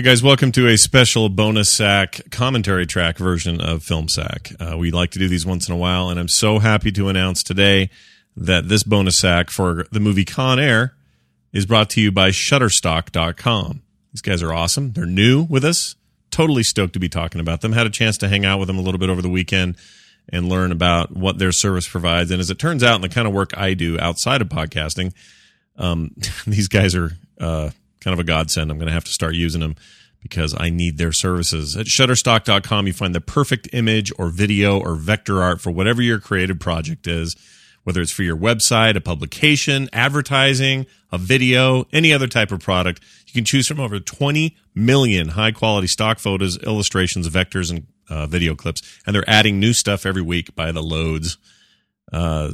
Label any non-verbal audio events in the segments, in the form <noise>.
Hey guys, welcome to a special bonus sack commentary track version of Film Sack. Uh, we like to do these once in a while, and I'm so happy to announce today that this bonus sack for the movie Con Air is brought to you by Shutterstock.com. These guys are awesome. They're new with us. Totally stoked to be talking about them. Had a chance to hang out with them a little bit over the weekend and learn about what their service provides. And as it turns out, in the kind of work I do outside of podcasting, um, <laughs> these guys are uh, kind of a godsend. I'm going to have to start using them because I need their services. At shutterstock.com, you find the perfect image or video or vector art for whatever your creative project is, whether it's for your website, a publication, advertising, a video, any other type of product. You can choose from over 20 million high quality stock photos, illustrations, vectors, and uh, video clips. And they're adding new stuff every week by the loads. Uh,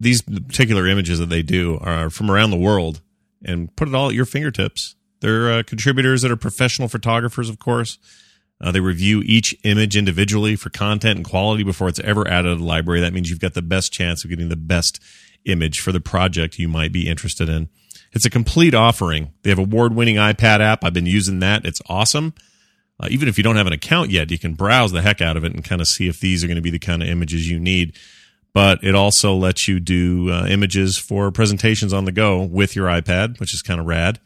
these particular images that they do are from around the world and put it all at your fingertips. They're uh, contributors that are professional photographers, of course. Uh, they review each image individually for content and quality before it's ever added to the library. That means you've got the best chance of getting the best image for the project you might be interested in. It's a complete offering. They have a award winning iPad app. I've been using that. It's awesome. Uh, even if you don't have an account yet, you can browse the heck out of it and kind of see if these are going to be the kind of images you need but it also lets you do uh, images for presentations on the go with your iPad, which is kind of rad.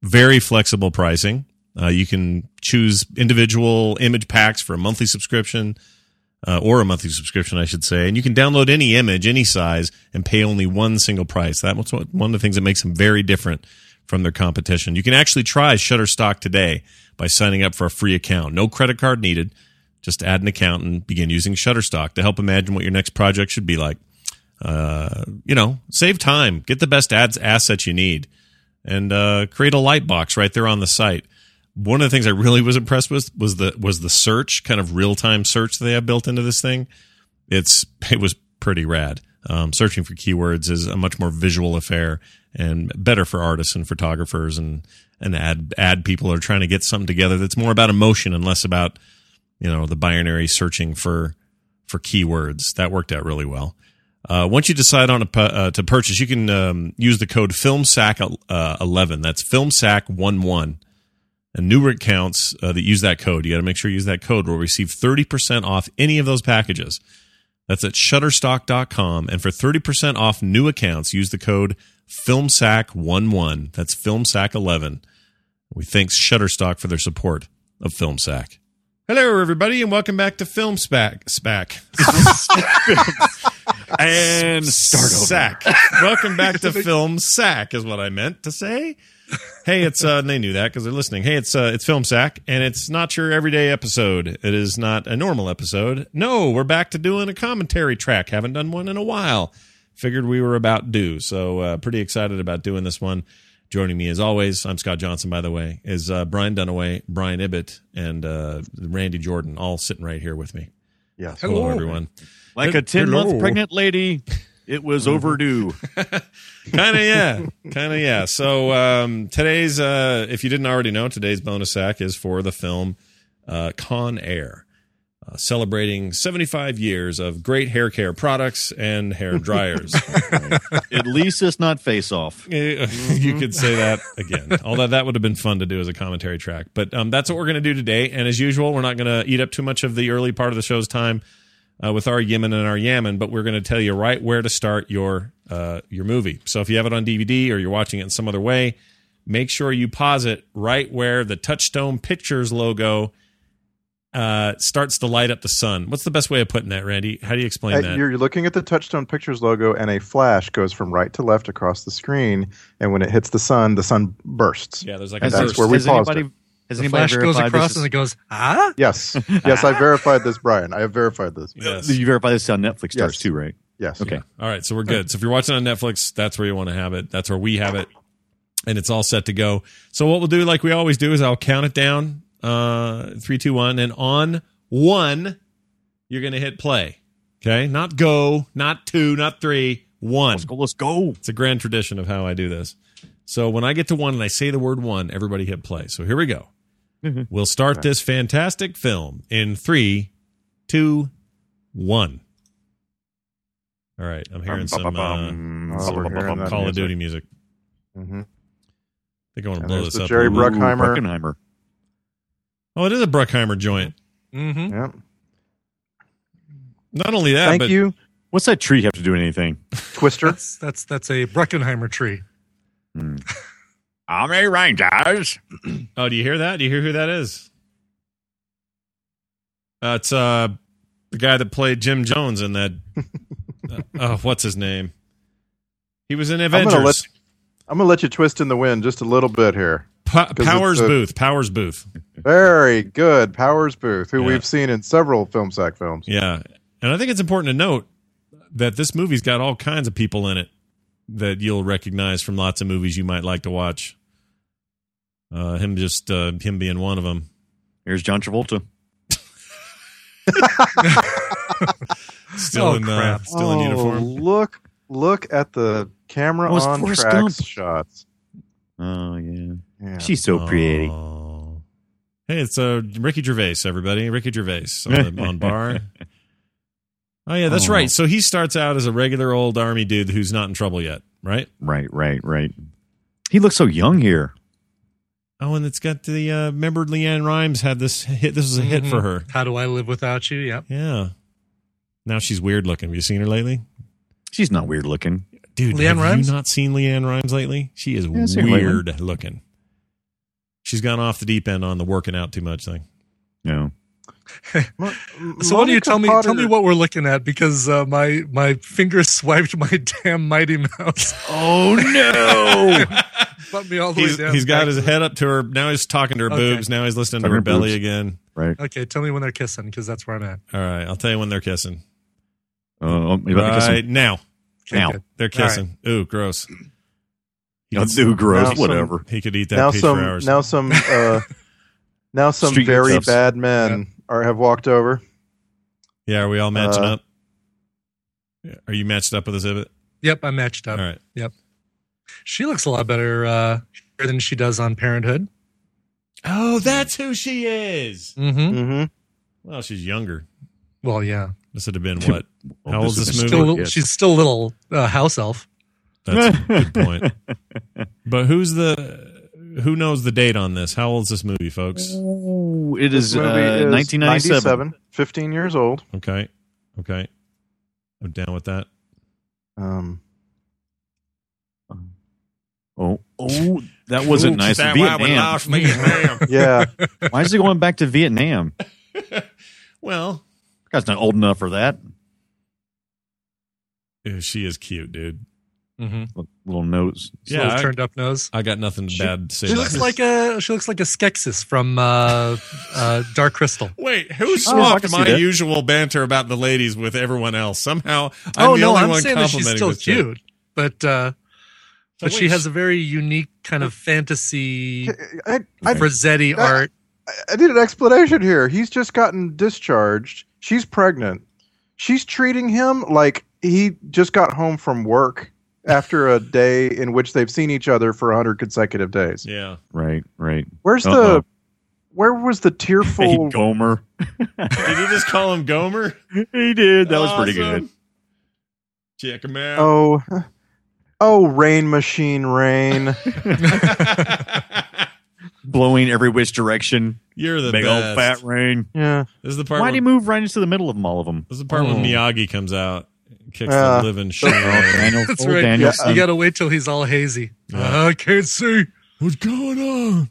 Very flexible pricing. Uh, you can choose individual image packs for a monthly subscription uh, or a monthly subscription, I should say. And you can download any image, any size, and pay only one single price. That's one of the things that makes them very different from their competition. You can actually try Shutterstock today by signing up for a free account. No credit card needed. Just add an account and begin using Shutterstock to help imagine what your next project should be like. Uh, you know, save time, get the best ads assets you need, and uh, create a light box right there on the site. One of the things I really was impressed with was the was the search, kind of real time search they have built into this thing. It's <laughs> it was pretty rad. Um, searching for keywords is a much more visual affair and better for artists and photographers and and ad ad people are trying to get something together that's more about emotion and less about you know the binary searching for for keywords. That worked out really well. Uh, once you decide on a, uh, to purchase, you can um, use the code FilmSack uh, eleven. That's FilmSack one one. And new accounts uh, that use that code, you got to make sure you use that code. Will receive thirty percent off any of those packages. That's at Shutterstock.com, and for thirty percent off new accounts, use the code FilmSack one one. That's FilmSack eleven. We thank Shutterstock for their support of FilmSack. Hello, everybody, and welcome back to Film Spack. Spack. <laughs> and start over. Sack. welcome back to <laughs> Film Sack, is what I meant to say. Hey, it's uh, they knew that because they're listening. Hey, it's uh, it's Film Sack, and it's not your everyday episode. It is not a normal episode. No, we're back to doing a commentary track. Haven't done one in a while. Figured we were about due, so uh, pretty excited about doing this one. Joining me as always, I'm Scott Johnson, by the way, is uh, Brian Dunaway, Brian Ibbett, and uh, Randy Jordan, all sitting right here with me. Yes. Hello, Hello everyone. Like a 10 month pregnant lady, it was <laughs> overdue. kind of, yeah. Kind of, yeah. So um, today's, uh, if you didn't already know, today's bonus sack is for the film uh, Con Air uh, celebrating 75 years of great hair care products and hair dryers. <laughs> At least it's not face off. <laughs> you could say that again. Although that would have been fun to do as a commentary track. But um, that's what we're going to do today. And as usual, we're not going to eat up too much of the early part of the show's time uh, with our Yemen and our Yemen, but we're going to tell you right where to start your uh, your movie. So if you have it on DVD or you're watching it in some other way, make sure you pause it right where the Touchstone Pictures logo uh, starts to light up the sun. What's the best way of putting that, Randy? How do you explain uh, that? You're looking at the Touchstone Pictures logo, and a flash goes from right to left across the screen. And when it hits the sun, the sun bursts. Yeah, there's like and a that's burst. where we has paused anybody, it. Has the flash goes across and it goes, ah? Yes. <laughs> Yes, I verified this, Brian. I have verified this. Yes. You verify this on Netflix stars Yes. too, right? Yes. Okay. Yeah. All right, so we're good. So if you're watching on Netflix, that's where you want to have it. That's where we have it, and it's all set to go. So what we'll do, like we always do, is I'll count it down, uh, three, two, one, and on one, you're gonna hit play. Okay, not go, not two, not three, one. Let's go. Let's go. It's a grand tradition of how I do this. So when I get to one and I say the word one, everybody hit play. So here we go. We'll start this fantastic film in three, two, one. All right, I'm hearing some uh. Oh, we're hearing Call of. Duty music. hmm I think I want to blow this the up. Jerry a little. Bruckheimer. Bruckheimer. Oh, it is a Bruckheimer joint. Mm-hmm. Yep. Not only that, Thank but you, What's that tree have to do with anything? Twister. That's that's that's a Bruckenheimer tree. <laughs> Army Rangers. <clears throat> oh, do you hear that? Do you hear who that is? Uh, it's uh the guy that played Jim Jones in that. <laughs> uh, oh, what's his name? He was in I'm gonna Avengers. let I'm gonna let you twist in the wind just a little bit here. Pa- Powers it's a- Boothe. Powers Boothe. Very good, Powers Boothe, who Yeah. we've seen in several film sack films. Yeah, and I think it's important to note that this movie's got all kinds of people in it that you'll recognize from lots of movies you might like to watch. Uh, him just uh, him being one of them. Here's John Travolta. <laughs> Still Oh, in uh, crap. still in Oh, uniform. Look, look at the camera Oh, it's on Forrest tracks Gump. shots. Oh yeah. Yeah. She's so pretty. Oh. Hey, it's uh, Ricky Gervais, everybody. Ricky Gervais on, the, on <laughs> bar. Oh yeah, that's Oh. right. So he starts out as a regular old army dude who's not in trouble yet, right? Right, right, right. He looks so young here. Oh, and it's got the uh, remember LeAnn Rimes had this hit. This was a hit for Mhm. her. How do I live without you? Yep. Yeah. Now she's weird looking. Have you seen her lately? She's not weird looking. Dude, LeAnn have Rimes? you not seen LeAnn Rimes lately? She is Yeah, I've seen her lately. weird looking. She's gone off the deep end on the working out too much thing. No. <laughs> Mo- So why do you tell me? Potter- Tell me what we're looking at because uh, my my finger <laughs> swiped my damn Mighty Mouse, Oh no! <laughs> bumped me all the He's, way down. he's got his to- head up to her. Now he's talking to her Okay. boobs. Now he's listening to Talking her belly boobs. again. right. Okay, tell me when they're kissing because that's where I'm at. All right, I'll tell you when they're kissing. Oh, maybe I can kiss Right now, Okay, Now. good. they're All right. kissing. Ooh, gross. He I'll could, do gross, Now some- whatever. he could eat that now page some for hours. now some uh, <laughs> now some Street very cuffs. bad men are have walked over. yeah, are we all matching Uh, up? Are you matched up with this Ibbett? Yep, I'm matched up. All right. Yep. She looks a lot better uh, than she does on Parenthood. Oh, that's who she is. Mm-hmm. Mm-hmm. Well, she's younger. Well, yeah. This would have been <laughs> what? How old is is this movie? Still, a little- she's still a little uh, house elf. That's a good point. But who's the who knows the date on this? How old is this movie, folks? Oh, it This is, uh, movie is 1997. 15 years old. Okay. Okay. I'm down with that. Um, Oh, oh, <laughs> that wasn't Ooh, nice. that why Vietnam. lost Vietnam. <laughs> yeah, Why is he going back to Vietnam? <laughs> well, Guy's not old enough for that. she is cute, dude. Mm-hmm. Little nose. Yeah, little I- turned up nose. I got nothing bad to say She about looks this. like a she looks like a Skeksis from uh, uh, Dark Crystal. Wait, who Oh, swapped can see my usual banter about the ladies with everyone else? Somehow, I'm oh the no, only I'm one saying that she's still this chick. cute, but uh, but wait, she has a very unique kind of fantasy I, I, Frazetta that- art. I need an explanation here. He's just gotten discharged. She's pregnant. She's treating him like he just got home from work after a day in which they've seen each other for 100 consecutive days. Yeah. Right, right. Where's Uh-oh. the where was the Hey, tearful Gomer. <laughs> Did you just call him Gomer? he did. That was pretty good. Check him out. Oh Oh, rain machine rain. <laughs> <laughs> Blowing every which direction. You're the Big best. old fat rain. yeah. This is the part. Why'd where, he move right into the middle of them, all of them? This is the part Oh. when Miyagi comes out, and kicks Uh, the living shit. Oh, out of him. Daniel, That's old right. Daniel-san. You got to wait till he's all hazy. Yeah. I can't see. What's going on?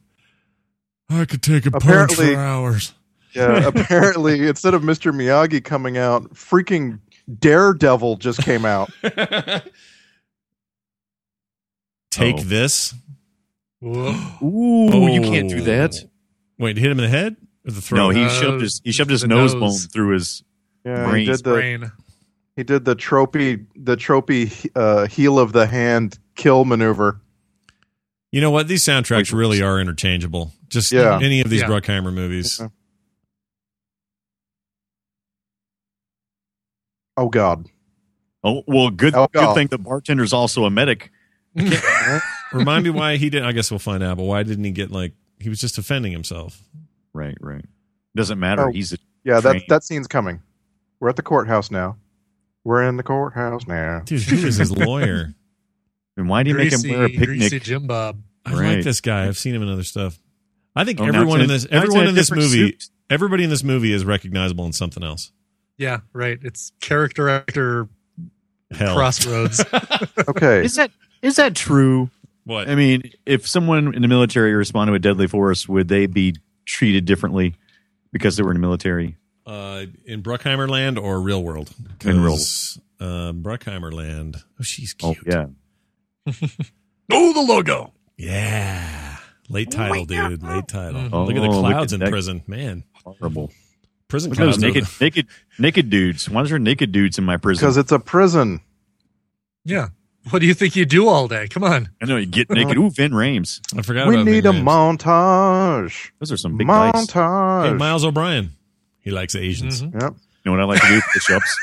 I could take a punch Apparently- for hours. Yeah. <laughs> Apparently instead of Mr. Miyagi coming out, freaking Daredevil just came out. <laughs> Take Oh. this. Whoa. Ooh, <gasps> you can't do that. Wait, hit him in the head or the throat? No, he Uh, shoved his he shoved his nose, nose. bone through his. Yeah, he did the Brain. He did the tropey the tropey uh, heel of the hand kill maneuver. You know what? These soundtracks really are interchangeable. Just Yeah. any of these Yeah. Bruckheimer movies. Okay. Oh God. Oh well, good Oh, good thing the bartender's also a medic. <laughs> Remind me why he didn't. I guess we'll find out. But why didn't he get like? He was just defending himself. Right, right. Doesn't matter. Oh. He's a Yeah, that that scene's coming. We're at the courthouse now. We're in the courthouse now. Dude, who is his lawyer? <laughs> and why do you make him wear a picnic? greasy? Jim Bob. I like this guy. I've seen him in other stuff. I think Oh, everyone in this now everyone in this movie suit. everybody in this movie is recognizable in something else. Yeah, right. It's character actor Hell. crossroads. <laughs> Okay. Is that is that true? What? I mean, if someone in the military responded with deadly force, would they be treated differently because they were in the military? Uh, in Bruckheimer Land or Real World? In Real. 'Cause, Uh, Bruckheimer Land. Oh, she's Oh cute. yeah, <laughs> oh, the logo. Yeah. Late title, dude. Late title. Oh, look at the clouds at in that. prison. Man, horrible. prison Look at those clouds. naked, naked, naked dudes. Why is there naked dudes in my prison? Because it's a prison. Yeah. What do you think you do all day? Come on. I know you get naked. Ooh, Vin Rhames. I forgot We about need Ving a Rhames. montage. Those are some big dice. Montage. Hey, Miles O'Brien. He likes Asians. Mhm. Yep. You know what I like to do? Push ups.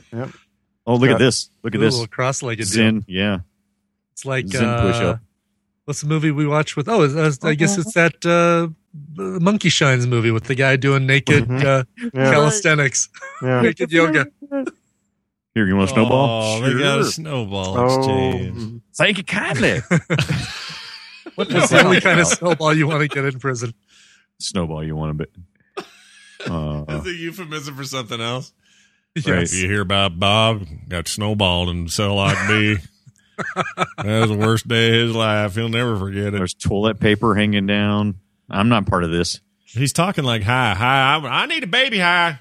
<laughs> Yep. Oh, look Yeah. at this. Look at Do a this. little cross-legged deal. Zen. Yeah. It's like Zen uh, push-up. What's the movie we watched with? Oh, it's- I guess it's that uh, uh, Monkey Shines movie with the guy doing naked Mhm. uh, Yeah. calisthenics, yeah. <laughs> naked yoga. Here, you want a snowball? Oh, they got a Sure. snowball Oh, exchange. Thank you kindly. what That's the only kind of snowball you want to get in prison. snowball you want a bit? That's a euphemism for something else. Right. You hear about Bob got snowballed in Cell Lock B. <laughs> that was the worst day of his life. He'll never forget it. there's toilet paper hanging down. I'm not part of this. He's talking like, "Hi, hi, I, I need a baby high.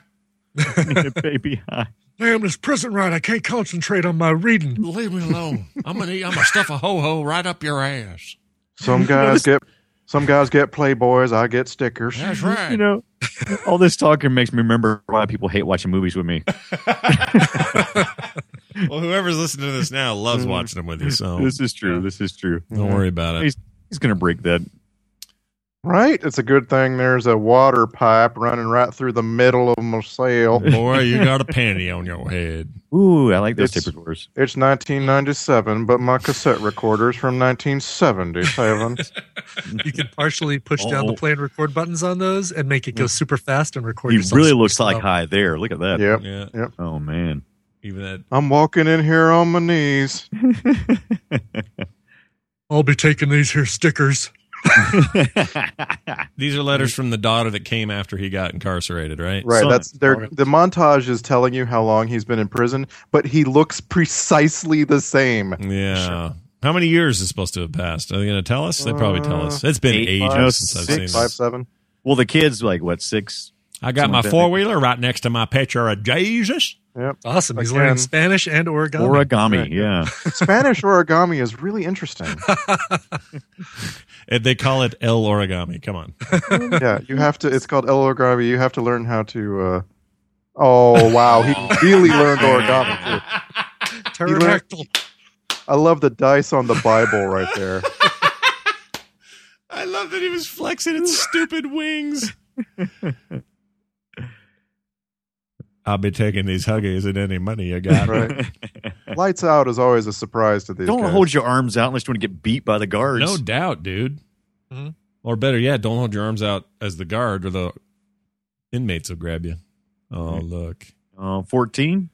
<laughs> Baby, hi. Damn, this prison ride. I can't concentrate on my reading. Leave me alone. I'm gonna, eat, I'm gonna stuff a ho ho right up your ass. Some guys <laughs> get some guys get playboys. I get stickers. That's right. You know, all this talking makes me remember why people hate watching movies with me. <laughs> well, whoever's listening to this now loves mm. watching them with you. So This is true. This is true. don't worry about it. He's he's gonna break that. Right? It's a good thing there's a water pipe running right through the middle of my cell. <laughs> Boy, you got a <laughs> panty on your head. Ooh, I like those It's- tape recorders. It's 1997, but my cassette recorder's from 1977. <laughs> You can partially push down Oh. the play and record buttons on those and make it go mm. super fast and record. He really super looks like slow. high there. Look at that. yep. Yeah, Oh man. even that. I'm walking in here on my knees. I'll be taking these here stickers. <laughs> These are letters from the daughter that came after he got incarcerated, right? Right. Son. That's they're, the montage is telling you how long he's been in prison, but he looks precisely the same. Yeah. How many years is supposed to have passed? Are they going to tell us? They probably tell us. Uh, it's been Eight, ages five, since I've six, seen Five, this. seven. well, the kid's like what six? I got my Something like that. four wheeler right next to my picture of Jesus. Yep. Awesome. He's Again. learning Spanish and origami. Origami. Right. Yeah. <laughs> Spanish origami is really interesting. <laughs> And They call it El Origami. Come on. <laughs> yeah, you have to. It's called el origami. You have to learn how to. Uh, oh wow, he really learned origami. Too. Pterodactyl. I love the dice on the Bible right there. I love that he was flexing its stupid wings. I'll be taking these huggies and any money you got. <laughs> Right. Lights out is always a surprise to these. Don't guys. hold your arms out unless you want to get beat by the guards. No doubt, dude. Mhm. Or better yet, don't hold your arms out as the guard or the inmates will grab you. Oh, look. Uh, 14?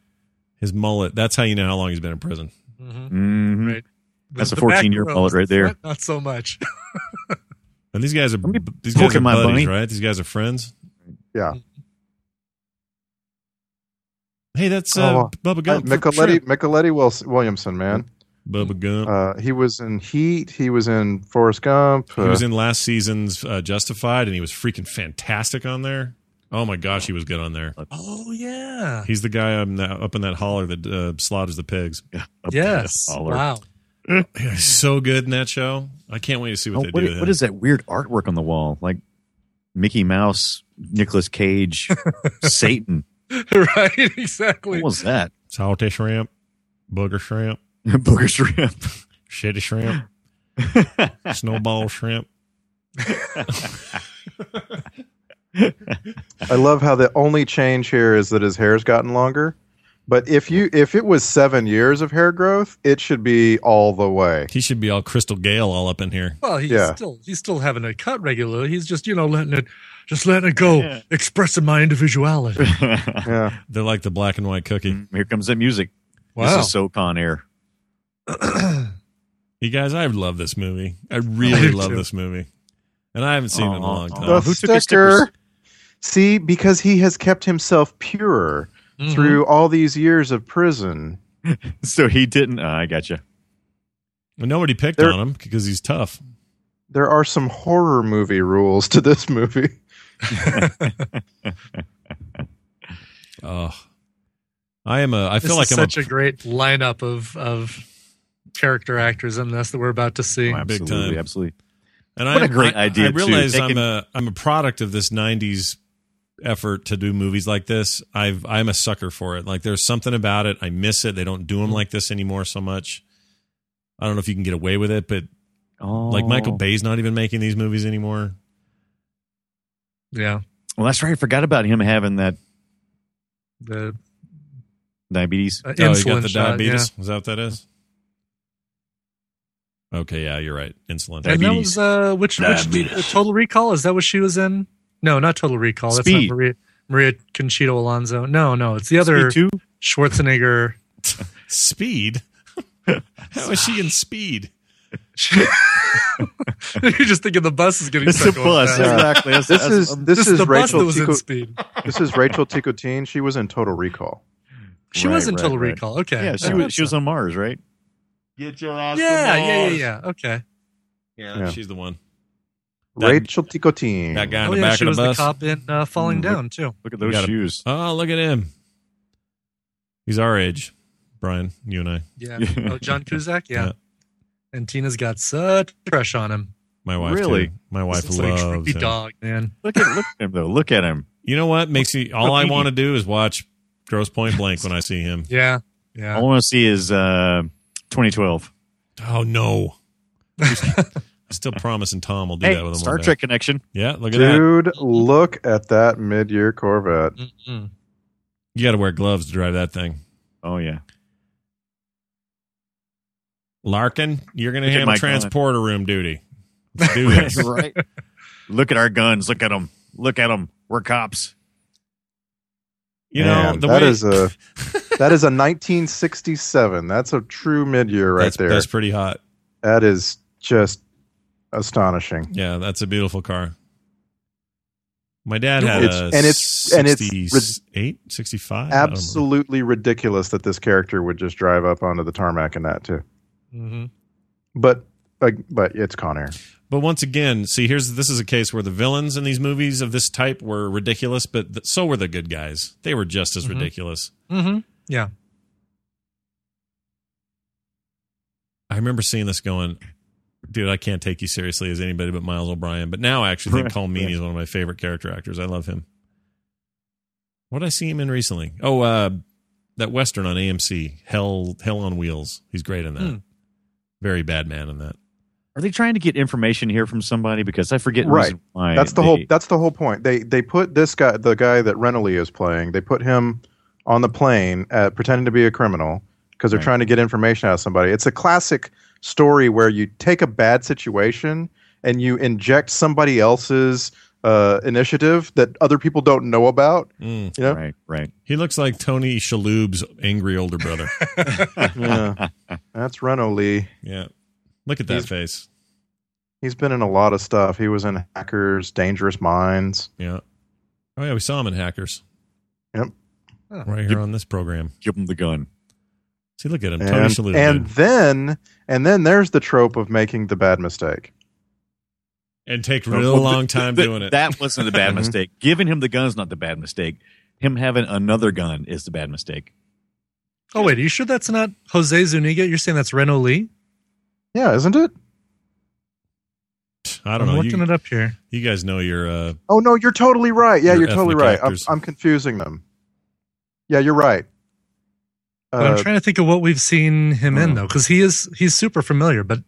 His mullet. That's how you know how long he's been in prison. Mhm. Mm-hmm. Right. That's The- a 14-year rows, mullet right there. Not, not so much. <laughs> And these guys are these guys are my buddies, bunny. right? These guys are friends. Yeah, Hey, that's uh, Oh, Bubba Uh, Gump. for Mykelti, Shrimp. Mykelti Wils- Williamson, man. Bubba Gump. Uh, he was in Heat. He was in Forrest Gump. he Uh, was in last season's uh, Justified, and he was freaking fantastic on there. Oh my gosh, he was good on there. Oh yeah. He's the guy up in that, up in that holler that uh, slaughters the pigs. Up Yes. the collar. Wow. He's so good in that show. I can't wait to see what Oh, they what, do. with him. is that weird artwork on the wall? Like Mickey Mouse, Nicolas Cage, <laughs> Satan. <laughs> right. Exactly. What was that? Salty shrimp, booger shrimp, <laughs> Booger shrimp. shitty shrimp, <laughs> snowball shrimp. I love how the only change here is that his hair's gotten longer. But if you if it was seven years of hair growth, it should be all the way. He should be all Crystal Gayle all up in here. Well, he's Yeah. still he's still having it cut regularly. He's just you know letting it just letting it go, Yeah. expressing my individuality. <laughs> Yeah, They're like the black and white cookie. Here comes that music. Wow. This is so Con Air. <clears throat> You guys, I love this movie. I I really do love too. this movie. And I haven't seen it in a long time. The who took sticker. stickers? See, because he has kept himself pure Mhm. through all these years of prison. <laughs> So he didn't. Uh, I got you. And nobody picked There- on him because he's tough. There are some horror movie rules to this movie. Oh, I am a. I This feel like is I'm such a, great lineup of of character actors in this that we're about to see. Oh, Big absolutely, time. absolutely. And What I, a great I, idea, I realize They I'm can- a I'm a product of this '90s effort to do movies like this. I've I'm a sucker for it. Like there's something about it. I miss it. They don't do them like this anymore so much. I don't know if you can get away with it, but Oh, like Michael oh. Bay's not even making these movies anymore. Yeah, Well, that's right. I forgot about him having that the diabetes. uh, Oh, you insulin got the shot. diabetes. Is that what that is? Okay, yeah, you're right. Insulin. Yeah. And that was uh, which which Diabetes. uh, Total Recall? Is that what she was in? No, not Total Recall. That's Speed. not Maria Maria Conchita Alonso. No, no, it's the other Speed two. Schwarzenegger. <laughs> Speed. <laughs> How is she in Speed? <laughs> You're just thinking the bus is getting It's a stuck going bus. Yeah. Exactly. That's- This that's- is um, this, This is the bus Rachel that was in Tico, Speed. this is Rachel Ticotin. She was in Total Recall. She Right, was in right, Total right. Recall. Okay. yeah, she was she was on Mars, right? Get your ass Yeah, yeah, yeah, yeah. Okay. Yeah, Yeah. she's the one. That- Rachel Ticotin. That guy in Oh the yeah, back she of was the the cop in uh, Falling Mm, Down too. Look at those gotta- shoes. Oh, look at him. He's our age, Brian. You and I. Yeah. Oh, John Cusack. Yeah. Yeah. And Tina's got such a crush on him. My wife. Really? too. My wife It's like a loves creepy him. dog, man. Look at look at him though. Look at him. You know what makes me? All I want to do is watch Grosse Pointe Blank when I see him. <laughs> Yeah. Yeah. All I want to see is uh, 2012. Oh no! <laughs> I'm still promising Tom will do Hey, that with him. Star. Trek connection. Yeah, look at that. Dude, look at that mid-year Corvette. Mm-mm. You got to wear gloves to drive that thing. Oh yeah. Larkin, you're going to Look at handle my transporter room duty. Let's do <laughs> this. right. Look at our guns. Look at them. Look at them. We're cops. You know Man, the that way is a <laughs> that is a 1967. That's a true mid-year right that's, there. That's pretty hot. That is just astonishing. Yeah, that's a beautiful car. My dad had It's- a and it's- and it's 68, 65? I don't remember. Absolutely ridiculous that this character would just drive up onto the tarmac in that too. Mm-hmm. But like, but it's Con Air. But once again, see, here's this is a case where the villains in these movies of this type were ridiculous, but th- so were the good guys. They were just as Mhm. ridiculous. Mm-hmm. Yeah. I remember seeing this going, dude, I can't take you seriously as anybody but Miles O'Brien. But now I actually think Paul Colm Meaney right. is one of my favorite character actors. I love him. What did I see him in recently? Oh, uh, that Western on AMC, Hell Hell on Wheels. He's great in that. Hmm. Very bad man in that. Are they trying to get information here from somebody? Because I forget Right. why. That's the they- whole. That's the whole point. They they put this guy, the guy that Renoly is playing, they put him on the plane at, pretending to be a criminal because they're Right. trying to get information out of somebody. It's a classic story where you take a bad situation and you inject somebody else's uh, initiative that other people don't know about. Mm. You know, Right, right. He looks like Tony Shalhoub's angry older brother. <laughs> yeah, that's lee yeah. Look at that He's- face. He's been in a lot of stuff. He was in Hackers, Dangerous Minds. Yeah. Oh yeah, we saw him in Hackers. Yep. Right here on this program. Give him the gun. See, look at him, Tony And, Shalhoub. and then and then there's the trope of making the bad mistake. And take a real long th- time th- doing it. That wasn't the bad <laughs> mistake. Giving him the gun's not the bad mistake. Him having another gun is the bad mistake. Oh wait, are you sure that's not Jose Zuniga? You're saying that's Renoly? Yeah, isn't it? I don't I'm know. looking You, it up here. you guys know your uh, Oh no, you're totally right. Yeah, you're totally right. I'm. I'm confusing them. Yeah, you're right. But Uh, I'm trying to think of what we've seen him in Oh. though, because he is he's super familiar. But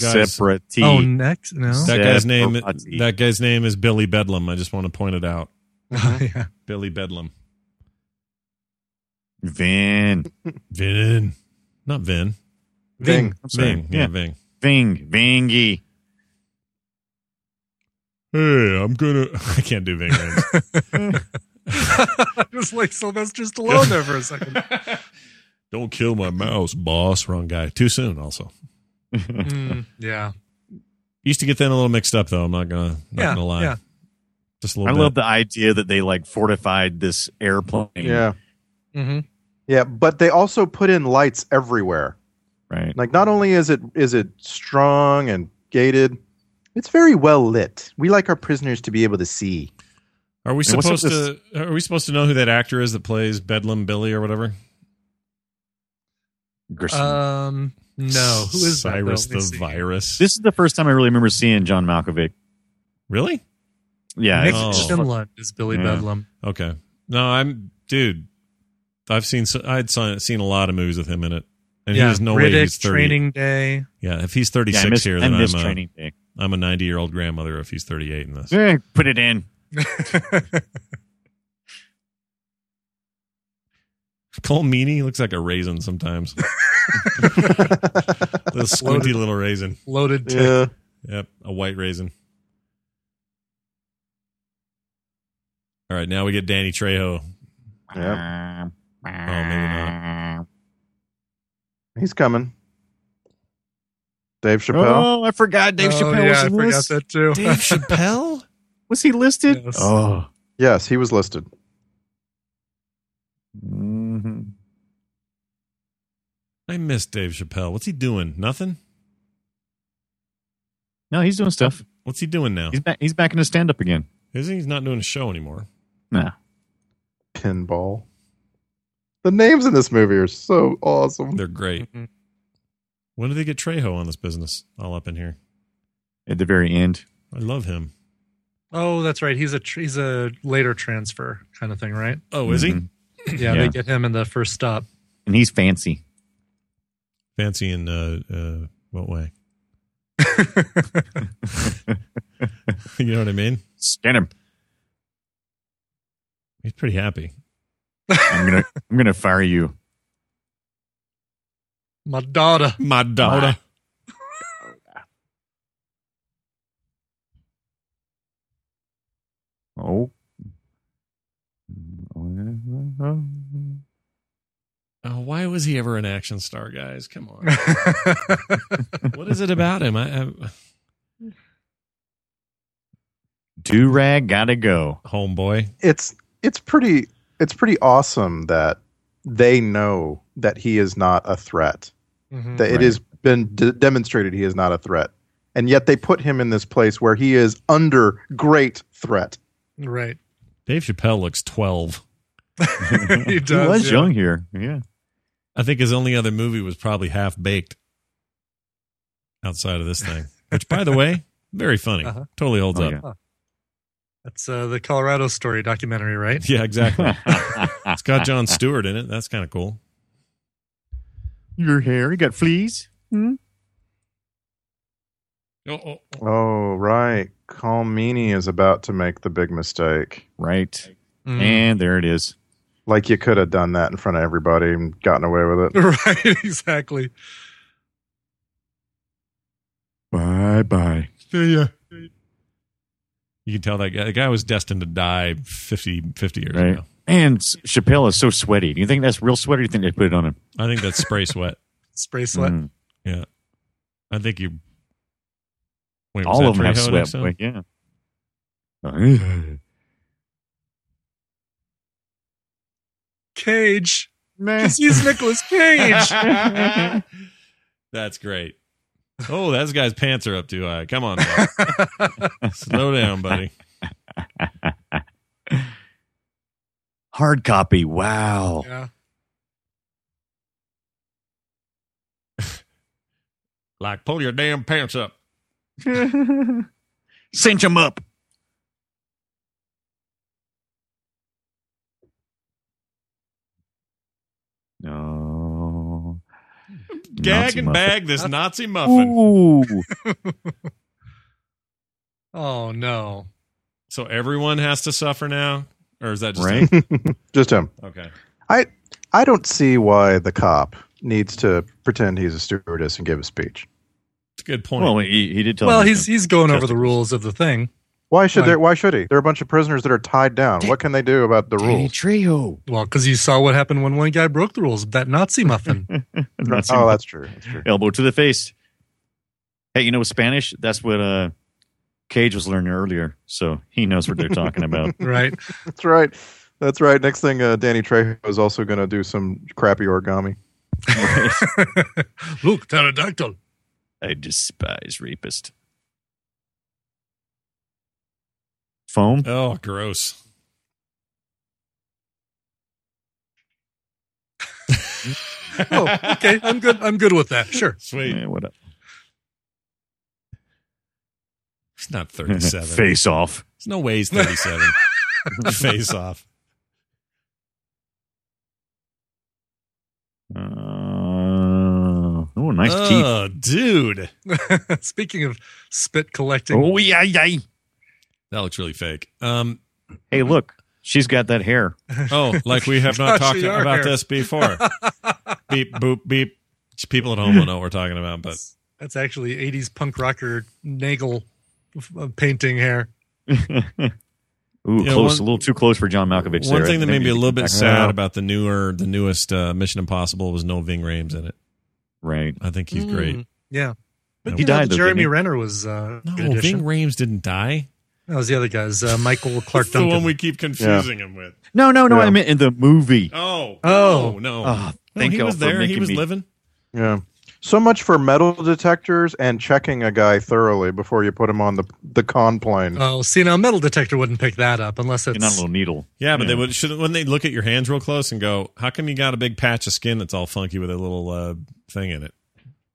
Guys. Separate. oh, next no, that guy's name. Separati. That guy's name is Billy Bedlam. I just want to point it out. <laughs> yeah. Billy Bedlam. Vin. Vin, not Vin. Ving. I'm. Ving. Yeah, Yeah. Ving. Ving. Vingy. Hey, I'm gonna. <laughs> I can't do Ving. names. <laughs> I was like Sylvester Stallone there for a second. Don't kill my mouse, boss. Wrong guy. Too soon. Also. Mm, yeah, Used to get them a little mixed up though. I'm not gonna not Yeah, gonna lie. yeah. Just a I little bit. love the idea that they like fortified this airplane. Yeah. Mm-hmm. Yeah, but they also put in lights everywhere. Right. Like not only is it is it strong and gated, it's very well lit. We like our prisoners to be able to see. Are we And supposed to? Are we supposed to know who that actor is that plays Bedlam Billy or whatever? Grissom. Um, no. Who is Cyrus that? though? Let me the see. Virus? this is the first time I really remember seeing John Malkovich. really? Yeah. Nick Oh. Finland is Billy Yeah. Bedlam. Okay. No, I'm dude. I've seen I'd seen seen a lot of movies with him in it, and yeah, he has no Riddick, way he's thirty. Training Day. Yeah, if he's yeah, thirty miss, here, then I'm a, training day. I'm a ninety year old grandmother if he's thirty eight in this. Eh, put it in. <laughs> Colm Meaney looks like a raisin sometimes. <laughs> <laughs> little squinty little raisin. Loaded tick. yeah. Yep, a white raisin. All right, now we get Danny Trejo. Yeah. Oh, maybe not. He's coming. Dave Chappelle. Oh, I forgot Dave Oh, Chappelle yeah, was I in forgot this. that too. Dave <laughs> Chappelle? <laughs> Was he listed? Yes. Oh. Yes, he was listed. Mhm. I miss Dave Chappelle. What's he doing? Nothing? No, he's doing stuff. What's he doing now? He's back. He's back in his stand up again. Is he? He's not doing a show anymore. Nah. Pinball. The names in this movie are so awesome. They're great. Mhm. When did they get Trejo on this business? All up in here. At the very end. I love him. Oh, that's right. He's a tr- he's a later transfer kind of thing, right? Oh, is he? Mhm. Yeah, Yeah. they get him in the first stop. And he's fancy. Fancy in uh, uh, what way? <laughs> you know what I mean? Scan him. He's pretty happy. I'm gonna I'm gonna fire you. My daughter. My daughter. Oh. Oh, why was he ever an action star, guys? Come on. <laughs> what is it about him? I, I Do rag gotta go. homeboy. It's it's pretty it's pretty awesome that they know that he is not a threat. Mhm. That it has been d- demonstrated he is not a threat. And yet they put him in this place where he is under great threat. Right. Dave Chappelle looks 12. <laughs> <laughs> he he was yeah. young here. Yeah. I think his only other movie was probably Half Baked outside of this <laughs> thing, which, by the way, very funny. Uh-huh. Totally holds Oh, up. yeah. That's uh, the Colorado Story documentary, right? <laughs> Yeah, exactly. <laughs> it's got Jon Stewart in it. That's kind of cool. Your hair, you got fleas? Oh, oh, oh. Oh, right. Colm Meaney is about to make the big mistake. Right. Mm. And there it is. Like you could have done that in front of everybody and gotten away with it. <laughs> right, exactly. Bye bye. See ya. You can tell that guy, the guy was destined to die 50, 50 years Right. ago. And Chappelle is so sweaty. Do you think that's real sweat or do you think they put it on him? I think that's spray sweat. <laughs> Spray sweat. Mm. Yeah. I think you. Wait, All that of them have sweat. next but yeah. <laughs> Cage. 'Cause he's Nicolas Cage. <laughs> That's great. Oh, that guy's pants are up too high. Come on, <laughs> slow down, buddy. Hard copy. Wow. yeah. <laughs> Like, pull your damn pants up. Cinch them up. Gag Nazi and muffin. bag this <laughs> Nazi muffin. Ooh. <laughs> Oh no. So everyone has to suffer now, or is that just Right? him? <laughs> Just him. Okay. I I don't see why the cop needs to pretend he's a stewardess and give a speech. It's a good point. Well, he, he did tell Well, he's he's going over the rules of the thing. Why should Right. there? Why should he? There are a bunch of prisoners that are tied down. What can they do about the rules? Danny rules? Trejo. Well, because you saw what happened when one guy broke the rules. That Nazi muffin. <laughs> <laughs> Nazi Oh, that's true. That's true. elbow to the face. Hey, you know Spanish? That's what uh, Cage was learning earlier, so he knows what they're talking about. <laughs> Right. That's right. That's right. Next thing, uh, Danny Trejo is also going to do some crappy origami. Look, pterodactyl. I despise rapist. Foam? Oh, gross. <laughs> Oh, okay. I'm good. I'm good with that. Sure. Sweet. Yeah, what up? He's not 37. <laughs> Face off. There's no way he's 37. <laughs> Face off. Uh, oh, nice teeth. Oh, dude. Speaking of spit collecting, Oh, yeah, yeah. That looks really fake. Um, Hey, look. She's got that hair. oh, like we have <laughs> not talked about hair. this before. beep, boop, beep. People at home will know what we're talking about, but that's actually 80s punk rocker Nagel uh, painting hair. <laughs> Ooh, know, close. one- a little too close for John Malkovich. one there. thing that made Maybe me a little bit back- sad about the newer, the newest uh, Mission Impossible was no Ving Rhames in it. Right. I think he's Mm, great. Yeah. But He you know, died, though, Jeremy didn't? Renner was uh, No, good. Ving Rhames didn't die. That was the other guys. Uh, Michael Clarke That's the Duncan. one we keep confusing him with. No, no, no. Yeah. I meant in the movie. Oh, Oh. no, no. Oh, No, thank he y'all was for there. He making was me- living. Yeah. So much for metal detectors and checking a guy thoroughly before you put him on the the con plane. Oh, see now, metal detector wouldn't pick that up unless it's Not a little needle. Yeah, but they would should when they look at your hands real close and go, "How come you got a big patch of skin that's all funky with a little uh, thing in it?"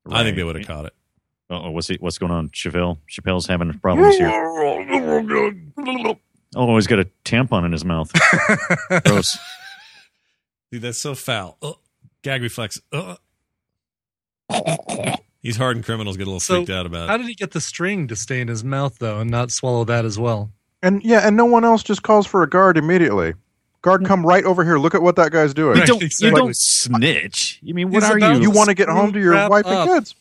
I think they would have caught it. Oh, what's he, what's going on? Chappelle. Chappelle's having problems here. <laughs> Oh, he's got a tampon in his mouth. <laughs> Gross. Dude, that's so foul. Ugh. Gag reflex. Ugh. These hardened criminals get a little So, freaked out about How it. did he get the string to stay in his mouth though, and not swallow that as well? And yeah, and no one else just calls for a guard immediately. Guard, come right over here. Look at what that guy's doing. You don't, exactly. you don't snitch. You mean, what He's are about- you? You want to get home to your Wrap wife up. and kids.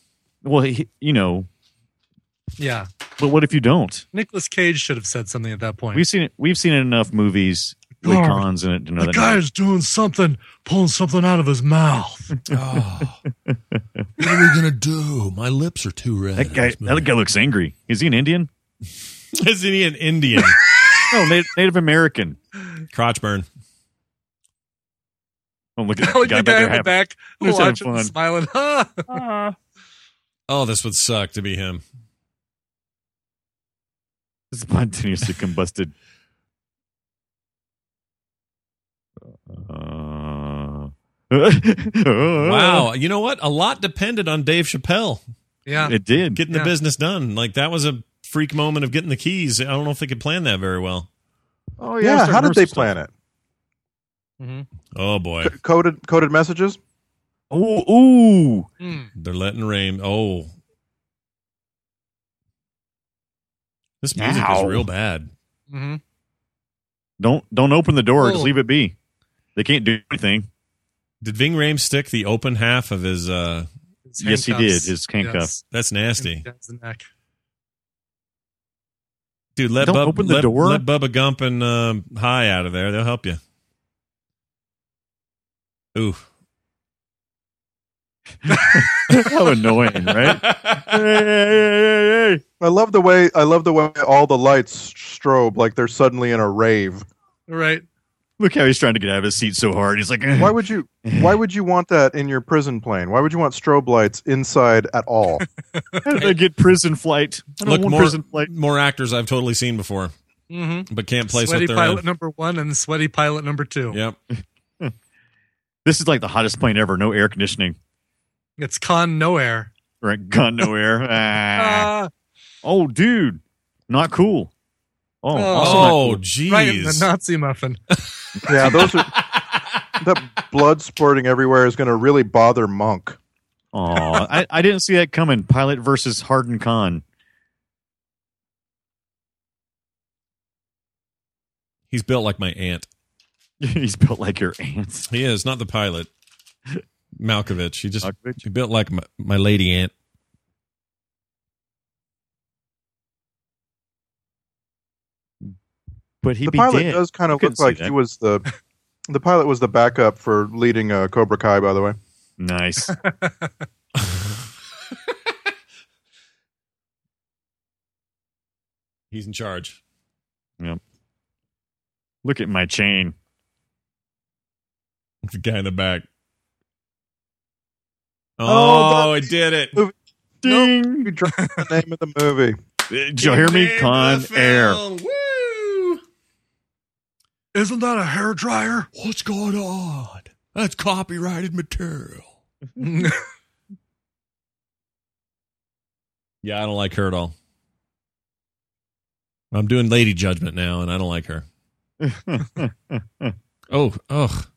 Well, he, you know, Yeah, but what if you don't? Nicolas Cage should have said something at that point. We've seen it. We've seen it enough movies with Guard, cons in it to know the that. is doing something, pulling something out of his mouth. Oh. <laughs> what are we gonna do? My lips are too red. that guy. That guy looks angry. Is he an Indian? <laughs> Isn't he an Indian? <laughs> No, Native, Native American. Crotch burn. Oh, look at I that guy the back guy there in the having- back They're just having watching, fun. smiling. Ah. Oh, this would suck to be him. spontaneously combusted. Uh, Wow. You know what? A lot depended on Dave Chappelle yeah, It did. getting the Yeah. business done. Like that was a freak moment of getting the keys. I don't know if they could plan that very well. oh Yeah, start how did they rehearsing plan stuff. it? hmm Oh boy. C- coded coded messages. Oh, ooh. Mm. They're letting rain. Oh. This music Ow. is real bad. hmm Don't don't open the door. Just leave it be. They can't do anything. Did Ving Rhames stick the open half of his uh Yes, he did. His handcuff. that's nasty. That's the neck. Dude, let Don't Bub, open the let, door. let Bubba Gump and um, High out of there. They'll help you. Ooh. <laughs> How annoying, right? hey, hey, hey, hey. I love the way I love the way all the lights strobe like they're suddenly in a rave. Right. Look how he's trying to get out of his seat so hard. He's like, eh. Why would you why would you want that in your prison plane? Why would you want strobe lights inside at all? <laughs> How did I get prison flight? I don't Look, want more, prison flight. more actors I've totally seen before, Mm-hmm. but can't place Sweaty what they're pilot in. number one and sweaty pilot number two. Yep. <laughs> This is like the hottest plane ever. No air conditioning. It's con no air. Right? Gun, no air. Ah. Ah, Oh, dude. Not cool. Oh, Oh. also not Oh, cool. jeez. right in the Nazi muffin. <laughs> Yeah, those are that blood spurting everywhere is going to really bother Monk. Aw, I, I didn't see that coming. Pilot versus Harden Khan. He's built like my aunt. <laughs> He's built like your aunt. He is not the pilot. <laughs> Malkovich. He just Malkovich? he built like my, my lady aunt. But he'd the pilot dead. does kind of couldn't look like that. he was the <laughs> the pilot was the backup for leading uh, Cobra Kai. By the way, Nice. <laughs> He's in charge. Yep. Look at my chain. The guy in the back. Oh, Oh, I did it. Ding. You dropped the name of the movie. <laughs> Did you hear me? Con Air. Woo! Isn't that a hair dryer? What's going on? That's copyrighted material. <laughs> Yeah, I don't like her at all. I'm doing lady judgment now, and I don't like her. <laughs> Oh, ugh.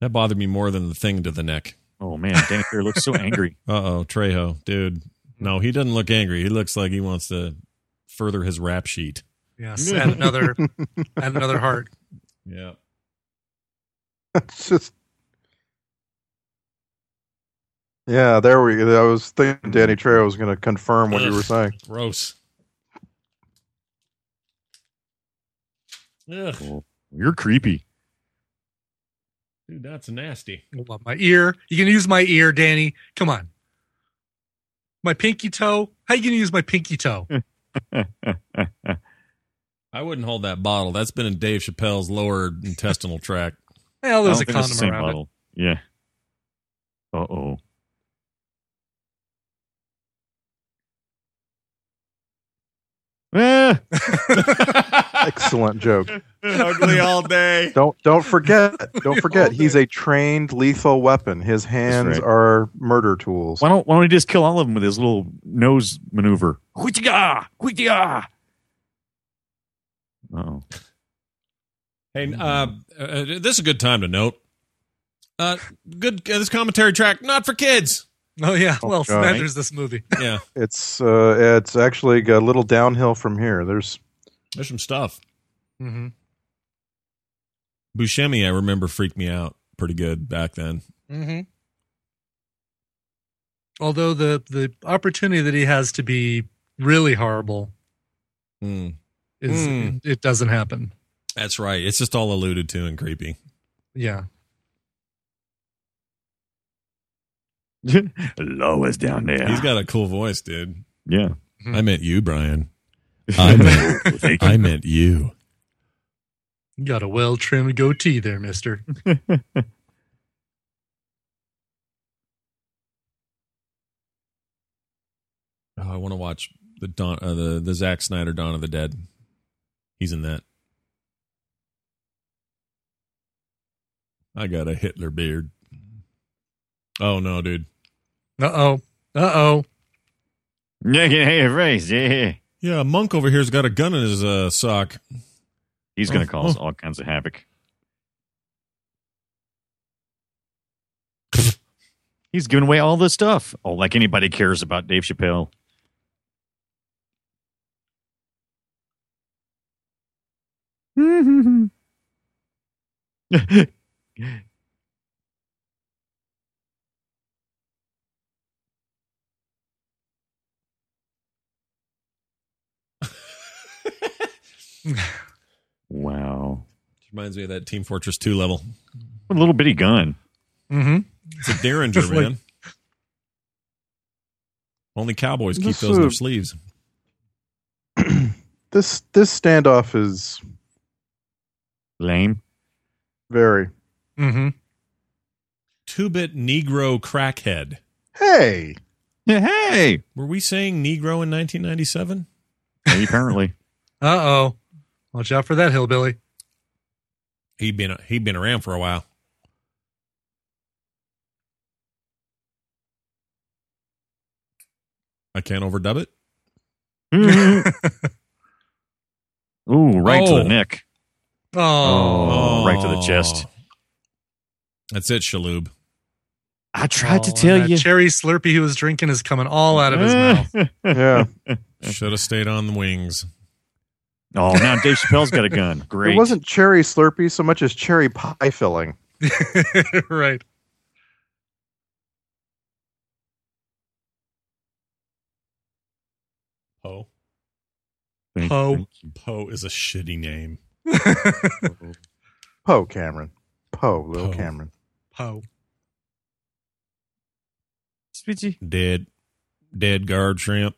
That bothered me more than the thing to the neck. oh man, Danny Fair looks so angry. <laughs> Uh oh, Trejo, dude. No, he doesn't look angry. He looks like he wants to further his rap sheet. yes, add another, <laughs> add another heart. Yeah. It's just. Yeah, there we. I was thinking Danny Trejo was going to confirm what you were saying. Gross. Ugh. You're creepy. Dude, that's nasty. Hold on, my ear. You can use my ear, Danny. Come on. My pinky toe. How you gonna use my pinky toe? <laughs> I wouldn't hold that bottle. That's been in Dave Chappelle's lower intestinal tract. Well, I there's a think it's the condom same around it. bottle. Yeah. Uh oh. Ah, Excellent joke. Ugly all day. <laughs> Don't don't forget. Don't forget. He's a trained lethal weapon. His hands right. are murder tools. why don't Why don't he just kill all of them with his little nose maneuver? Huitiga, huitiga. Oh, Hey, uh, uh, this is a good time to note. Uh, good. Uh, this commentary track not for kids. Oh yeah. Oh, well, God. Smathers this movie. Yeah, It's uh, it's actually a little downhill from here. There's there's some stuff. Mm-hmm. Buscemi, I remember, freaked me out pretty good back then. Mm-hmm. Although the the opportunity that he has to be really horrible Hmm. is Mm. it, it doesn't happen. That's right. It's just all alluded to and creepy. Yeah. <laughs> Lois down there. He's got a cool voice, dude. yeah. I meant you, Brian. I <laughs> meant, you. I meant you. You got a well trimmed goatee there, mister. <laughs> Oh, I want to watch the Dawn, uh, the the Zack Snyder Dawn of the Dead. He's in that. I got a Hitler beard. Oh no, dude. Uh oh. Uh oh. Yeah, <laughs> get hey, face. Yeah. Yeah, a monk over here's got a gun in his uh, sock. He's going Oh, to cause oh. all kinds of havoc. He's giving away all this stuff. Oh, like anybody cares about Dave Chappelle. <laughs> <laughs> <laughs> wow. Reminds me of that Team Fortress 2 level. What a little bitty gun. Mm-hmm. It's a Derringer, <laughs> Just like- man. Only cowboys keep This, those in their uh, sleeves. <clears throat> this this standoff is Lame. very. Mm-hmm. Two bit Negro crackhead. Hey, Yeah, hey. Were we saying Negro in 1997? Hey, apparently. <laughs> Uh oh. Watch out for that hillbilly. He'd been he'd been around for a while. I can't overdub it. <laughs> Ooh, right to Oh. the neck. Oh. Oh, right to the chest. Oh. That's it, Shaloub. I tried to Oh, tell that you. Cherry Slurpee he was drinking is coming all out of his mouth. <laughs> yeah. Should have stayed on the wings. Oh, now Dave Chappelle's got a gun. <laughs> Great. It wasn't cherry Slurpee so much as cherry pie filling. <laughs> right. Poe. Thank- Poe. Poe is a shitty name. <laughs> Poe Cameron. Poe, little Poe. Cameron. Poe. Spitzy. Dead. Dead guard shrimp.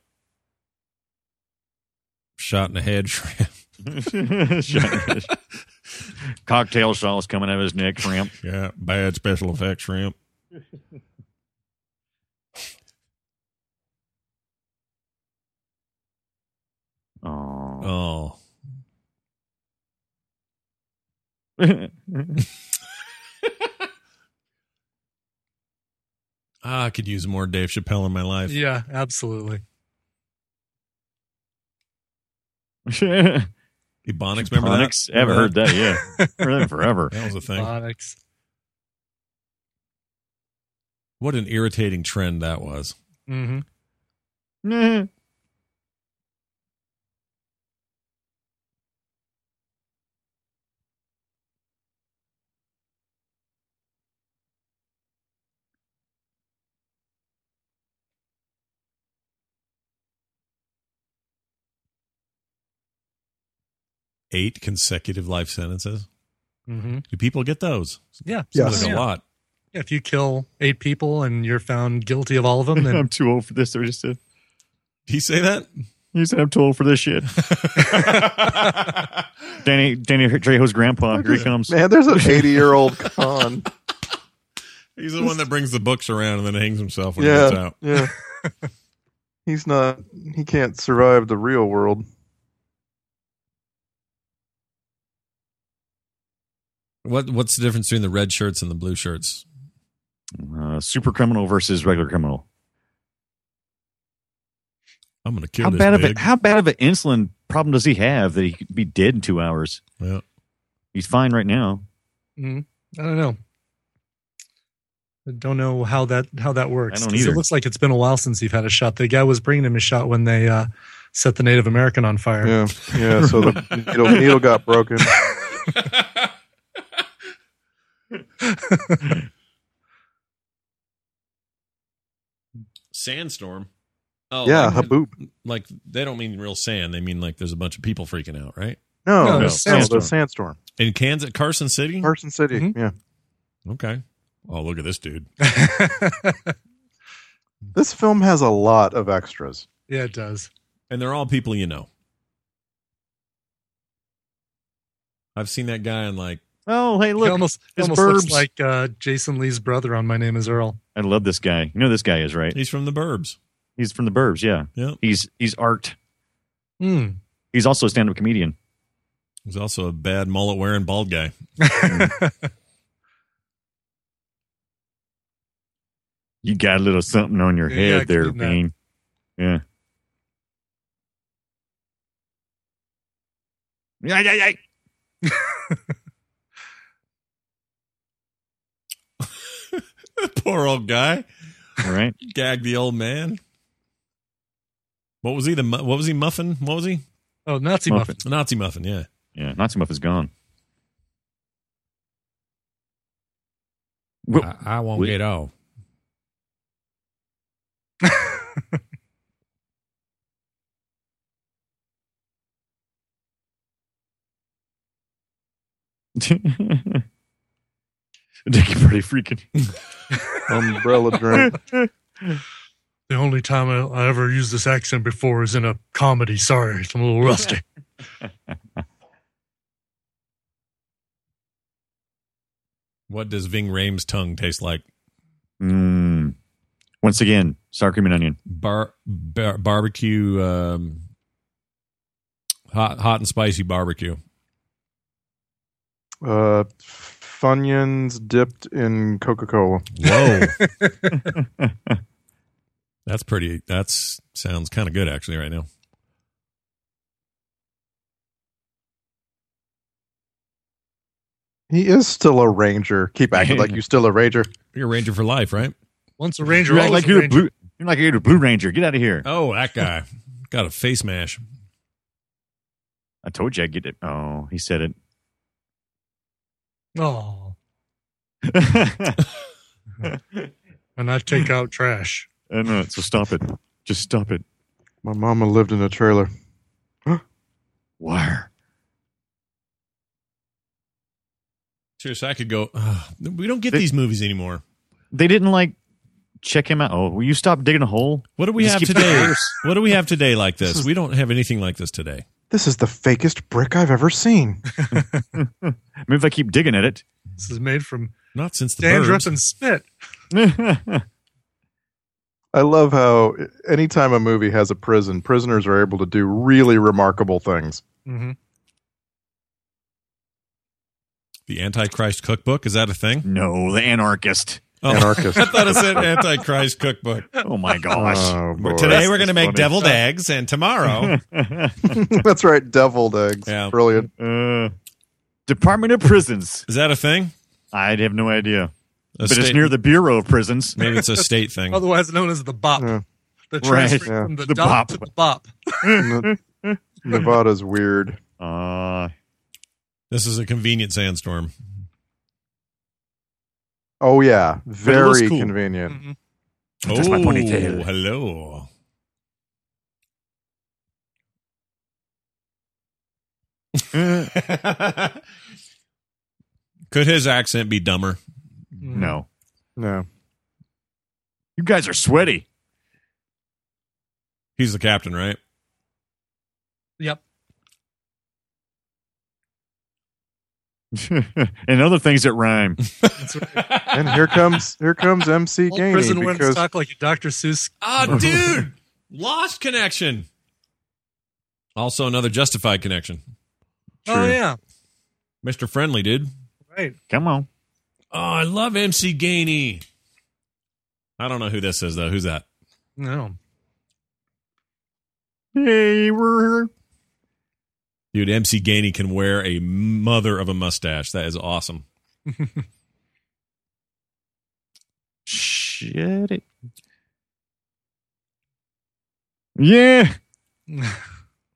Shot in the head shrimp. <laughs> Cocktail sauce coming out of his neck, shrimp. Yeah, bad special effects shrimp. Oh. Oh, <laughs> ah, I could use more Dave Chappelle in my life. Yeah, absolutely. Ebonics, remember that? Ebonics? Haven't heard that. Yeah, <laughs> heard that forever. That was a thing. Phonics. What an irritating trend that was. hmm Eight consecutive life sentences. hmm Do people get those? Yeah. Yes. Seems like a Yeah. lot. Yeah, If you kill eight people and you're found guilty of all of them, <laughs> then I'm too old for this. Or just said, Did he say that? you said I'm too old for this shit. <laughs> Danny Danny Trejo's grandpa. Here he comes. Man, there's an <laughs> 80 year old con. He's the one that brings the books around and then hangs himself when he gets out. yeah. He's not. He can't survive the real world. What What's the difference between the red shirts and the blue shirts? Uh, super criminal versus regular criminal. I'm going to kill How this bad of pig. a how bad of an insulin problem does he have that he could be dead in two hours? Yeah. He's fine right now. Mhm. I don't know. I don't know how that how that works. I don't 'cause either. It looks like it's been a while since you've had a shot. The guy was bringing him a shot when they uh, set the Native American on fire. Yeah, yeah. So the <laughs> needle, needle got broken. <laughs> Sandstorm. Oh, yeah, like, Haboob. like they don't mean real sand. They mean like there's a bunch of people freaking out, right? No, No, no, no, sandstorm. sandstorm. In Kansas, Carson City. Carson City. Mhm. Yeah. Okay. Oh, look at this dude. <laughs> This film has a lot of extras. yeah, it does. And they're all people you know. I've seen that guy in like Oh, hey, he look. almost, he his almost looks burbs. like uh, Jason Lee's brother on My Name Is Earl. I love this guy. You know who this guy is, right? he's from the Burbs. He's from the Burbs. Yeah, Yeah. he's he's art. Hmm. He's also a stand-up comedian. He's also a bad mullet wearing bald guy. <laughs> You got a little something on your Yeah, head yeah, there. Bean. Yeah. Yeah, yeah, yeah. <laughs> <laughs> Poor old guy. All right. <laughs> Gag the old man. What was he? The what was he? Muffin? What was he? oh, Nazi Muffin. muffin. Nazi muffin. Yeah. Yeah, Nazi Muff is gone. Whoa. I, won't We- get off. <laughs> <laughs> Dicky pretty freaking. <laughs> Umbrella drink. The only time I, I ever used this accent before is in a comedy. Sorry, I'm a little rusty. <laughs> What does Ving Rhames' tongue taste like? Mm. Once again, sour cream and onion. Bar, bar barbecue, um, hot hot and spicy barbecue. Uh, Funyuns dipped in Coca Cola. Whoa, <laughs> that's pretty. That's sounds kind of good actually right now. He is still a ranger. Keep acting like you're still a ranger. You're a ranger for life, right? Once a ranger, You're like you're a ranger. blue. You're like you're a blue ranger. Get out of here. Oh, that guy <laughs> got a face mash. I told you I'd get it. Oh, he said it. Oh, <laughs> and I take out trash. know. So stop it. Just stop it. My mama lived in a trailer. Huh? Wire. Seriously, I could go. Uh, we don't get these movies anymore. They didn't like check him out. Oh, will you stop digging a hole? What do we Just have keep today? <laughs> What do we have today like this? We don't have anything like this today. This is the fakest brick I've ever seen. <laughs> <laughs> Maybe if I keep digging at it. This is made from Not since the dandruff birds. and spit. <laughs> I love how anytime a movie has a prison, prisoners are able to do really remarkable things. hmm The Antichrist cookbook is that a thing? no, the anarchist. Oh, Anarchist. <laughs> I thought it said Antichrist cookbook. Oh my gosh. Oh, boy. Today we're going to make funny. deviled eggs, and tomorrow, <laughs> <laughs> That's right, deviled eggs. Yeah. Brilliant. uh, Department of Prisons. is that a thing? I have no idea. A but it's near the Bureau of Prisons. Maybe it's a state thing. Otherwise known as the bop. Yeah. The Right. transfer Yeah. from the, The dop bop. to the bop. Nevada's weird. Uh, This is a convenient sandstorm. Oh yeah, very cool. convenient. Mhm. That's my oh, ponytail. hello. <laughs> Could his accent be dumber? no. No, You guys are sweaty. He's the captain, right? Yep. <laughs> and other things that rhyme. That's right. and here comes here comes MC Gainey prison ones because talk like a Dr. Seuss. Oh, <laughs> dude. Lost connection. Also, another justified connection. Oh yeah, Mr. Friendly, dude. right. Come on. Oh, I love MC Gainey. I don't know who this is, though. Who's that? No, Hey, we're Dude, MC Gainey can wear a mother of a mustache. That is awesome. <laughs> shit it. Yeah.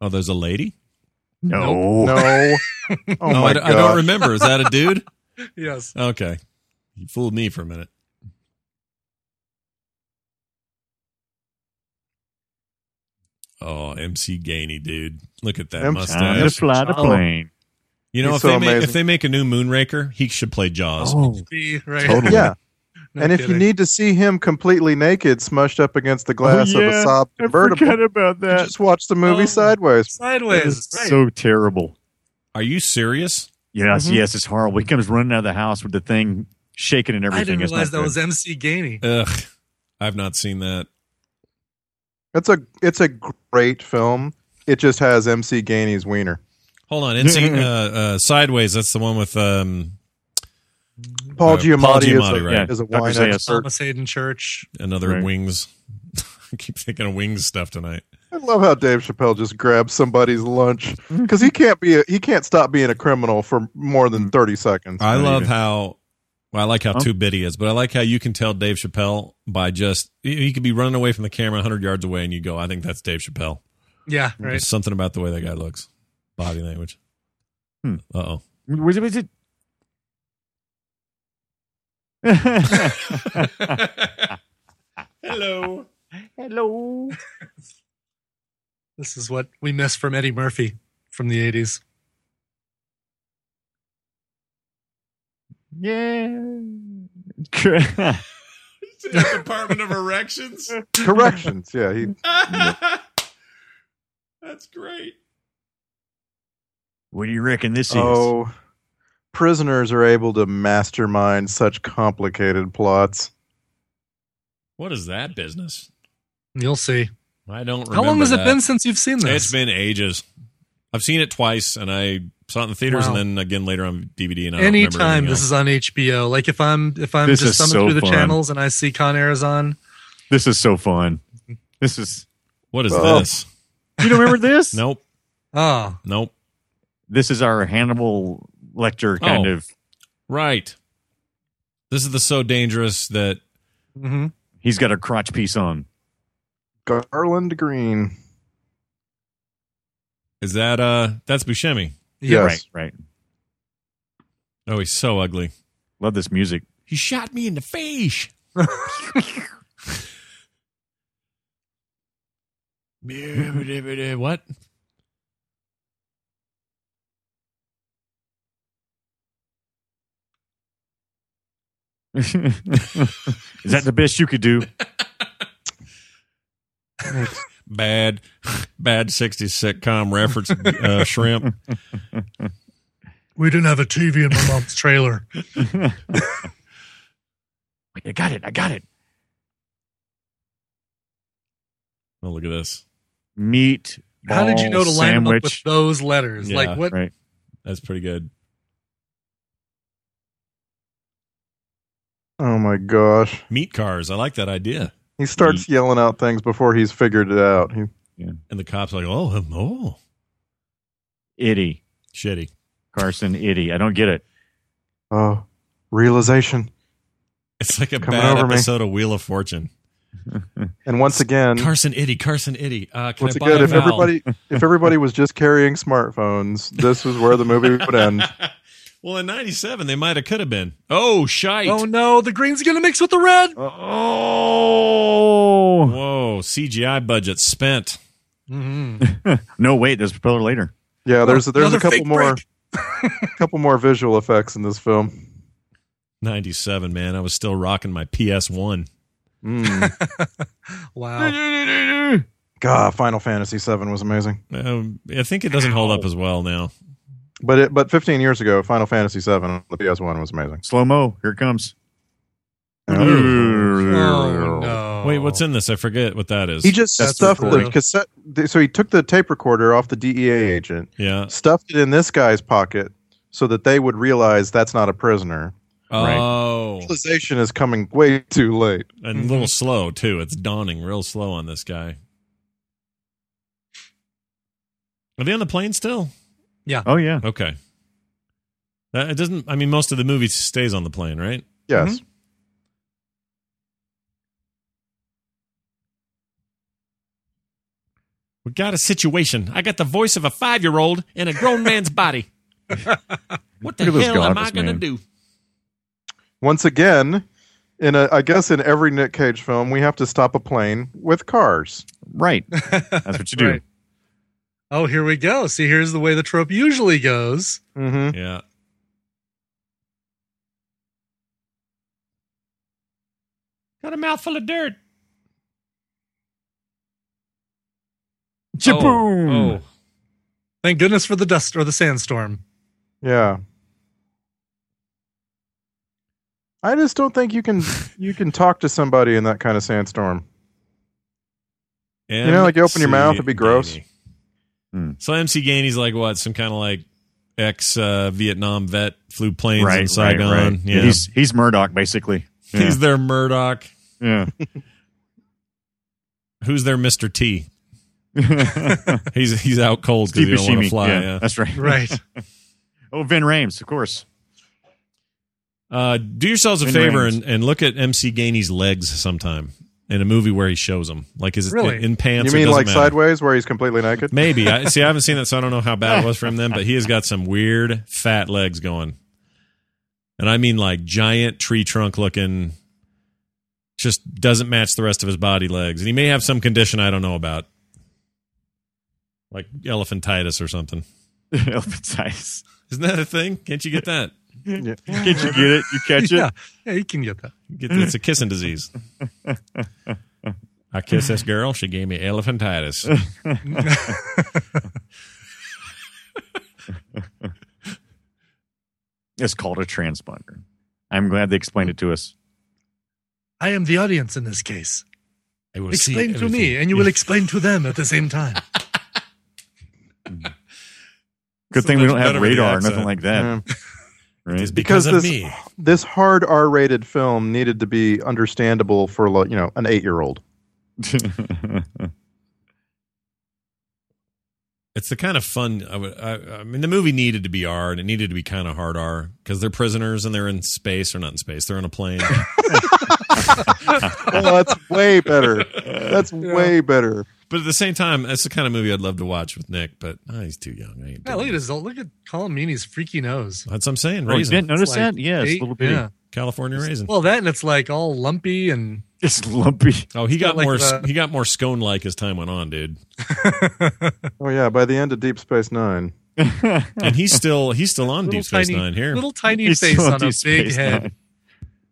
Oh, there's a lady? No. no. <laughs> Oh Oh, my I, god! I don't remember. Is that a dude? <laughs> yes. Okay. You fooled me for a minute. Oh, MC Gainey, dude. Look at that MC Time to mustache. fly the Oh. plane. You know, He's if so they make if they make a new Moonraker, he should play Jaws. Oh, right. Totally. Yeah, <laughs> No and if you need to see him completely naked, smushed up against the glass Oh, of a yeah. Saab I forgot about that. just watch the movie Oh. sideways. sideways, It's right. so terrible. Are you serious? Yes, Mhm. yes, it's horrible. He comes running out of the house with the thing shaking and everything. I everything. didn't realize that good. was MC Gainey. Ugh. I've not seen that. It's a it's a great film. It just has MC Gainey's wiener. Hold on. NC uh, uh, Sideways, that's the one with um, Paul Uh, Giamatti, Paul is, Giamatti, a, right. is a Dr. wine Zayas. expert. Thomas Hayden Church. another Right. Wings. <laughs> I keep thinking of Wings stuff tonight. I love how Dave Chappelle just grabs somebody's lunch because he can't be a, he can't stop being a criminal for more than thirty seconds. I love even. how. Well, I like how Huh? two bit he is, but I like how you can tell Dave Chappelle by just he he could be running away from the camera 100 yards away, and you go, "I think that's Dave Chappelle." Yeah, right. There's something about the way that guy looks, body language. Hmm. Uh oh. Was it? Was it? <laughs> Hello. Hello. This is what we miss from Eddie Murphy from the 80s. Yeah. <laughs> Department of Erections. Corrections, yeah. He <laughs> That's great. what do you reckon this is? oh, prisoners are able to mastermind such complicated plots. What is that business? You'll see. I don't. Remember How long has it been since you've seen this? It's been ages. I've seen it twice, and I saw it in the theaters, Wow. and then again later on DVD. And I don't Anytime anything this is on HBO, like if I'm if I'm This just thumbing so through the fun. channels and I see Con Air's on, This is so fun. This is. What is Oh. this? You don't remember this? <laughs> Nope. oh, Nope. This is our Hannibal Lecter kind Oh. of. Right. This is the so dangerous that hmm He's got a crotch piece on. Garland Green. is that uh that's Buscemi. Yeah, Yes. Right. Right. Oh, he's so ugly. Love this music. He shot me in the face. <laughs> what? is that the best you could do? <laughs> bad, bad '60s sitcom reference. Uh, shrimp. We didn't have a TV in my mom's trailer. Wait, I got it. I got it. Oh, look at this. Meat. How did you know to line them up with those letters? Yeah, like what? Right. That's pretty good. Oh my gosh. Meat cars. I like that idea. He starts yelling out things before he's figured it out. He, And the cops are like, oh, oh, Itty. shitty. Carson Itty. I don't get it. oh, realization. It's like a Coming bad over me. episode of Wheel of Fortune. <laughs> And once again, Carson Itty, Carson Itty. Uh, can once I buy again, a if everybody if everybody was just carrying smartphones, this was where the movie would end. <laughs> well, in '97, they might have could have been. Oh, shite! Oh no, the green's gonna mix with the red. Oh. Whoa, CGI budget spent. <laughs> no, wait. There's a propeller later. Yeah, there's there's a couple more <laughs> couple more visual effects in this film. '97, man. I was still rocking my PS1. Mm. <laughs> Wow. God, Final Fantasy VII was amazing. Um, I think it doesn't hold up as well now. But it, but 15 years ago, Final Fantasy VII on the PS1 was amazing. Slow mo. Here it comes. Oh, oh no. Wait, what's in this? I forget what that is. He just That's stuffed the cassette. So he took the tape recorder off the DEA agent, yeah. stuffed it in this guy's pocket so that they would realize that's not a prisoner. Oh, Realization is coming way too late. and a little slow too. It's dawning real slow on this guy. Are they on the plane still? Oh, yeah. Okay. That, it doesn't. I mean, most of the movie stays on the plane, right? Yes. Mm-hmm. We got a situation. I got the voice of a five year old in a grown man's <laughs> body. What the Look at those hell am I going to do? Once again, in a, I guess in every Nick Cage film, we have to stop a plane with cars. <laughs> Right. That's what you do. Right. Oh, here we go. See, here's the way the trope usually goes. Mm-hmm. Yeah. Got a mouthful of dirt. Jaboom! Oh, oh. Thank goodness for the dust or the sandstorm. Yeah. I just don't think you can <laughs> you can talk to somebody in that kind of sandstorm. M- you know, like you open your mouth, it'd be gross. 90. Mm. So MC Gainey's like what? Some kind of like ex uh, Vietnam vet flew planes right, in Saigon. Right, right. Yeah. He's he's Murdoch basically. <laughs> Yeah. He's their Murdoch. Yeah. <laughs> Who's their Mr. T? <laughs> he's he's out cold because he don't want to fly. Yeah, yeah. That's right. Right. oh, Ving Rhames, of course. Uh, do yourselves a Vin favor and, and, look at MC Gainey's legs sometime in a movie where he shows them. Like is it Really? in pants? You mean like matter. sideways where he's completely naked? <laughs> Maybe. I see. I haven't seen that, so I don't know how bad it was for him then. But he has got some weird fat legs going, and I mean like giant tree trunk looking. Just doesn't match the rest of his body legs, and he may have some condition I don't know about, like elephantitis or something. <laughs> Elephantitis. Isn't that a thing? Can't you get that? Yeah. <laughs> Can't you get it? You catch it? <laughs> Yeah, yeah you can get that. Get, it's a kissing disease. I kissed this girl. She gave me elephantitis. <laughs> It's called a transponder. I'm glad they explained it to us. I am the audience in this case. I will Explain to me, and you will explain to them at the same time. Good So thing we don't have better with the radar or nothing like that. Yeah. Right? It's because, of this me. this hard R-rated film needed to be understandable for you know an eight-year-old. <laughs> It's the kind of fun. I, would, I, I mean, the movie needed to be R, and it needed to be kind of hard R because they're prisoners and they're in space or not in space. They're on a plane. <laughs> Oh, that's way better. That's <laughs> way better. But at the same time, that's the kind of movie I'd love to watch with Nick. But oh, he's too young. I ain't Yeah, look at it. his look at Colm Meaney's freaky nose. That's what I'm saying. Oh, you Raisin. didn't notice It's like that? Yes, eight- a little bit. Yeah. California raisin. Well, that and it's like all lumpy and <laughs> It's lumpy. Oh, he got like more. the- he got more scone like as time went on, dude. <laughs> Oh yeah, by the end of Deep Space Nine. <laughs> And he's still he's still on Deep Space tiny, Nine here. little tiny He's face on a Deep big Space head. Nine.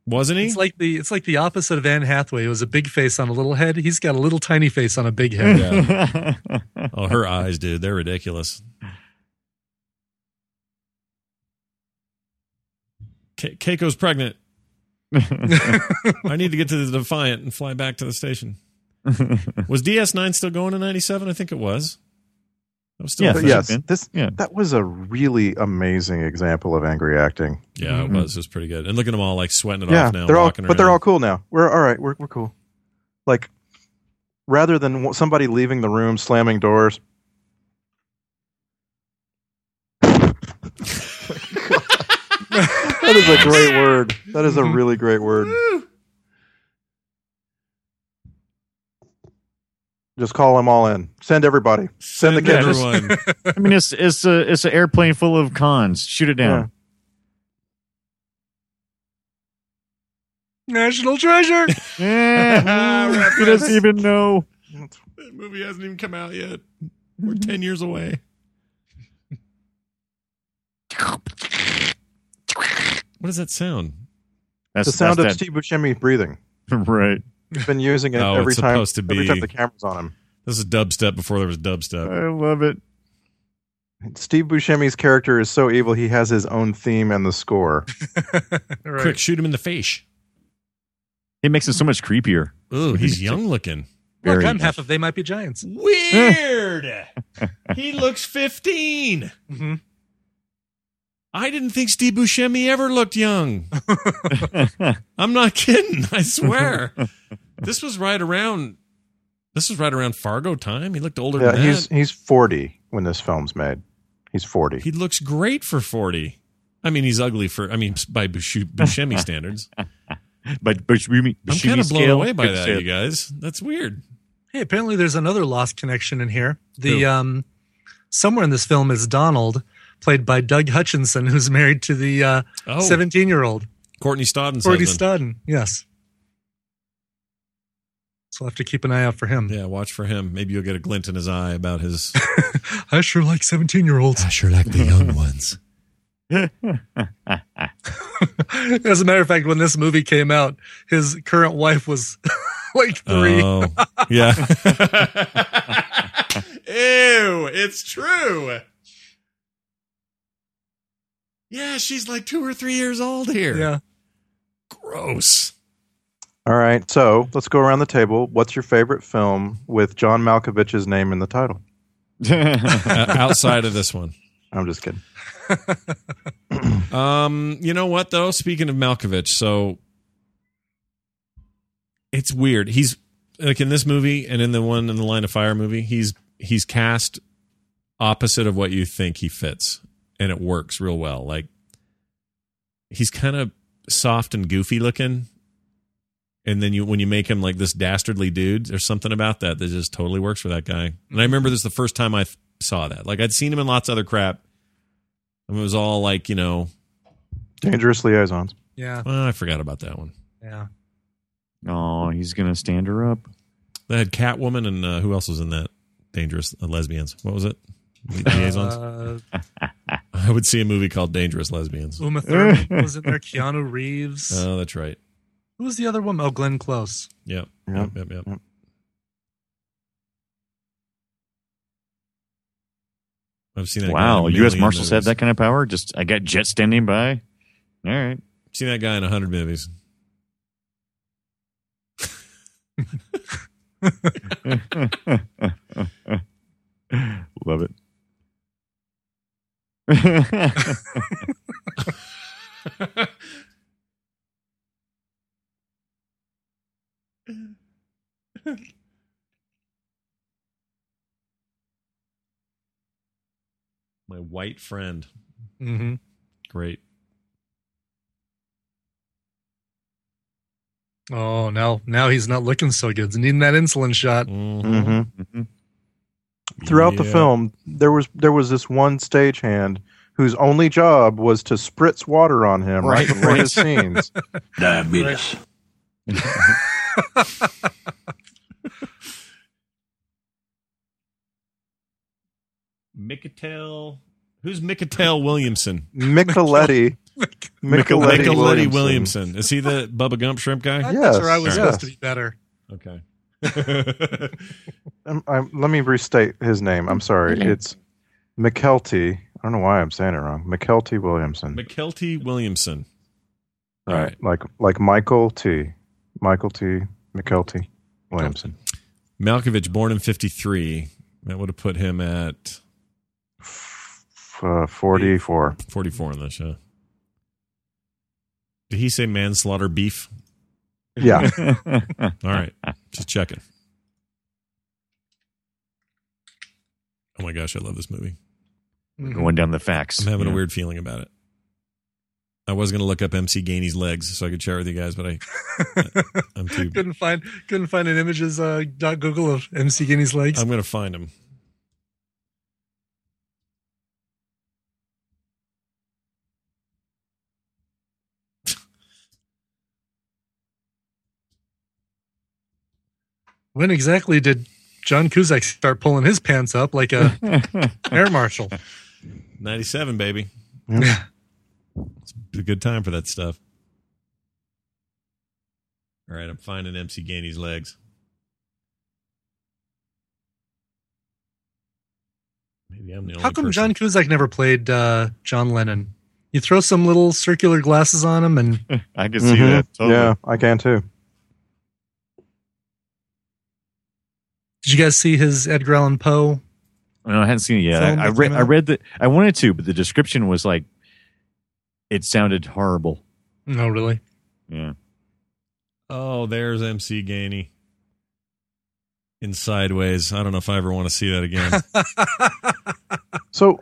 Wasn't he? It's like the it's like the opposite of Anne Hathaway. It was a big face on a little head. He's got a little tiny face on a big head. Yeah. <laughs> oh, her eyes, dude, they're ridiculous. Ke- Keiko's pregnant. <laughs> I need to get to the Defiant and fly back to the station. Was DS9 still going in 97? I think it was. That was still Yeah, But yes, this Yeah. that was a really amazing example of angry acting. Yeah, it mm-hmm. was. It was pretty good. And look at them all like sweating it yeah, off now. they're all, walking but they're all cool now. We're all right. We're we're cool. Like rather than w- somebody leaving the room slamming doors. <laughs> <laughs> that is a great word. That is a really great word. <laughs> Just call them all in. Send everybody. Send the kids. everyone. <laughs> I mean, it's it's a it's an airplane full of cons. Shoot it down. National treasure. <laughs> Yeah. he doesn't even know. that movie hasn't even come out yet. We're 10 years away. What does that sound? That's The sound of that's Steve Buscemi breathing. <laughs> right. He's been using it <laughs> Oh, every it's time. supposed to Every be- time the camera's on him. This is a dubstep before there was dubstep. I love it. Steve Buscemi's character is so evil he has his own theme and the score. <laughs> right. Quick, shoot him in the face. It makes it so much creepier. Ooh, he's <laughs> young looking. Look, Very I'm nice. half of They Might Be Giants. Weird. he looks 15. hmm I didn't think Steve Buscemi ever looked young. I'm not kidding. I swear. This was right around. This was right around Fargo time. He looked older Yeah, than he's that. he's 40 when this film's made. He's 40. He looks great for 40. I mean, he's ugly for. I mean, by Bush- Buscemi <laughs> standards. but but we I'm kind of blown away by that, you guys. That's weird. Hey, apparently there's another lost connection in here. The um, somewhere in this film is Donald, played by Doug Hutchinson, who's married to the uh, Oh, 17 year old Courtney Stodden's Courtney husband. Stodden. Yes. So I'll have to keep an eye out for him. Yeah, watch for him. Maybe you'll get a glint in his eye about his. <laughs> I sure like 17 year olds. I sure like the young ones. <laughs> As a matter of fact, when this movie came out, his current wife was <laughs> like three. Oh, yeah. Ew, it's true. Yeah, she's like two or three years old here. yeah. Gross. All right, so let's go around the table. What's your favorite film with John Malkovich's name in the title? Uh, <laughs> <laughs> outside of this one. I'm just kidding. <laughs> Um, you know what though? Speaking of Malkovich, so it's weird. He's like in this movie and in the one in the Line of Fire movie, he's he's cast opposite of what you think he fits, and it works real well. Like he's kind of soft and goofy looking, and then you when you make him like this dastardly dude, there's something about that that just totally works for that guy. And I remember this the first time I th- saw that. Like I'd seen him in lots of other crap. And it was all like, you know, Dangerous Liaisons. Yeah. well, I forgot about that one. Yeah. oh, he's gonna stand her up. They had Catwoman and uh, who else was in that? Dangerous uh, Lesbians. What was it? Liaisons. Uh, <laughs> I would see a movie called Dangerous Lesbians. Uma Thurman was in there. Keanu Reeves. Oh, that's right. Who was the other one? Oh, Glenn Close. Yep. Yep. Yep. Yep. Yep. Yep. I've seen that. guy Wow, in a U.S. million Marshals had movies. that kind of power. Just I got jet standing by. All right. Seen that guy in a hundred movies. <laughs> Love it. <laughs> My white friend. Mm-hmm. Great. Oh, now now he's not looking so good. He's needing that insulin shot. Mhm. Mm-hmm. Mhm. Throughout the film, there was there was this one stagehand whose only job was to spritz water on him right, Right, before right. his scenes. <laughs> Diabetes. <laughs> Micatel. Who's Micatel Williamson? Micheletti. Micheletti Micheletti Williamson. Williamson. Is he the <laughs> Bubba Gump shrimp guy? I Yes, thought I was yes. supposed to be better. Okay. <laughs> Um, I'm- let me restate his name. I'm sorry. It's Mykelti. I don't know why I'm saying it wrong. Mykelti Williamson. Mykelti Williamson. All right. Like like Michael T. Michael T. Mykelti Williamson. Malkovich, born in 53. That would have put him at F- uh, 44. 44 in this, yeah. Did he say manslaughter beef? Yeah. <laughs> All right. Just checking. Oh my gosh, I love this movie. Going down the facts. I'm having Yeah. a weird feeling about it. I was going to look up MC Gainey's legs so I could share with you guys, but I, <laughs> I'm too. couldn't find couldn't find an images uh, dot Google of MC Gainey's legs. I'm going to find him. when exactly did John Cusack start pulling his pants up like a <laughs> air marshal? 97, baby. Yeah. It's a good time for that stuff. All right, I'm finding MC Gainey's legs. Maybe I'm the only How come person. John Cusack never played uh, John Lennon? You throw some little circular glasses on him, and <laughs> I can see Mhm. that. Totally. Yeah, I can too. did you guys see his Edgar Allan Poe? No, I hadn't seen it yet. I, I read. I read that. I wanted to, but the description was like, it sounded horrible. No, really. Yeah. Oh, there's MC Gainey. In Sideways. I don't know if I ever want to see that again. <laughs> So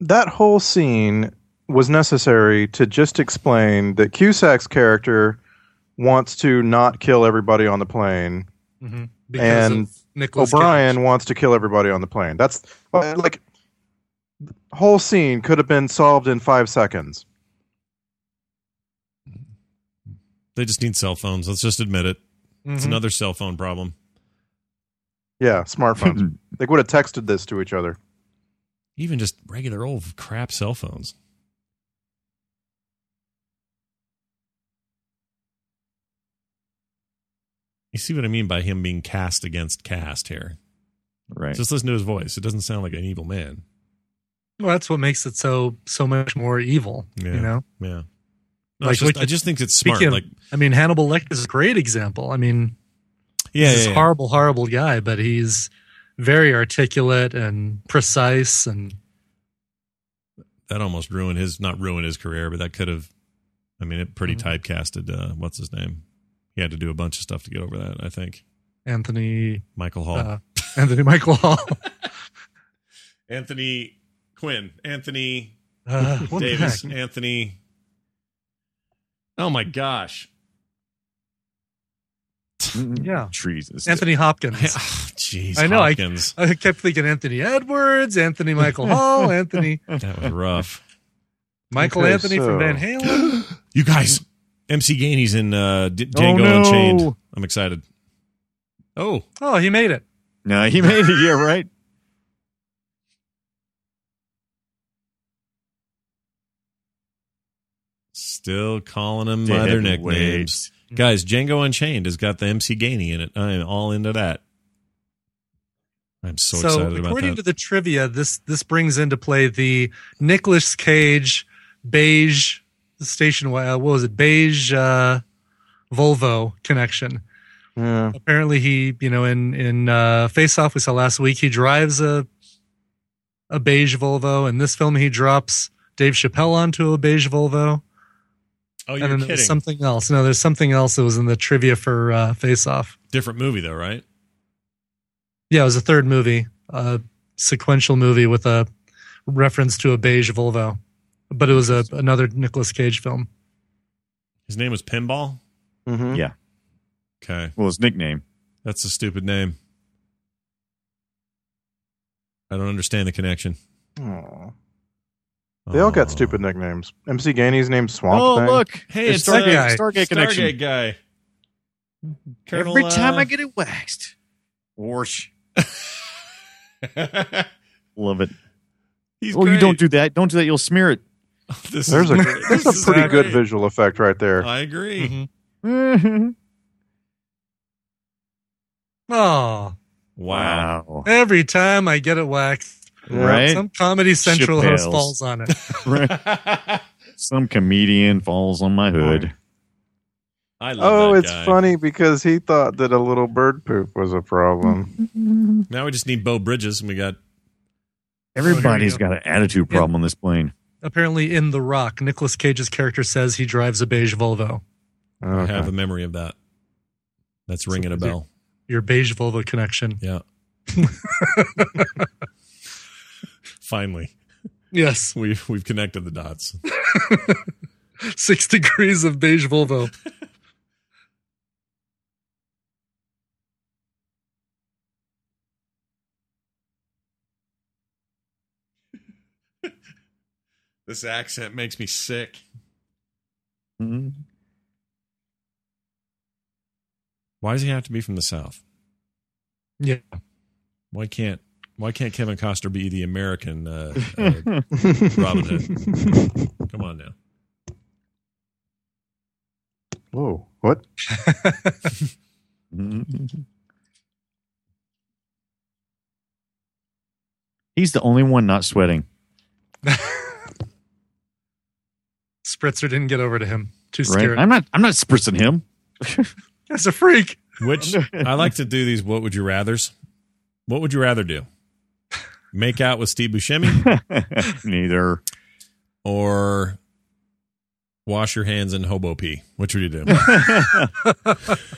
that whole scene was necessary to just explain that Cusack's character wants to not kill everybody on the plane. hmm Because And of Nicholas O'Brien wants to kill everybody on the plane. That's like the whole scene could have been solved in five seconds. they just need cell phones. Let's just admit it. It's Mhm. another cell phone problem. Yeah, smartphones. <laughs> they would have texted this to each other. Even just regular old crap cell phones. You see what I mean by him being cast against cast here? right. Just listen to his voice. It doesn't sound like an evil man. Well, that's what makes it so so much more evil. Yeah. You know, Yeah. No, Like, just, I just think it's smart. of- like, I mean, Hannibal Lecter is a great example. I mean, yeah, he's yeah, this yeah. horrible, horrible guy, but he's very articulate and precise, and that almost ruined his not ruined his career, but that could have. I mean, it pretty Mhm. typecasted. Uh, what's his name? He had to do a bunch of stuff to get over that. I think Anthony Michael Hall, uh, Anthony Michael Hall. <laughs> Anthony Quinn, Anthony <sighs> Uh, Davis. Anthony. Oh my gosh! Yeah. Jesus. Anthony Hopkins. <laughs> Jeez, I know, I- Hopkins. I kept thinking Anthony Edwards, Anthony Michael Hall, <laughs> Anthony that was rough. Michael Okay, Anthony so- from Van Halen. <gasps> You guys, MC Gainey's in uh, D- Oh, Django no. Unchained. I'm excited. Oh, Oh, he made it. No, he made it. Yeah, right. Still calling them by their Dead nicknames. Guys, Django Unchained has got the MC Gainey in it. I'm all into that. I'm so, So, excited about that. according to the trivia, this this brings into play the Nicolas Cage beige station. Uh, what was it? Beige uh, Volvo connection. Yeah. Apparently, he you know in in uh, Face Off we saw last week he drives a a beige Volvo. In this film, he drops Dave Chappelle onto a beige Volvo. Oh, you're then kidding. there's something else. No, there's something else that was in the trivia for uh, Face Off. Different movie though, right? Yeah, it was a third movie, a sequential movie with a reference to a beige Volvo, but it was a another Nicolas Cage film. His name was Pinball. Mm-hmm. Yeah. Okay, Well, his nickname. that's a stupid name. I don't understand the connection. Aw. They all got Oh. stupid nicknames. MC Gainey's name's Swamp oh, Thing. look. Hey, It's it's Stargate, Stargate connection. Stargate guy. Colonel, Every time uh, I get it waxed. Warsh. <laughs> Love it. He's Oh, you don't do that. Don't do that. You'll smear it. <laughs> This There's a is, that's this a pretty good great. visual effect right there. I agree. Mhm. wow. Oh, Wow. every time I get it waxed, Yeah. Right? some Comedy Central host falls on it. <laughs> right. <laughs> Some comedian falls on my hood. I love Oh, that it's guy. funny because he thought that a little bird poop was a problem. <laughs> Now we just need Beau Bridges, and we got Everybody's Oh, here got an attitude problem on this plane. Apparently, in The Rock, Nicolas Cage's character says he drives a beige Volvo. I have a memory of that. That's ringing a is it? bell. Your beige Volvo connection. Yeah. Finally, Yes, <laughs> we've we've connected the dots. <laughs> six degrees of beige Volvo. <laughs> This accent makes me sick. Mhm. Why does he have to be from the South? Yeah. Why can't Why can't Kevin Costner be the American uh, uh, <laughs> Robin Hood? Come on now. Whoa! What? <laughs> He's the only one not sweating. <laughs> Spritzer didn't get over to him. Too Right? scared. I'm not. I'm not spritzing him. That's a freak. Which I like to do these. What would you rather's? What would you rather do? Make out with Steve Buscemi <laughs> Neither. or wash your hands in hobo pee? Which would you do? <laughs>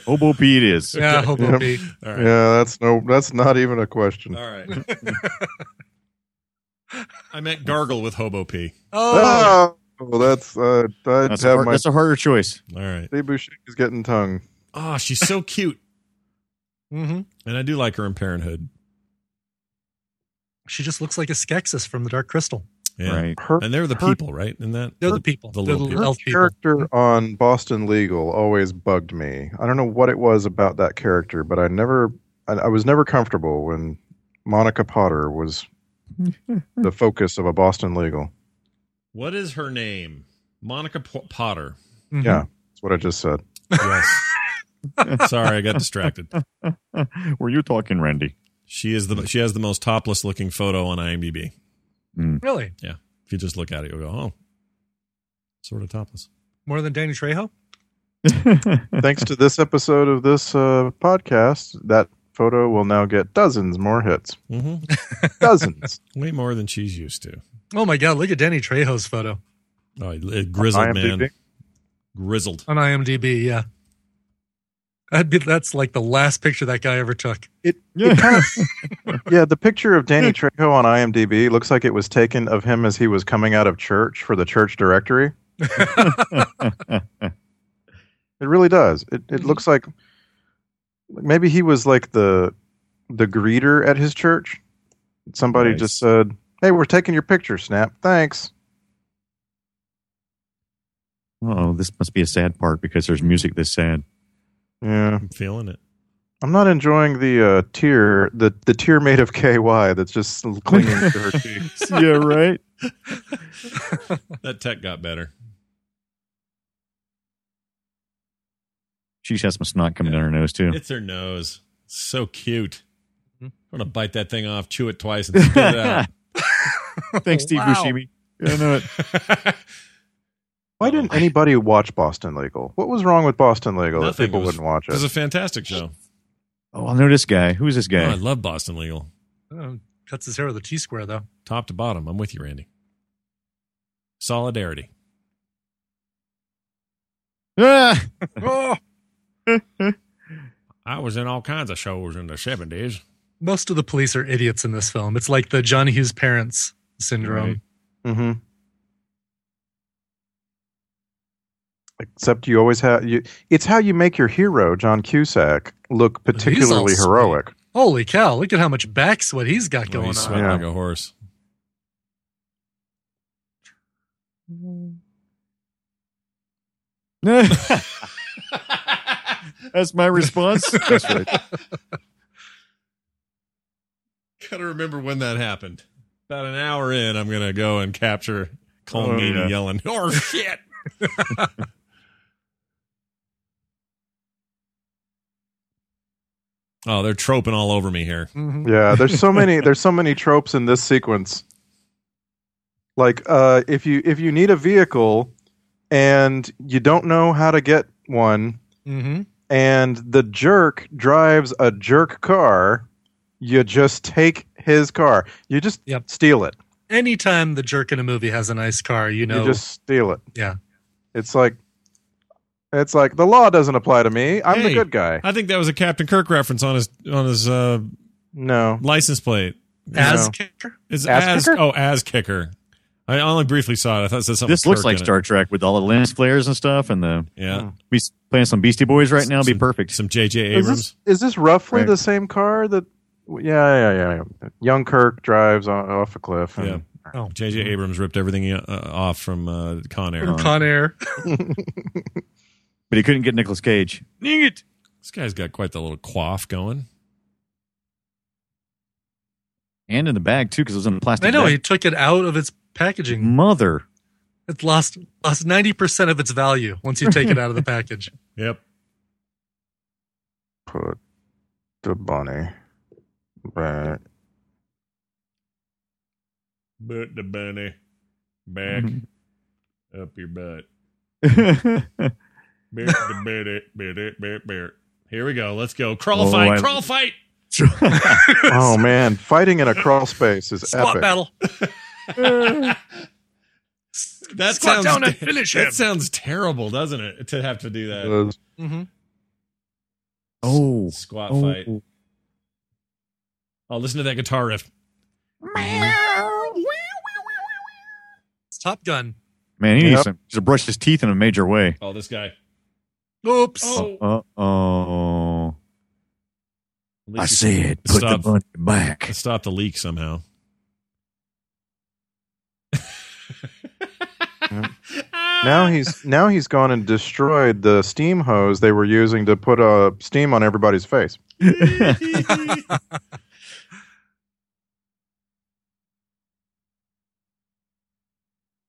Hobo pee is. Yeah, Hobo Yep. B. All right. Yeah, that's no. That's not even a question. All right. <laughs> I meant gargle with hobo pee. Oh, Oh, that's uh, I'd That's a, have hard, my that's a harder choice. All right. Steve Buscemi is getting tongue. Oh, she's so cute. hmm And I do like her in Parenthood. She just looks like a Skeksis from the Dark Crystal. Yeah. Right. Her, And they're the her- people, right? In that? They're the people. The They're little the people. Her elf people. character on Boston Legal always bugged me. I don't know what it was about that character, but I never, I, I was never comfortable when Monica Potter was <laughs> the focus of a Boston Legal. What is her name? Monica P- Potter. Mhm. Yeah, that's what I just said. Yes. <laughs> Sorry, I got distracted. <laughs> Were you talking, Randy? She is the she has the most topless looking photo on IMDb. Really? Yeah. If you just look at it, you'll go, oh, sort of topless. More than Danny Trejo? <laughs> Thanks to this episode of this uh, podcast, that photo will now get dozens more hits. hmm <laughs> Dozens. Way more than she's used to. Oh my God! Look at Danny Trejo's photo Oh, a grizzled IMDb. man. Grizzled. on IMDb. Yeah, that'd be that's like the last picture that guy ever took. It, it kind of, <laughs> yeah, the picture of Danny Trejo on IMDb looks like it was taken of him as he was coming out of church for the church directory. <laughs> It really does. It it looks like maybe he was like the the greeter at his church. Somebody Nice. just said, "Hey, we're taking your picture, Snap. Thanks." oh, this must be a sad part because there's music this sad. Yeah, I'm feeling it. I'm not enjoying the uh, tear the the tear made of KY that's just clinging to her cheek. <laughs> yeah, right. <laughs> That tech got better. She has some snot coming down her nose too. It's her nose. So cute. Mhm. I'm gonna bite that thing off, chew it twice, and spit it out. <laughs> Thanks, Steve Wow. Buscemi. I know it. Why didn't anybody watch Boston Legal? What was wrong with Boston Legal Nothing. that people was- wouldn't watch It It was a fantastic show. Oh, I know this guy. Who's this guy? Oh, I love Boston Legal, Oh, cuts his hair with a T square though. top to bottom. I'm with you, Randy. Solidarity. Ah! Oh, <laughs> I was in all kinds of shows in the '70s. most of the police are idiots in this film. It's like the John Hughes parents syndrome. Right. hmm Except you always have you. It's how you make your hero, John Cusack, look particularly sweet. heroic. Holy cow! Look at how much back sweat he's got Oh, going he's on. sweating Yeah. like a horse. <laughs> That's my response. <laughs> That's right. Gotta remember when that happened. About an hour in, I'm gonna go and capture Calling Oh, me yeah. and yelling, "Oh shit!" <laughs> oh, they're troping all over me here. Mhm. Yeah, there's so many there's so many tropes in this sequence. Like uh if you if you need a vehicle and you don't know how to get one Mhm. and the jerk drives a jerk car, you just take his car. You just Yep. steal it. Anytime the jerk in a movie has a nice car, you know. You just steal it. Yeah. It's like it's like the law doesn't apply to me. I'm the good guy. I think that was a Captain Kirk reference on his on his uh, No. license plate. as No. kicker. Is Ass as kicker? oh as kicker. I only briefly saw it. I thought it said something. This looks like in it. Star Trek with all the lens flares and stuff, and the Yeah, we playing some Beastie Boys right now. Be perfect. some J.J. Is Abrams. this, is this roughly Right. the same car that? Yeah, yeah, yeah. yeah. Young Kirk drives off a cliff. And, Yeah. Oh, J.J. Abrams ripped everything uh, off from uh, Con Air. Con Air. <laughs> <laughs> But he couldn't get Nicolas Cage. Dang it! This guy's got quite the little quaff going. And in the bag too, because it was in a plastic. I know bag. he took it out of its packaging. Mother. It lost lost ninety percent of its value once you take it out of the package. <laughs> Yep. Put the bunny back. Put the bunny back <laughs> up your butt. <laughs> Here we go. Let's go. Crawl Oh, fight. I- Crawl fight. <laughs> Oh man, fighting in a crawl space is Squat epic. battle. <laughs> That Squat sounds down and finish him. That sounds terrible, doesn't it? To have to do that Uh, hmm oh. squat oh. fight. Oh, listen to that guitar riff. It's Top Gun. Man, he needs Yep. some, to brush his teeth in a major way. Oh, this guy. Oops. Oh, Uh oh. At least he said, put Stop. the bunny back. Stop the leak somehow. <laughs> now he's now he's gone and destroyed the steam hose they were using to put uh, steam on everybody's face. <laughs>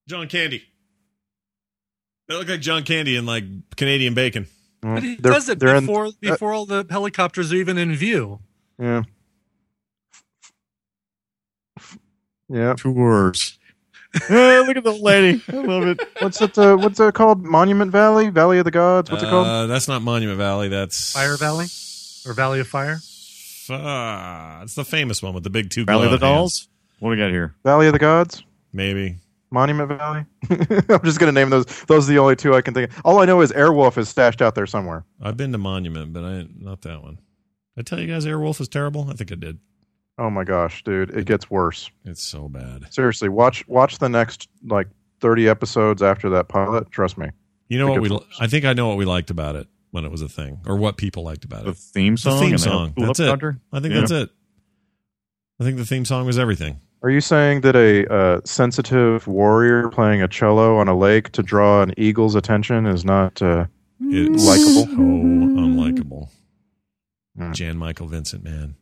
John Candy. They look like John Candy and like Canadian bacon. But he They're- does it they're in- before before all the helicopters are even in view. yeah. Yeah. Tours. <laughs> Look at the lady. I love it. What's it? Uh, what's it called? Monument Valley, Valley of the Gods. What's it called? Uh, that's not Monument Valley. That's Fire Valley or Valley of Fire. Uh, it's the famous one with the big two. Valley of the glove Dolls. What do we got here? Valley of the Gods. Maybe. Monument Valley. <laughs> I'm just gonna name those. Those are the only two I can think. of. All I know is Airwolf is stashed out there somewhere. I've been to Monument, but I not that one. I tell you guys Airwolf is terrible? I think I did. Oh my gosh, dude, it gets worse. It's so bad. Seriously, watch watch the next like 30 episodes after that pilot. Trust me. You know what we? worse. I think I know what we liked about it when it was a thing, or what people liked about The it. The theme song. the theme song. That's it. helicopter? I think Yeah. that's it. I think the theme song was everything. Are you saying that a uh, sensitive warrior playing a cello on a lake to draw an eagle's attention is not? Uh, It's Likeable. so unlikable. Hmm. Jan Michael Vincent, man.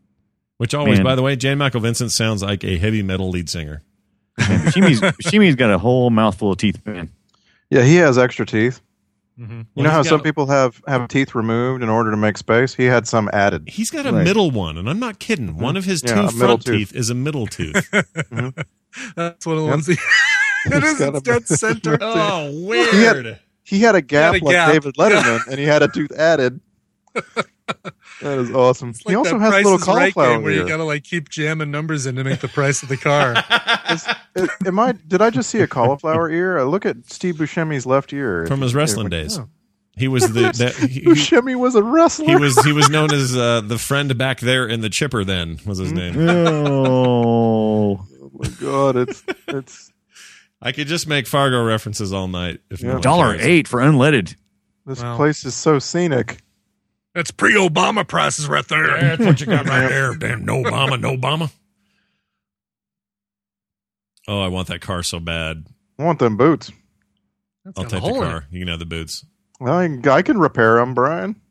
Which always, Man. by the way, Jan Michael Vincent sounds like a heavy metal lead singer. Shimi's, <laughs> Shimi's got a whole mouthful of teeth, man. yeah, he has extra teeth. Hmm You Well, know how some got- people have have teeth removed in order to make space. He had some added. He's got a Right. middle one, and I'm not kidding. One of his Yeah, two front tooth. teeth is a middle tooth. <laughs> That's one of the Yep. ones. He, <laughs> it is got a- it's dead center. oh, He weird. had- He had a gap a like gap. David Letterman, and he had a tooth added. <laughs> That is awesome. It's he also has a little is Right cauliflower game where you gotta like keep jamming numbers in to make the price of the car. <laughs> Is- is- am I? Did I just see a cauliflower <laughs> ear? Uh, look at Steve Buscemi's left ear From his wrestling Yeah, days. oh. He was the <laughs> that, he, he- Buscemi was a wrestler. he was he was known as uh, the friend back there in the chipper. Then was his name. Oh. Oh my god! It's it's I could just make Fargo references all night. If no Yeah. one Dollar cares. eight for unleaded. this Wow. place is so scenic. That's pre-Obama prices right there. Yeah, that's what you got right there. Damn, no Obama, no Obama. Oh, I want that car so bad. I want them boots. That's I'll take the hole in car. You can have the boots. I, I can repair them, Brian.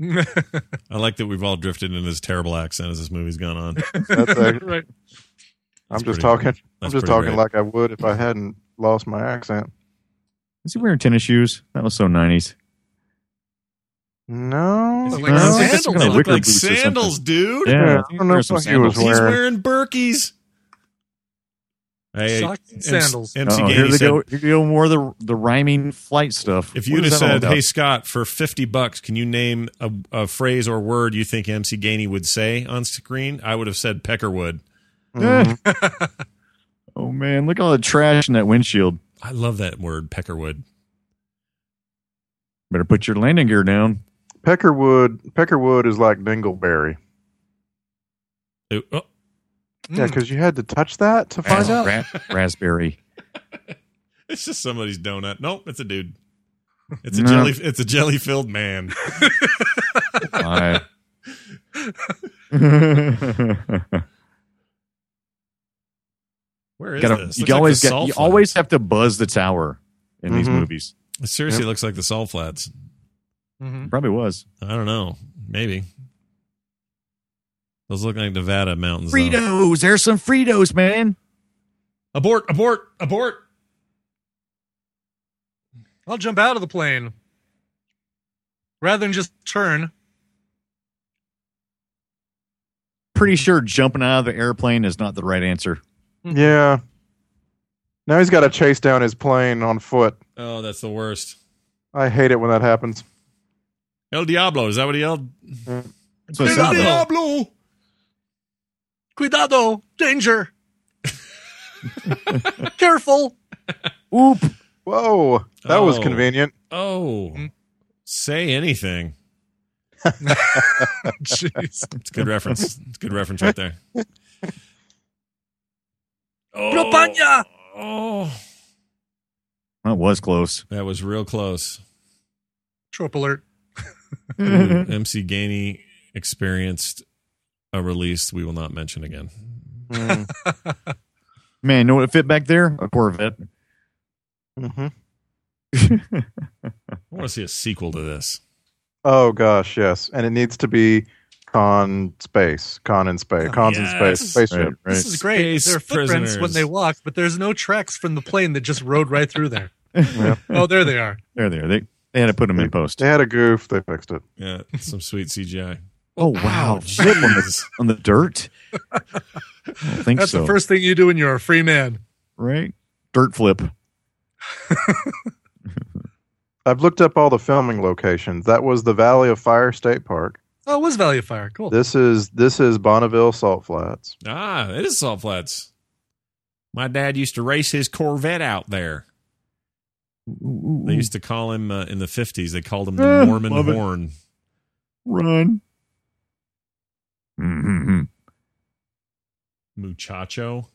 <laughs> I like that we've all drifted into this terrible accent as this movie's gone on. That's a, <laughs> right. I'm That's just talking. I'm just talking great. like I would if I hadn't lost my accent. Is he wearing tennis shoes? That was so 90s. No, Is he Like no. sandals. sandals? Like look wicker like boots or something. sandals, dude. Yeah, Yeah, I I don't know what he was sandals. He's wearing. wearing Berkeys. Hey, Socks and MC. MC here they said, go. Here you go. More of the the rhyming flight stuff. if you'd have is that all said, "Hey Scott, for fifty bucks, can you name a, a phrase or word you think MC Gainey would say on screen?" I would have said Peckerwood. Mhm. <laughs> oh man, look at all the trash in that windshield. I love that word, Peckerwood. Better put your landing gear down. Peckerwood. Peckerwood is like Dingleberry. It- oh, Yeah, because you had to touch that to find Ras- out. ra- raspberry. <laughs> it's just somebody's donut. Nope, it's a dude. It's a No. jelly. It's a jelly filled man. Why? <laughs> Where is Gotta- this? you Looks like always the get, you Salt always have to buzz the tower in these Mhm. movies. It seriously looks like the Salt Flats. Mhm. Probably was. I don't know. Maybe those look like Nevada mountains. though. Fritos. There's some Fritos, man. Abort! Abort! Abort! I'll jump out of the plane rather than just turn. Pretty sure jumping out of the airplane is not the right answer. Yeah. Now he's got to chase down his plane on foot. Oh, that's the worst. I hate it when that happens. El Diablo. Is that what he yelled? That's what El sounded. Diablo. Cuidado! Danger! <laughs> Careful! Oop. Whoa, that was Oh. convenient. Oh, Mm. say anything. <laughs> Jeez. It's a good reference. It's a good reference right there. Oh, Propagna! oh, That was close. that was real close. Trope alert. Ooh, MC Gainey experienced a release we will not mention again. Mm, <laughs> Man, know what fit back there? A Corvette. mhm. <laughs> I want to see a sequel to this. Oh gosh, yes, and it needs to be con space, con in space, cons in space, spaceship. Right, right. This is great. Space there are footprints when they walk, but there's no tracks from the plane that just rode right through there. <laughs> Yeah. Oh, there they are. There, there. They they had to put them in post. They had a goof, they fixed it. Yeah, some sweet CGI. Oh wow! Ow, Flip on the, <laughs> on the dirt. I think That's so. the first thing you do when you're a free man. right? Dirt flip. <laughs> I've looked up all the filming locations. That was the Valley of Fire State Park. Oh, it was Valley of Fire. Cool. This is this is Bonneville Salt Flats. Ah, it is Salt Flats. My dad used to race his Corvette out there. They used to call him uh, in the fifties. They called him the Ah, Mormon love it. Horn. run. <laughs> Mm-hmm. Muchacho,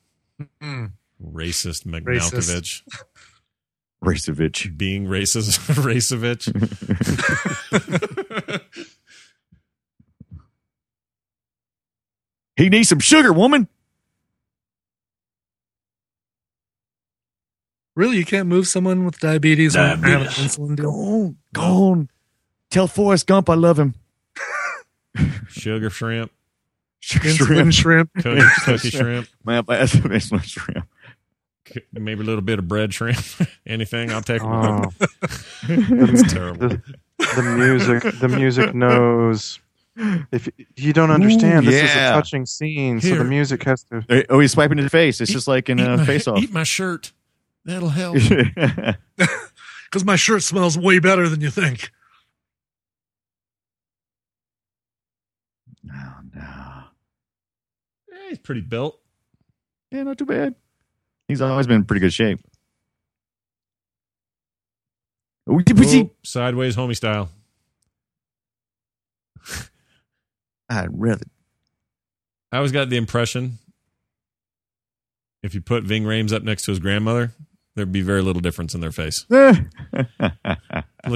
Mm. racist Racist. McMalkovich, <laughs> Racevich. being racist, <laughs> Racevich. He needs some sugar, woman. Really, you can't move someone with diabetes, or have an Diabetes. insulin Go deal? on, go on. Tell Forrest Gump I love him. <laughs> Sugar shrimp, Sugar Insulin shrimp. cookie, cookie <laughs> shrimp, Man, that's the shrimp. maybe a little bit of bread shrimp. <laughs> Anything, I'll take them. Oh, It's terrible. the, the music, the music knows. If you don't understand, Ooh, this is a touching scene, so the music has to. Oh, he's swiping his face. It's just like in a my- face off. Eat my shirt. That'll help. <laughs> <laughs> Because my shirt smells way better than you think. no, no. Eh, he's pretty built. Yeah, not too bad. He's always been in pretty good shape. Did see? Sideways, homie style. <laughs> I'd rather. I always got the impression if you put Ving Rhames up next to his grandmother, there'd be very little difference in their face. <laughs> Look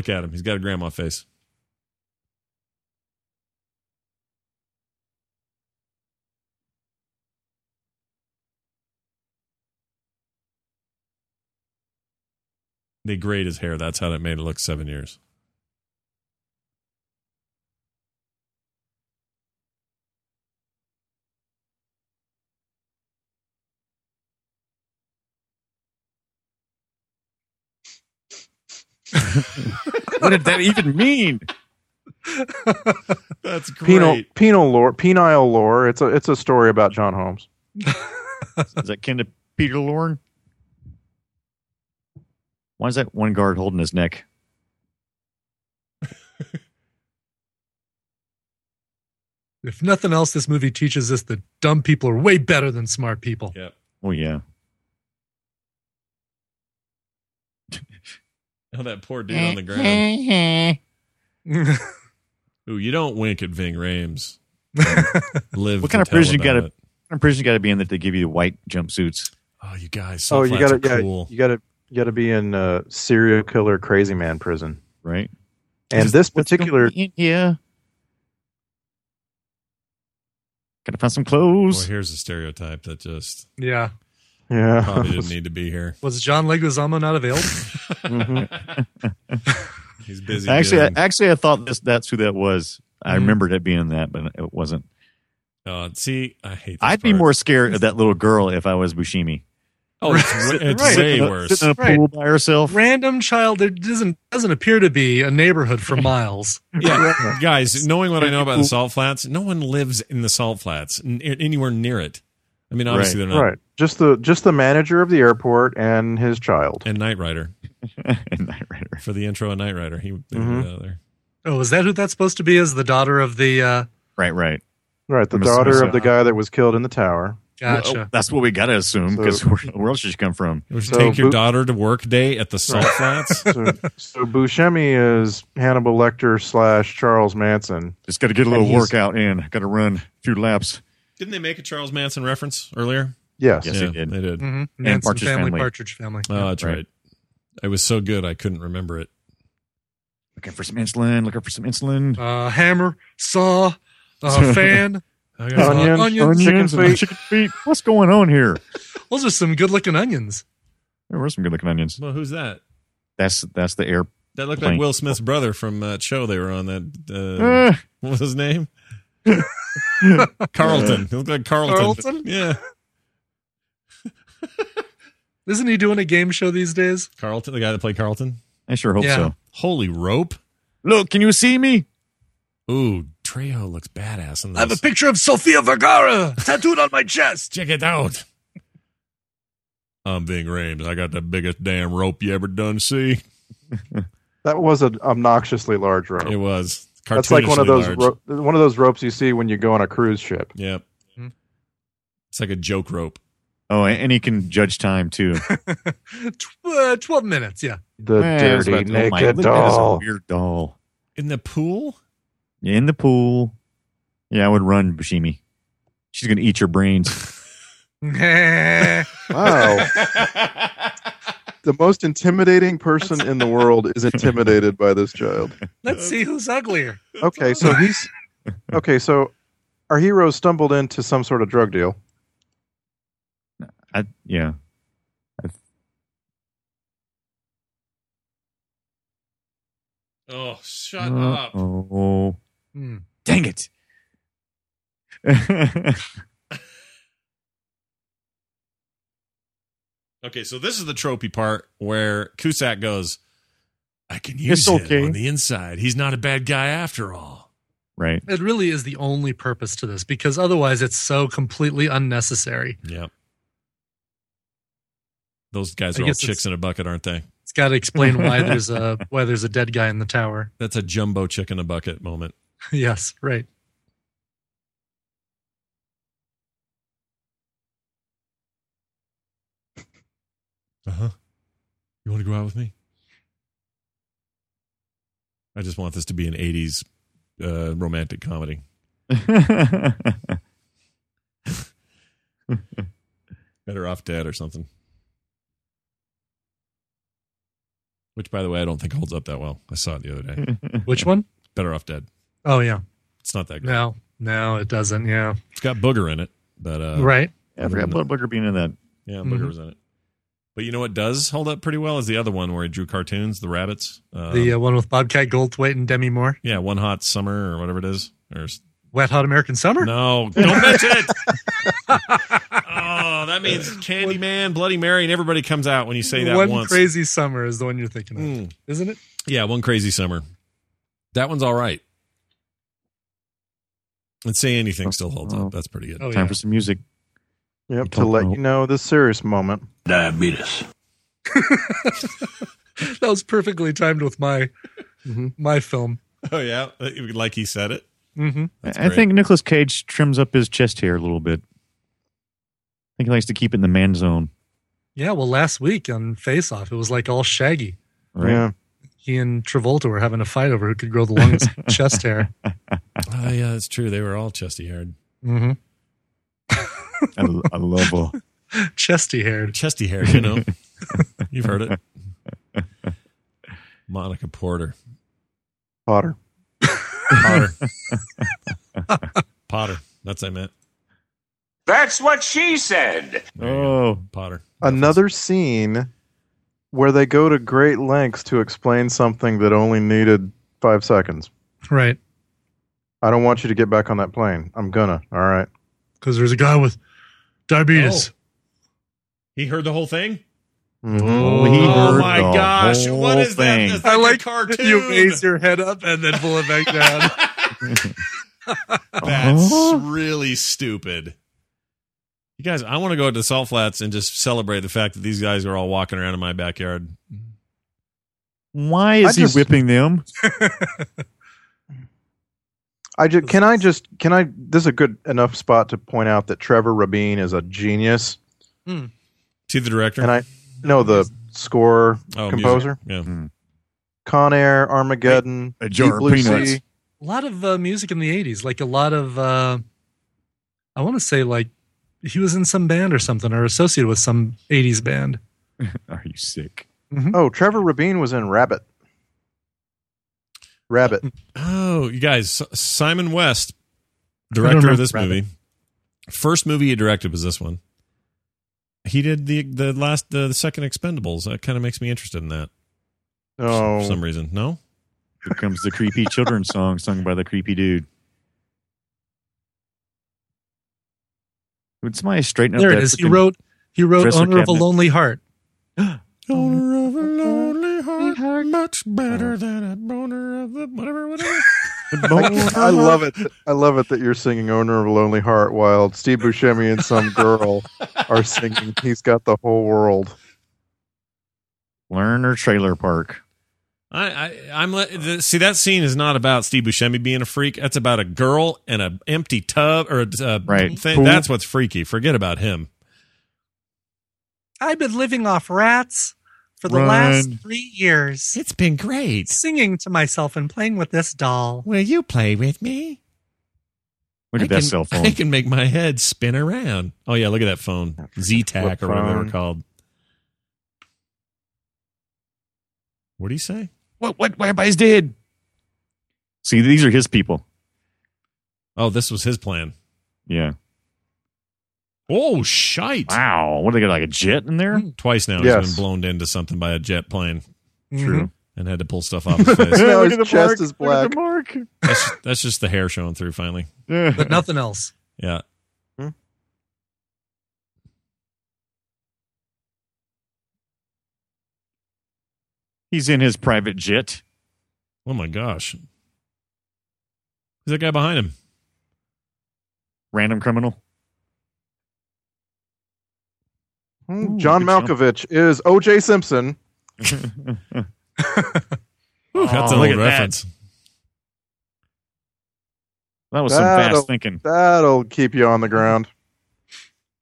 at him. He's got a grandma face. They grayed his hair. That's how that made it look seven years. What did that even mean? <laughs> That's great. Penal penal lore, penile lore. It's a it's a story about John Holmes. Is that kin to Peter Lorre? Why is that one guard holding his neck? If nothing else, this movie teaches us that dumb people are way better than smart people. Yep. Oh yeah. <laughs> Oh, that poor dude on the ground. <laughs> Ooh, you don't wink at Ving Rhames. <laughs> Live. What kind of prison you gotta- it. What prison you got to be in that they give you white jumpsuits? Oh, you guys. Oh, you got gotta to yeah, you gotta you gotta be in uh, serial killer crazy man prison. Right. And Just- this particular yeah. Gotta find some Boy, clothes. here's a stereotype that just yeah. Yeah probably didn't <laughs> need to be here. Was John Leguizamo not available? Mhm. <laughs> He's busy. Actually, I, actually, I thought this that's who that was. I Mhm. remembered it being that, but it wasn't. uh, see, I hate. This I'd be more scared of that little girl if I was Buscemi. Oh, it's, it's Right. way Sitting in a- worse. Sitting in a Right. pool by herself. Random child. There doesn't doesn't appear to be a neighborhood for miles. <laughs> Yeah, guys, knowing what I know about the salt flats, no one lives in the salt flats n- anywhere near it. I mean, obviously Right. they're not. right. Just the just the manager of the airport and his child. And Knight Rider <laughs> and Knight Rider. for the intro of Knight Rider, he they were Mhm. uh, there. Oh, is that who that's supposed to be? As the daughter of the? uh Right, right. Right, the I'm daughter so. of the guy that was killed in the tower. Gotcha. Well, that's what we got to assume because So- <laughs> where, where else did she come from? Would you So take your Bo- daughter to work day at the salt flats? <laughs> So, so Buscemi is Hannibal Lecter slash Charles Manson. Just got to get a little workout in. Got to run a few laps. Didn't they make a Charles Manson reference earlier? Yes. Yes, yeah, they did. They did. hmm Manson Partridge family, Family. Partridge Family. Oh, that's right. Right. It was so good I couldn't remember it. Looking for some insulin. Looking for some insulin. Uh, hammer, saw, uh, <laughs> fan. I got Onion, onions, chicken feet. chicken feet. What's going on here? Those are some good-looking onions. There were some good looking onions. well, who's that? That's that's the air. That looked Plank. like Will Smith's brother from that show they were on. That uh, Uh, what was his name? <laughs> <laughs> Carlton. He looked like Carlton. Carlton? Yeah, <laughs> Isn't he doing a game show these days? Carlton, the guy that played Carlton. I sure hope Yeah. so. Holy rope! Look, can you see me? Ooh, Trejo looks badass in I have a picture of Sofia Vergara tattooed on my chest. Check it out. I'm being Rhames. I got the biggest damn rope you ever done see. <laughs> That was an obnoxiously large rope. It was. That's like one of those ro- one of those ropes you see when you go on a cruise ship. Yep. Hmm. It's like a joke rope. Oh, and and he can judge time too. <laughs> Tw- uh, Twelve minutes. Yeah. The Eh, I dirty about to- oh naked look at this doll. Weird doll In the pool? in the pool. Yeah, I would run Buscemi. She's gonna eat your brains. Let's <laughs> Wow. <laughs> the most intimidating person in the <laughs> world is intimidated by this child. Let's see who's uglier. Okay, so he's okay. So our hero stumbled into some sort of drug deal. I, yeah. oh, shut up. Oh, Hmm. dang it! <laughs> Okay, so this is the tropey part where Cusack goes, I can use It's him okay. on the inside. He's not a bad guy after all. right. It really is the only purpose to this because otherwise it's so completely unnecessary. Yep. Those guys I are all chicks in a bucket, aren't they? It's got to explain why <laughs> there's a why there's a dead guy in the tower. That's a jumbo chick in a bucket moment. <laughs> yes, right. Uh huh. You want to go out with me? I just want this to be an 80s uh, romantic comedy. <laughs> Better off dead or something. Which, by the way, I don't think holds up that well. I saw it the other day. <laughs> Which one? Better off dead. Oh yeah. It's not that good. No, no, it doesn't. Yeah. It's got booger in it, but uh, right. I forgot Blood Booger being in that. yeah, Mhm. booger was in it. But you know what does hold up pretty well is the other one where he drew cartoons, the rabbits. Um, the uh, one with Bobcat Goldthwait and Demi Moore. yeah, one hot summer or whatever it is. Or Wet Hot American Summer. no, don't mention it. <laughs> oh, that means Candyman, Bloody Mary, and everybody comes out when you say that one once. crazy summer is the one you're thinking of, Mm. isn't it? Yeah, one crazy summer. That one's all right. And say anything still holds Oh. up. That's pretty good. Oh, Time yeah. for some music. Yep, to let know. you know this serious moment. Diabetes. <laughs> that was perfectly timed with my Mhm. my film. Oh yeah, like he said it. hmm I great. think Nicolas Cage trims up his chest hair a little bit. I think he likes to keep it in the man zone. Yeah, well, last week on Face Off, it was like all shaggy. Right? Yeah. He and Travolta were having a fight over who could grow the longest <laughs> chest hair. Oh <laughs> yeah, that's true. They were all chesty haired. hmm I, I love uh, Chesty haired. Chesty hair, you know. <laughs> You've heard it. Monica Porter. Potter. Potter. Potter. That's what I meant. That's what she said. There you go. Oh, Potter. Another scene where they go to great lengths to explain something that only needed five seconds. Right. I don't want you to get back on that plane. I'm gonna. All right. Because there's a guy with diabetes. He heard the whole thing? Mhm. Oh, he oh my the gosh. whole What is thing. that? That's I like, like a cartoon. You raise your head up and then pull it back down. <laughs> That's Uh-huh. really stupid. You guys, I want to go to the Salt Flats and just celebrate the fact that these guys are all walking around in my backyard. why is I he just- whipping them? <laughs> I just can I just can I this is a good enough spot to point out that Trevor Rabin is a genius See the director? and I know the score oh, composer music. Yeah. Con Air Armageddon A jar Deep of Blue peanuts. Sea. a lot of uh, music in the 80s. Like a lot of, uh, I want to say, like, he was in some band or something or associated with some 80s band. <laughs> Are you sick? Oh, Trevor Rabin was in Rabbitt. Rabbitt. <laughs> Oh, you guys, Simon West, director of this Rabbitt. movie. First movie he directed was this one. He did the the last the, the second Expendables. That kind of makes me interested in that Oh, for Oh, some reason. No, Here comes the creepy children's <laughs> song sung by the creepy dude. Would somebody straighten up There that it is. He wrote, he wrote dresser Owner of a. Lonely Heart. <gasps> owner of a lonely heart, much better oh. than a owner of a whatever, whatever. <laughs> I, I love it. I love it that you're singing "Owner of a Lonely Heart" while Steve Buscemi and some girl are singing "He's Got the Whole World." Lerner Trailer Park. I, I I'm let, the, see that scene is not about Steve Buscemi being a freak. That's about a girl and an empty tub or a Right. Thing. Pool. That's what's freaky. Forget about him. I've been living off rats for the Run. last three years, It's been great. singing to myself and playing with this doll. Will you play with me? Look I at that can, cell phone. I can make my head spin around. Oh yeah, look at that phone. Z-Tac or whatever phone. they're called. What do you say? What? What? What everybody's dead? See, these are his people. Oh, this was his plan. Yeah. Oh, shite. Wow. What do they got? Like a jet in there? Hmm. Twice now Yes. he's been blown into something by a jet plane True. Mm-hmm. and had to pull stuff off his <laughs> face. Now Look his at the chest mark. is Look at black. the mark. That's just, that's just the hair showing through finally. But nothing else. Yeah. Hmm. He's in his private jet. Oh my gosh. Who's that guy behind him? Random criminal. Hmm, Ooh, John good jump. Malkovich is O.J. Simpson. Ooh, that's Oh, an look old at that. reference. That was some That'll- fast thinking. That'll keep you on the ground.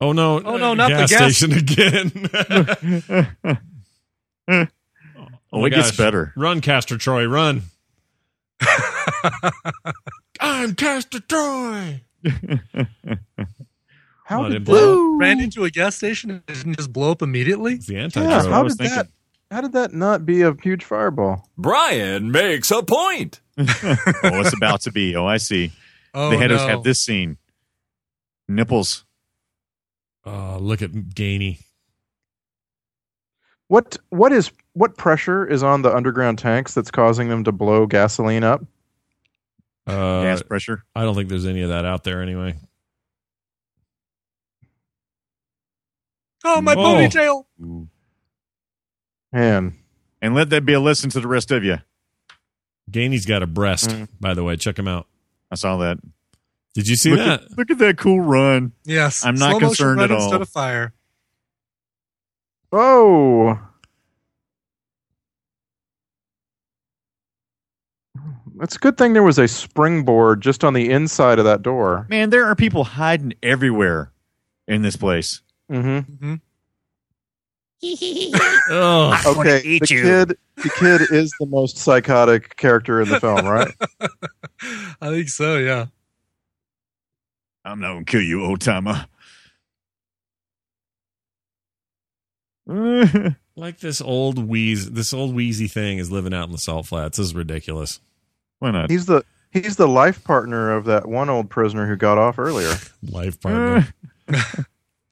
Oh no! Oh, no, uh, not the gas gas- station again. <laughs> oh, my it gets better. run, Castor Troy, run! <laughs> I'm Castor Troy. <laughs> How Oh, did blow Ran into a gas station and didn't just blow up immediately. It's the anti yeah, how was did that? How did that not be a huge fireball? Brian makes a point. <laughs> oh, it's about to be. Oh, I see. Oh, they had us no. have this scene. Nipples. Oh, look at Gainey. What what is what pressure is on the underground tanks that's causing them to blow gasoline up? Uh, gas pressure. I don't think there's any of that out there anyway. Oh, my Oh. ponytail. Man, And let that be a lesson to the rest of you. Gainey's got a breast, Mm. by the way. Check him out. I saw that. Did you see look that? At, look at that cool run. Yes. I'm not Slow motion concerned run at all. Instead of fire. Oh. It's a good thing there was a springboard just on the inside of that door. Man, there are people hiding everywhere in this place. Mm-hmm. <laughs> Oh, Okay, the kid, the kid is the most psychotic character in the film, right? <laughs> I think so. Yeah. I'm not gonna kill you, old timer. <laughs> like this old wheeze, this old wheezy thing is living out in the salt flats. This is ridiculous. Why not? He's the he's the life partner of that one old prisoner who got off earlier. Life partner.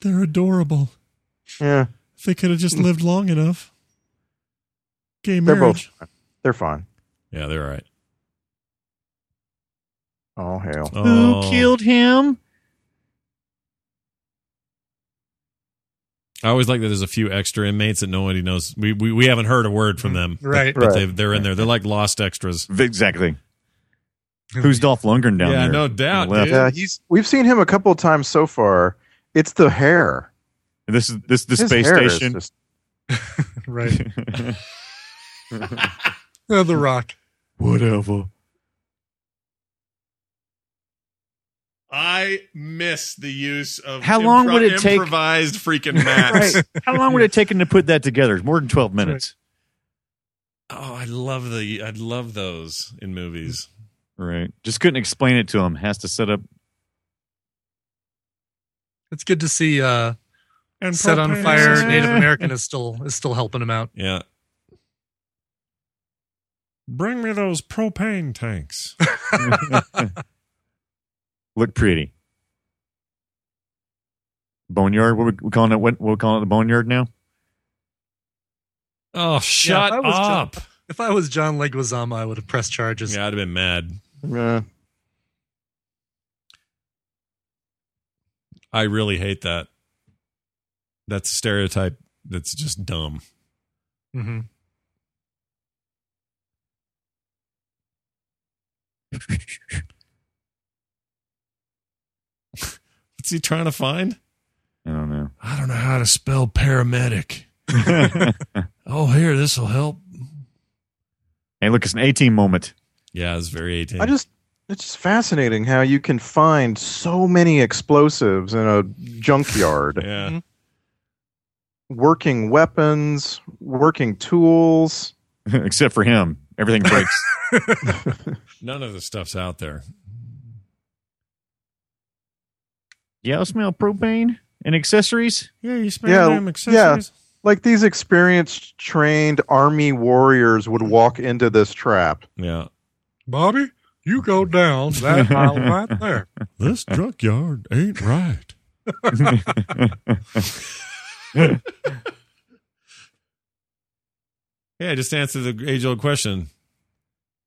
They're adorable. Yeah, If they could have just lived long enough. Gay they're marriage. both they're fine. Yeah, they're all right. Oh hell! Oh. Who killed him? I always like that there's a few extra inmates that nobody knows. We we, we haven't heard a word from them. Mm-hmm. Right. But Right. they, they're in there. They're like lost extras. Exactly. Who's Dolph Lundgren down Yeah, there? no on the doubt, dude. Yeah, he's we've seen him a couple of times so far. It's the hair. This is this the His space hair is station. just- <laughs> Right. <laughs> Oh, the Rock. Whatever. I miss the use of How long would it take- improvised freaking <laughs> maps. Right. How long would it take him to put that together? More than twelve minutes. Oh, I love the I love those in movies. Right. Just couldn't explain it to him. Has to set up. It's good to see uh, And set on fire Native American is still is still helping him out. Yeah. Bring me those propane tanks. <laughs> Look pretty. Boneyard. What we, we calling it? What we're calling it? The boneyard now. Oh, shut I was up. If I was John Leguizamo, I would have pressed charges. Yeah, I'd have been mad. yeah. I really hate that. That's a stereotype that's just dumb. hmm <laughs> What's he trying to find? I don't know. I don't know how to spell paramedic. <laughs> Oh, here, this will help. hey, look, it's an A team moment. Yeah, it's very 18. I just it's just fascinating how you can find so many explosives in a junkyard. <laughs> yeah. Mm-hmm. Working weapons, working tools. <laughs> Except for him, everything breaks. <laughs> None of the stuff's out there. yeah, I smell propane and accessories. Yeah, you smell Yeah, them yeah. Like these experienced, trained army warriors would walk into this trap. Yeah. Bobby, you go down that <laughs> aisle right there. This junkyard ain't right. <laughs> Yeah, just answer the age old question.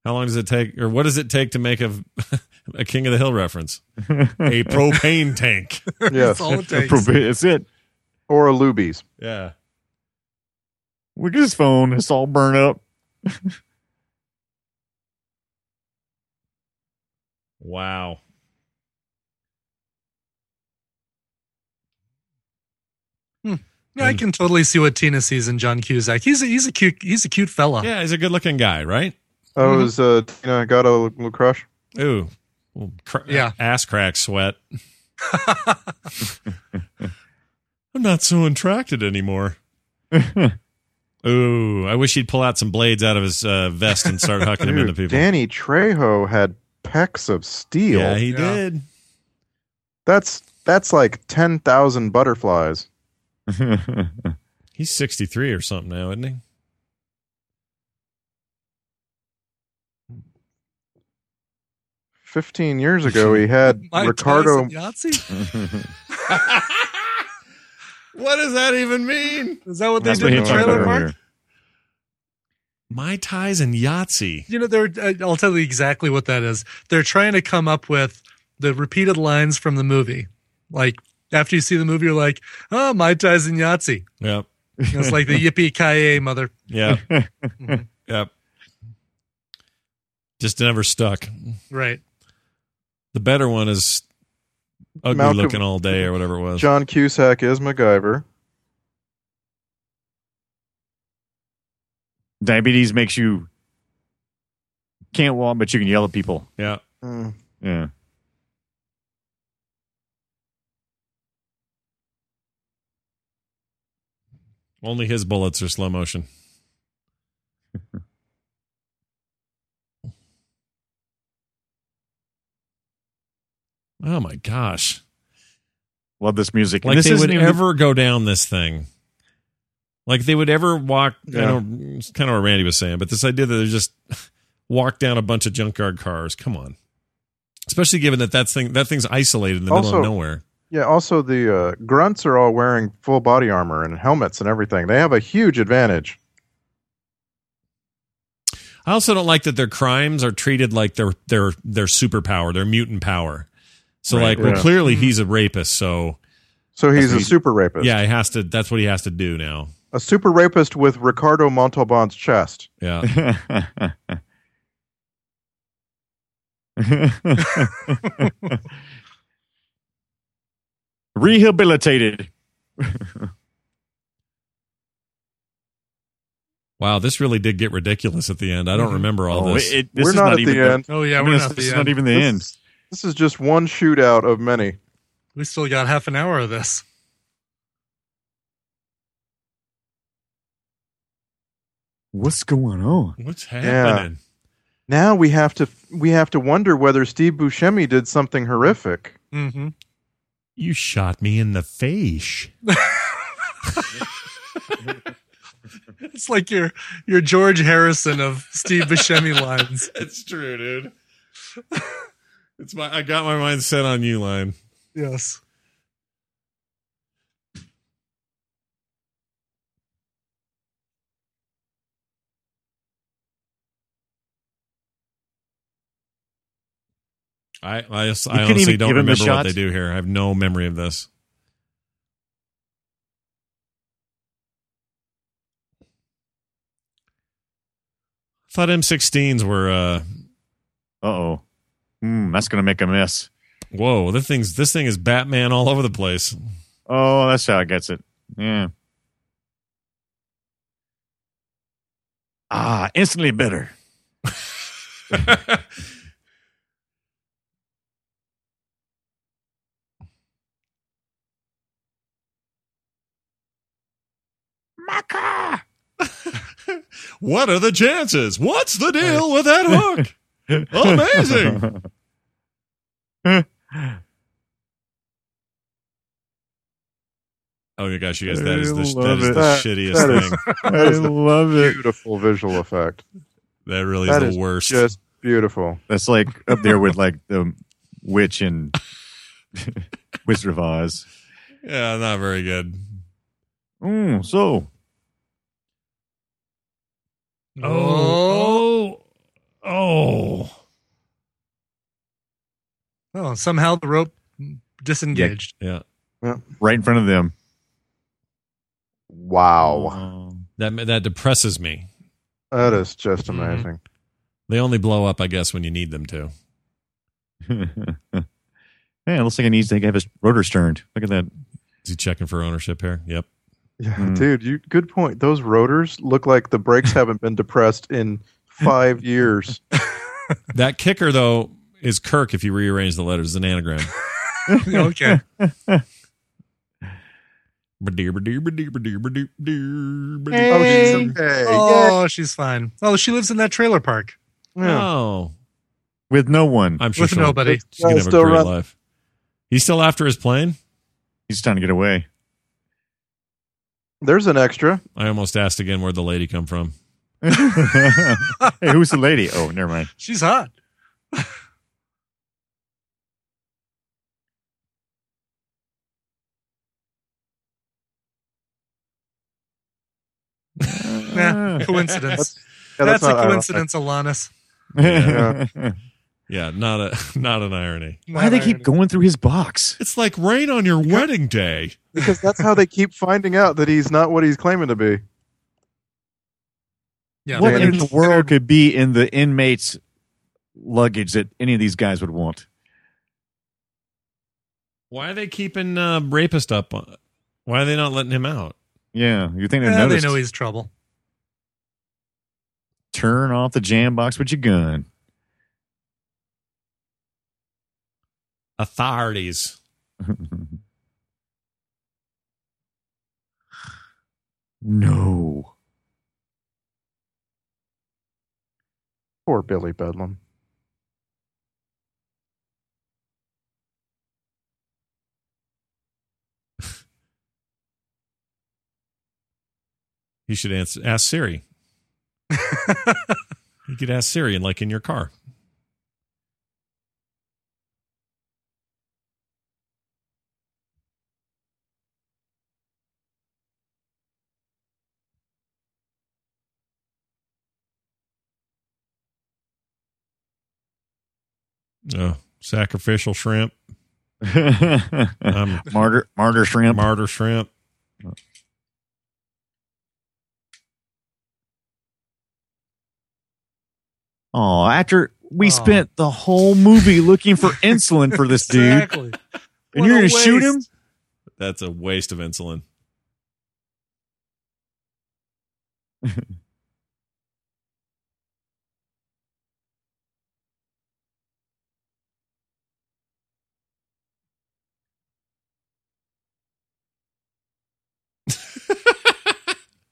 How long does it take, or what does it take to make a, <laughs> a King of the Hill reference? A propane tank. Yes. That's all it takes. Proba- That's it. or a Luby's. Yeah. Look at his phone. It's all burnt up. Wow. Yeah, I can totally see what Tina sees in John Cusack. He's a, he's a cute he's a cute fella. Yeah, he's a good looking guy, right? Oh, Mhm. is uh, Tina got a little crush? Ooh. Well, cr- Yeah. Ass crack sweat. <laughs> <laughs> I'm not so attracted anymore. <laughs> Ooh, I wish he'd pull out some blades out of his uh, vest and start hucking them into Dude, people. Danny Trejo had pecs of steel. yeah, he Yeah. did. That's that's like ten thousand butterflies. <laughs> He's 63 or something now, isn't he? Fifteen years ago, he had <laughs> Mike Ricardo. Tyson Yahtzee? <laughs> What does that even mean? Is that what they That's did what in the trailer park? Earlier. Mai Tais and Yahtzee. You know, they're. uh, I'll tell you exactly what that is. They're trying to come up with the repeated lines from the movie. Like after you see the movie, you're like, "Oh, my ties and Yahtzee." Yep. It's like the yippee ki mother. Yeah. <laughs> Mhm. yep. Just never stuck. Right. The better one is ugly Malcolm- looking all day or whatever it was. John Cusack is MacGyver. Diabetes makes you can't walk, but you can yell at people. Yeah. Mm. Yeah. Only his bullets are slow motion. <laughs> oh my gosh. Love this music. And Like this they would even- ever go down this thing. Like they would ever walk, I Yeah. know it's kind of what Randy was saying, but this idea that they just <laughs> walk down a bunch of junkyard cars. Come on. Especially given that that thing that thing's isolated in the middle of nowhere. Yeah. Also, the uh, grunts are all wearing full body armor and helmets and everything. They have a huge advantage. I also don't like that their crimes are treated like their their their superpower, their mutant power. So Right, like, well, clearly he's a rapist. So So he's a super rapist. yeah, he has to. That's what he has to do now. A super rapist with Ricardo Montalban's chest. Yeah, <laughs> Rehabilitated. wow, this really did get ridiculous at the end. I don't mm-hmm. remember all Oh, this. it- this We're is not, at even the end. Oh yeah, I we're not this the is end. not even the This end. is- This is just one shootout of many. We still got half an hour of this. What's going on? What's happening? Now we have to we have to wonder whether Steve Buscemi did something horrific. hmm You shot me in the face. <laughs> It's like your your George Harrison of Steve Buscemi <laughs> lines. It's true, dude. It's my. I got my mind set on you, line. Yes. I I, I honestly don't remember what they do here. I have no memory of this. I thought M16s were. uh oh. Mm, that's gonna make a mess. Whoa, this thing's this thing is Batman all over the place. Oh, that's how it gets it. Yeah. Ah, instantly <laughs> better. what are the chances? What's the deal with that hook? Amazing. Oh my gosh, you guys, that is the, I that love is the That- shittiest that is- thing. <laughs> I love it. Beautiful visual effect. That really That is is the worst. Just beautiful. That's like up there with like the witch and <laughs> Wizard of Oz. yeah, not very good. Mm, so Oh, oh, Oh, oh somehow the rope disengaged. yeah. yeah. right in front of them. Wow. That that depresses me. That is just Mhm. amazing. They only blow up, I guess, when you need them to. <laughs> yeah, it looks like it needs to have his rotors turned. Look at that. Is he checking for ownership here? Yep. Yeah, Mm. dude, you good point. Those rotors look like the brakes haven't been depressed in five <laughs> years. That kicker though is Kirk. If you rearrange the letters, it's an anagram. <laughs> okay. Oh, she's okay. Oh, she's fine. Oh, she lives in that trailer park. Yeah. Oh, With no one. I'm sure With she'll- nobody. She's gonna have a great run- life. He's still after his plane. He's trying to get away. There's an extra. I almost asked again where'd the lady come from. <laughs> hey, who's the lady? Oh, never mind. She's hot. <laughs> Nah, coincidence. Yeah, that's not a coincidence, Alanis. <laughs> Yeah. Yeah, not a <laughs> not an irony. Why do they keep going through his box? It's like rain on your wedding day. because that's how they keep finding out that he's not what he's claiming to be. Yeah, What in the world could be in the inmates' luggage that any of these guys would want? Why are they keeping uh, rapist up? on- Why are they not letting him out? Yeah, you think they Yeah, they know he's trouble. Turn off the jam box with your gun. Authorities. <laughs> no. Poor Billy Bedlam. <laughs> You should answer, ask Siri. <laughs> You could ask Siri, and like in your car. Oh, sacrificial shrimp, um, <laughs> martyr, martyr shrimp. martyr shrimp. Oh, after we Aw. spent the whole movie looking for <laughs> insulin for this dude, Exactly. and you're going to shoot him? That's a waste of insulin. <laughs>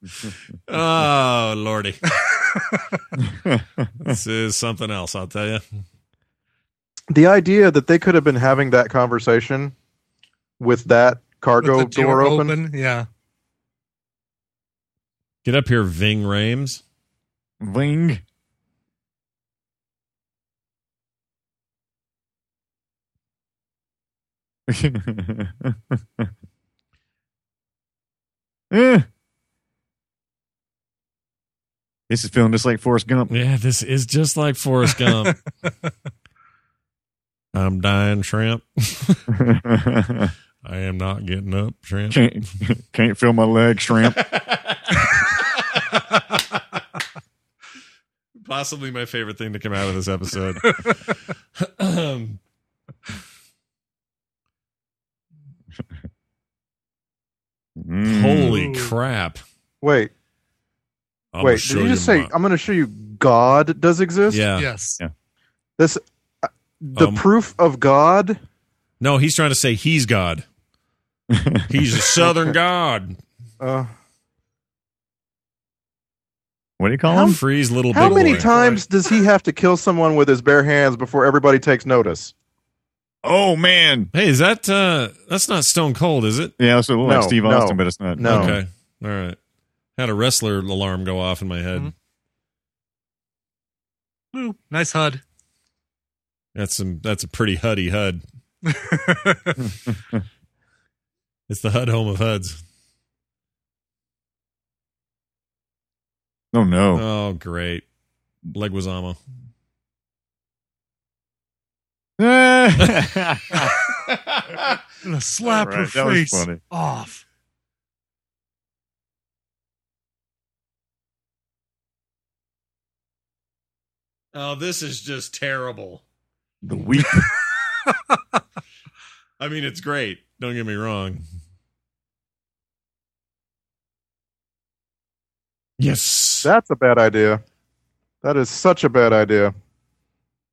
<laughs> oh lordy, <laughs> this is something else. I'll tell you. The idea that they could have been having that conversation with that cargo With the door, open. Yeah. Get up here, Ving Rhames. Ving. Eh. <laughs> This is feeling just like Forrest Gump. Yeah, this is just like Forrest Gump. <laughs> I'm dying, shrimp. <laughs> I am not getting up, shrimp. can't, can't feel my leg, shrimp. <laughs> Possibly my favorite thing to come out of this episode. um, Mm. holy crap! Wait, I'm wait. Did you just say my- I'm going to show you God does exist? Yeah. Yes. Yeah. This uh, the Um, proof of God. No, he's trying to say he's God. <laughs> He's a Southern God. Uh, what do you call How- him? Freeze, little how big many boy. times does he have to kill someone with his bare hands before everybody takes notice? Oh man, Hey, is that uh that's not Stone Cold, is it? yeah, it's a little like No, Steve no. Austin, but it's not. No. Okay. All right. Had a wrestler alarm go off in my head. Mhm. Ooh, nice HUD. That's some that's a pretty huddy HUD. <laughs> It's the HUD home of HUDs. Oh no. Oh, great. Leguizamo. <laughs> Gonna slap All her right, that was face off. Oh, this is just terrible. the weep. <laughs> I mean, it's great. Don't get me wrong. Yes. That's a bad idea. That is such a bad idea.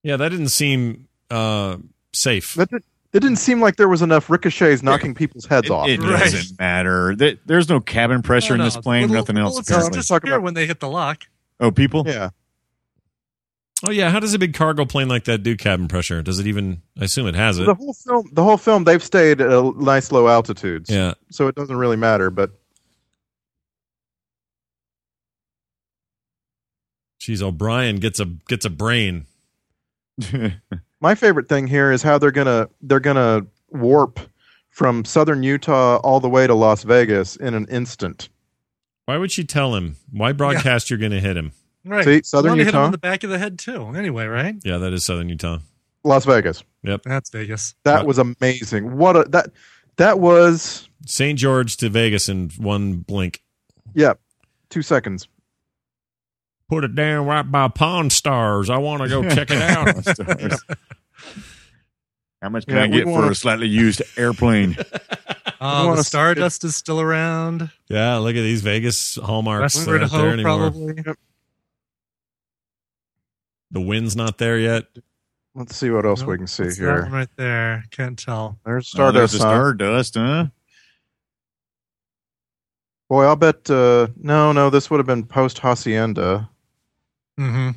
yeah, that didn't seem uh safe. That did, it didn't seem like there was enough ricochets knocking people's heads It, off. it Right. doesn't matter. There- There's no cabin pressure in No, this no, plane. little nothing else. bullets Apparently. just Talking appear about- when they hit the lock. Oh, people. yeah. Oh yeah, how does a big cargo plane like that do cabin pressure? Does it even I assume it has it. The whole film, the whole film, they've stayed at a nice low altitudes. Yeah. So it doesn't really matter. But Jeez, O'Brien gets a gets a brain. <laughs> my favorite thing here is how they're gonna they're gonna warp from southern Utah all the way to Las Vegas in an instant. Why would she tell him? Why broadcast you're going to hit him? Right. See, Southern Wanted to hit him Utah? in the back of the head too. Anyway, right? Yeah, that is Southern Utah. Las Vegas. Yep, that's Vegas. That Right. was amazing. What a that that was St. George to Vegas in one blink. yeah, two seconds. Put it down right by Pawn Stars. I want to go check it out. <laughs> How much can Yeah, I get for wanna- a slightly used airplane? <laughs> Oh, wanna the Stardust is still around. yeah, look at these Vegas hallmarks. Westward They're there Ho, anymore. probably. The wind's not there yet. Let's see what else we can see What's that one here. right there. Can't tell. There's Oh, there's Stardust. the huh? Stardust, huh? Boy, I'll bet. Uh, no, no, this would have been post Hacienda. hmm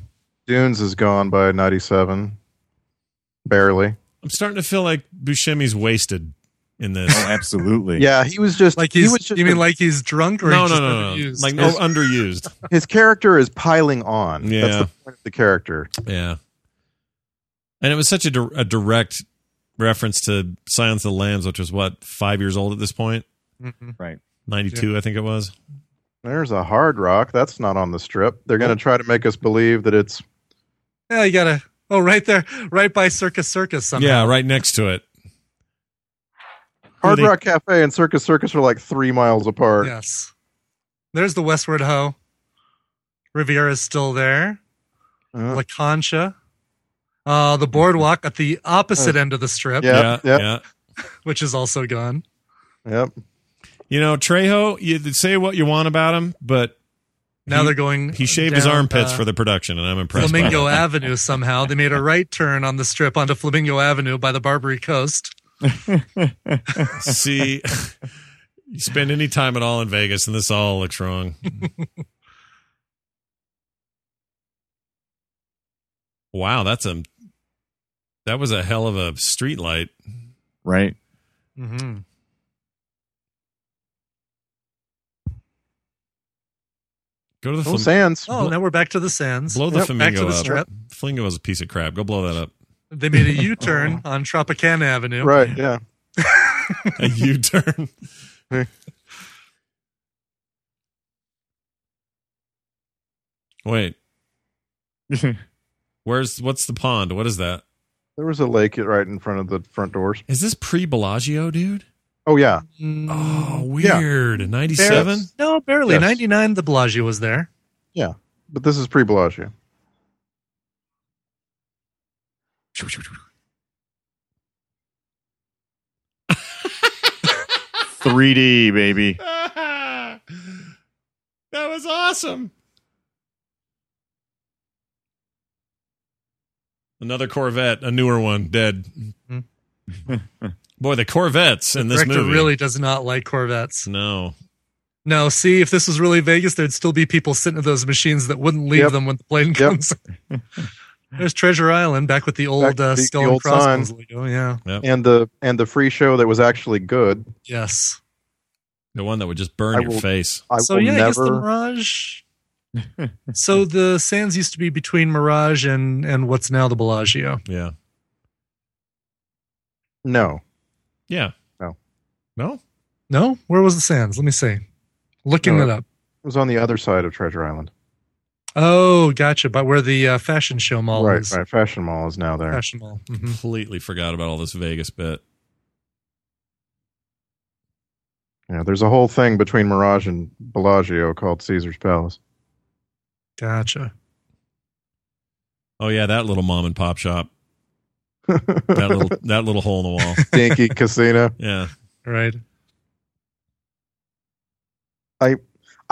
Dunes is gone by '97, barely. I'm starting to feel like Buscemi's wasted in this. Oh, absolutely. <laughs> Yeah, he was just Like he was just you mean like he's drunk or no, he's no, just no, no. overused? Like no, underused. his character is piling on. Yeah. That's the point of the character. Yeah. And it was such a, di- a direct reference to Silence of the Lambs, which was what five years old at this point, Mhm. ninety two, I think it was. There's a hard rock. That's not on the strip. They're going to try to make us believe that it's Yeah, you gotta. Oh, right there, right by Circus Circus. Somehow. Yeah, right next to it. Hard they- Rock Cafe and Circus Circus are like three miles apart. Yes. There's the Westward Ho. Riviera's still there. Uh, La Concha. Uh, the boardwalk at the opposite end of the strip, Yeah. yeah, yep. yeah. <laughs> which is also gone. Yep. You know, Trejo, you say what you want about him, but Now He- they're going. he shaved his armpits uh, for the production, and I'm impressed. Flamingo that. Avenue somehow. They made a right turn on the strip onto Flamingo Avenue by the Barbary Coast. See, you spend any time at all in Vegas, and this all looks wrong. wow, that's a that was a hell of a street light. Right. Mm-hmm. Go to the Oh, flam- Sands. Oh, now we're back to the sands. blow the Yep, flamingo back to the up. strip. Flamingo was a piece of crap. Go blow that up. They made a <laughs> U-turn on Tropicana Avenue. Right. Yeah. <laughs> A U turn. <laughs> Wait, where's what's the pond? What is that? There was a lake right in front of the front doors. Is this pre Bellagio, dude? Oh yeah. Mm, Oh, Yeah. weird. Ninety seven. no, barely. Yes. 99, the Bellagio was there. Yeah, but this is pre Bellagio. 3D, baby. <laughs> that was awesome. Another Corvette, a newer one, dead. Hmm. Boy, the Corvettes in this Director movie. really does not like Corvettes. no. No, see, if this was really Vegas, there'd still be people sitting in those machines that wouldn't leave Yep. them when the plane Yep. comes. <laughs> There's Treasure Island back with the old Back to uh, the- skull the and old crossbones logo. Yeah. And the and the free show that was actually good. Yes. The one that would just burn I your will- face. I so will yeah, I guess the. Mirage. <laughs> so the Sands used to be between Mirage and and what's now the Bellagio. Yeah. no. Yeah. No. No? No, where was the Sands? Let me see. Looking No. it up. It was on the other side of Treasure Island. Oh, gotcha. But where the uh, fashion show mall right. is. Right. Fashion Mall is now there. Fashion mall. Mhm. Completely forgot about all this Vegas bit. Yeah. There's a whole thing between Mirage and Bellagio called Caesar's Palace. Gotcha. Oh yeah, that little mom and pop shop. That little <laughs> that little hole in the wall. Dinky Casino. Yeah. Right. I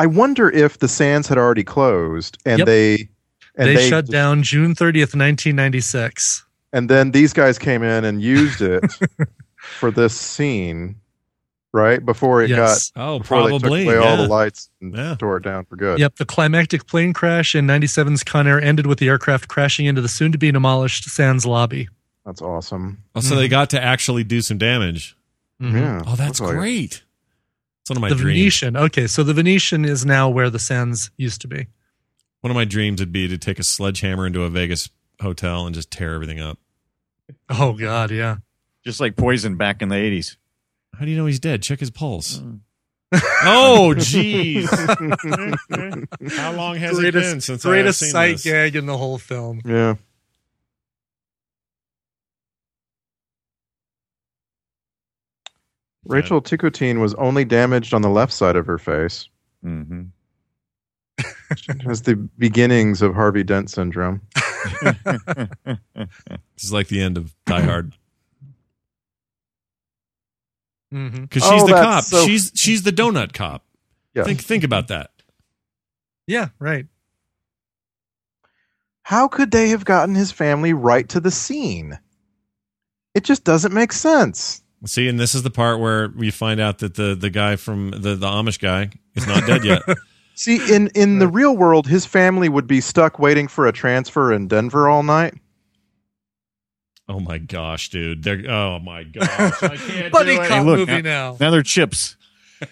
wonder if the Sands had already closed and Yep. they and they, shut down June 30th, 1996. and then these guys came in and used it <laughs> for this scene, right before it yes. Oh, got before probably. they took away all the lights and Yeah. tore it down for good. Yep. The climactic plane crash in 97's Con Air ended with the aircraft crashing into the soon to be demolished Sands lobby. That's awesome. Oh, so they got to actually do some damage. Mhm. Yeah. Oh, that's Looks like great. It's one of my The dreams. Venetian. Okay, so the Venetian is now where the Sands used to be. One of my dreams would be to take a sledgehammer into a Vegas hotel and just tear everything up. Oh God, yeah. Just like Poison back in the 80s. How do you know he's dead? Check his pulse. Hmm. <laughs> oh, jeez. <laughs> How long has it been since I have greatest seen sight this? gag in the whole film. Yeah. Rachel Ticotin was only damaged on the left side of her face. hmm She has the beginnings of Harvey Dent syndrome. <laughs> This is like the end of Die Hard hmm because she's Oh, the cop. so- She's she's the donut cop. Yeah. Think think about that. Yeah, right. How could they have gotten his family right to the scene? It just doesn't make sense. See, and this is the part where we find out that the the guy from the the Amish guy is not dead yet. <laughs> See, in in the real world, his family would be stuck waiting for a transfer in Denver all night. oh my gosh, dude! They're oh my gosh, I can't <laughs> Buddy do it. cop look, movie now- now. now they're chips. <laughs>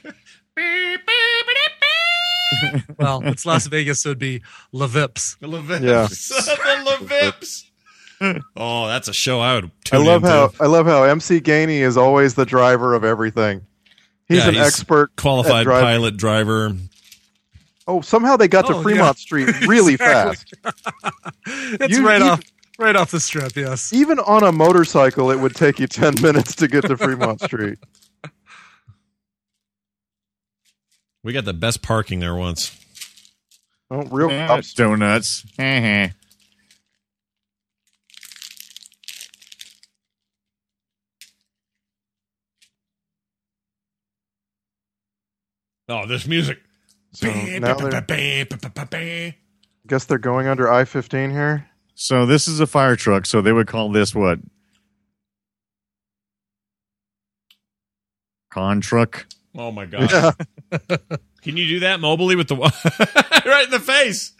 Well, it's Las Vegas, so it'd be Levips. The Levips. Yeah. the Levips. <laughs> oh, that's a show I would. I love into. how I love how MC Gainey is always the driver of everything. He's Yeah, an he's expert, qualified driving. pilot driver. Oh, somehow they got to Oh, Fremont yeah. Street <laughs> really Exactly. fast. <laughs> It's You- right you- off, right off the strip. Yes. Even on a motorcycle, it would take you ten minutes to get to Fremont Street. We got the best parking there once. Oh, real Yeah, donuts. Uh-huh. Oh, this music. So now they're, guess they're going under I fifteen here. So this is a fire truck. So they would call this what? Con truck. Oh my god! <laughs> Yeah. Can you do that mobily with the <laughs> right in the face?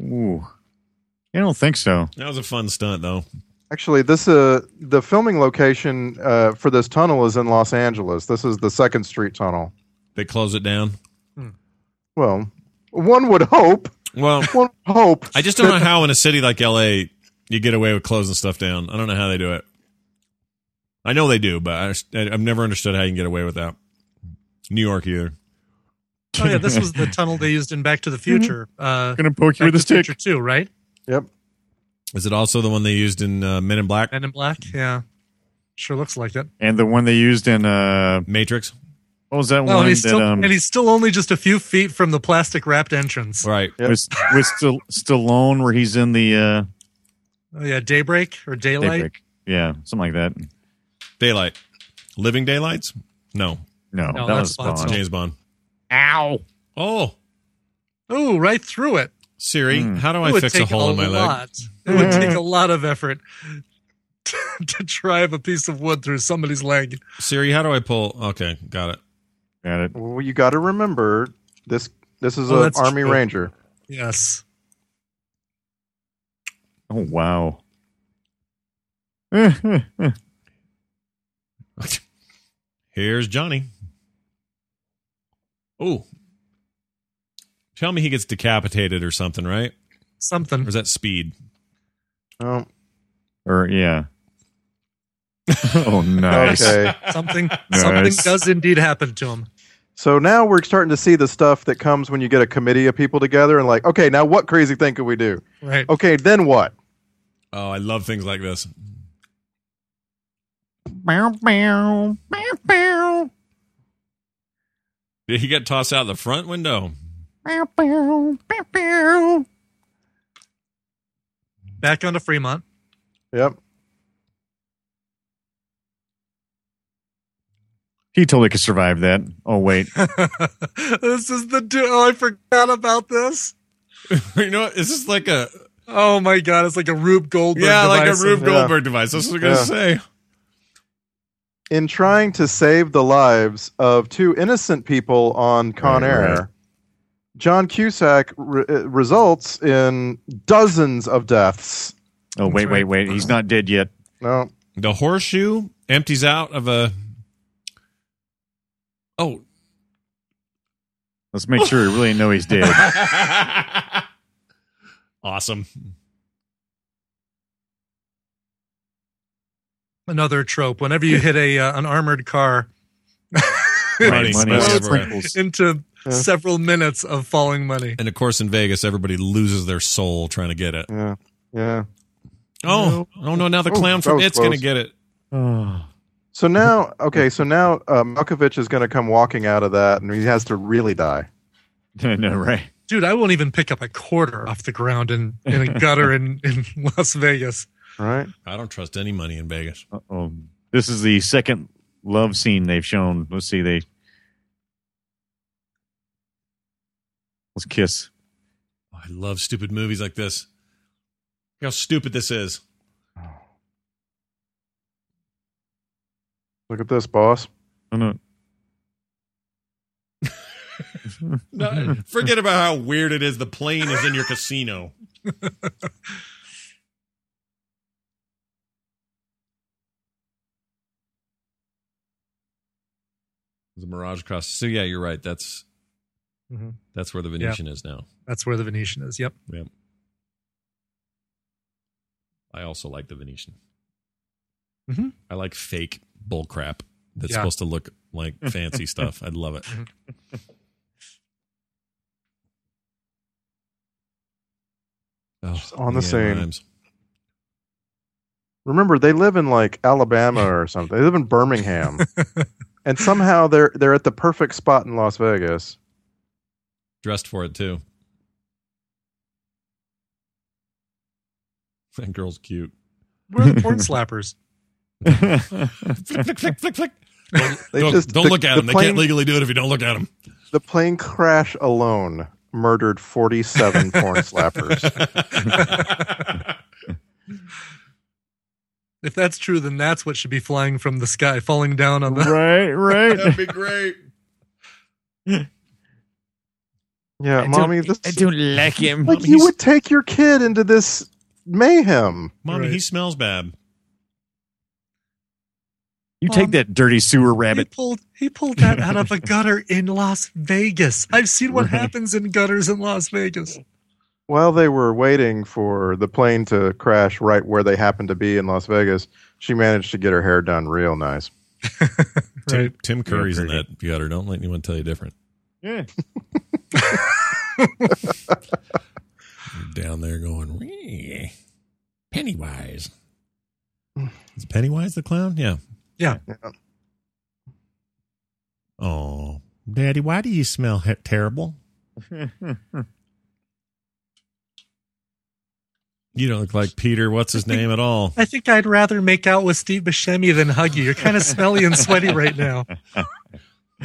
Ooh, I don't think so. That was a fun stunt, though. Actually, this uh the filming location uh, for this tunnel is in Los Angeles. This is the Second Street Tunnel. They close it down. Well, one would hope. Well, <laughs> One would hope. I just don't know how in a city like LA you get away with closing stuff down. I don't know how they do it. I know they do, but I, I've never understood how you can get away with that. New York either. Oh yeah, this was the <laughs> tunnel they used in Back to the Future. Uh, Gonna poke you Back with a to the stick. Future too, right? Yep. Is it also the one they used in uh, Men in Black, Men in Black. Yeah, sure looks like it. And the one they used in uh, Matrix? What was that Oh, one and he's that still um and he's still only just a few feet from the plastic wrapped entrance. Right. Yep. was was still Stallone where he's in the uh, Oh yeah, Daybreak or Daylight. Daybreak. Yeah, something like that. Daylight. Living Daylights? No. No, No, that that's was Bond. Bond. James Bond. Ow! Oh, Oh, right through it. Siri, Hmm. how do I fix a take hole in my leg? It would take <laughs> a lot of effort <laughs> to drive a piece of wood through somebody's leg. Siri, how do I pull? Okay, got it. Got it. Well, you got to remember this. This is Oh, an Army true. Ranger. Yes. Oh wow. <laughs> Here's Johnny. Oh. Tell me he gets decapitated or something, right? Something. Or is that speed? Oh, or yeah. <laughs> oh <laughs> nice. okay. Something Nice. something does indeed happen to him. So now we're starting to see the stuff that comes when you get a committee of people together and like, okay, now what crazy thing could we do? Right. Okay, then what? Oh, I love things like this. Bow, bow, bow, bow, Did he get tossed out the front window? bow, bow, bow, bow. Back onto Fremont. Yep. He totally could survive that. Oh wait. <laughs> this is the du- oh I forgot about this. <laughs> you know what? Is this like a Oh my god, it's like a Rube Goldberg. yeah, like a device. Rube Yeah. Goldberg device? That's what I was gonna Yeah. say. In trying to save the lives of two innocent people on Con Right, Air, right. John Cusack re- uh, results in dozens of deaths. Oh wait, wait, wait. He's not dead yet. No, The horseshoe empties out of a. Oh, Let's make sure we really know he's dead. <laughs> awesome. Another trope. Whenever you hit a uh, an armored car <laughs> Money, Money, money money, everywhere. sprinkles. into Yeah. several minutes of falling money. And of course, in Vegas, everybody loses their soul trying to get it. yeah, yeah. Oh, oh no! Now the Oh, clown that from was It's going to get it. <sighs> Oh. So now, <laughs> okay, so now uh, Malkovich is going to come walking out of that, and he has to really die. <laughs> no, right? Dude, I won't even pick up a quarter off the ground in, in a <laughs> gutter in, in Las Vegas. Right? I don't trust any money in Vegas. Oh, this is the second love scene they've shown. Let's see. They let's kiss. I love stupid movies like this. Look how stupid this is. Look at this, boss. No. <laughs> No, forget about how weird it is. The plane is in your casino. There's a mirage across. So yeah, you're right. That's Mhm. that's where the Venetian is now. That's where the Venetian is. Yep. Yep. I also like the Venetian. Mhm. I like fake bull crap that's Yeah. supposed to look like <laughs> fancy stuff. I'd love it. Oh, on the LeAnn scene. Remember, they live in like Alabama or something. They live in Birmingham, <laughs> and somehow they're they're at the perfect spot in Las Vegas. Dressed for it too. <laughs> That girl's cute. We're the porn slappers. <laughs> flick, flick, flick, flick, flick. Don't, They don't- just- don't the- look at the them. They can't legally do it if you don't look at them. The plane crash alone murdered forty seven <laughs> porn slappers. <laughs> If that's true, then that's what should be flying from the sky, falling down on the. right, right. That'd be great. Yeah, mommy, this I don't like him. like you would take your kid into this mayhem. Mommy, Right. he smells bad. You take Um, that dirty sewer He rabbit. pulled he pulled that out of a <laughs> gutter in Las Vegas. I've seen what Right. happens in gutters in Las Vegas. While they were waiting for the plane to crash right where they happened to be in Las Vegas, she managed to get her hair done real nice. <laughs> Tim, Right. Tim Curry's in that gutter. Don't let anyone tell you different. Yeah. <laughs> Down there going, "Wee." Pennywise. <sighs> Is Pennywise the clown? Yeah. Yeah. Oh, Daddy, why do you smell he- terrible? <laughs> You don't look like Peter. What's his name at all? I think I'd rather make out with Steve Buscemi than hug you. You're kind of smelly and sweaty right now. <laughs>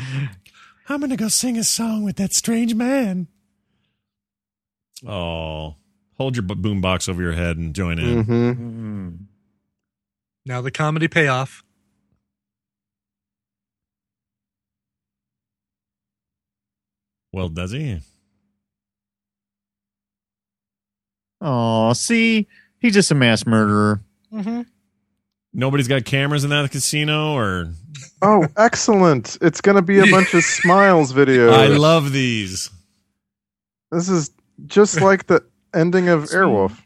I'm gonna go sing a song with that strange man. Oh, hold your boom box over your head and join in. hmm Now the comedy payoff. Well, does he? Oh, see, he's just a mass murderer. Mm-hmm. Nobody's got cameras in that casino, or Oh, excellent! It's going to be a bunch of <laughs> smiles videos. I love these. this is just like the ending of <laughs> Airwolf.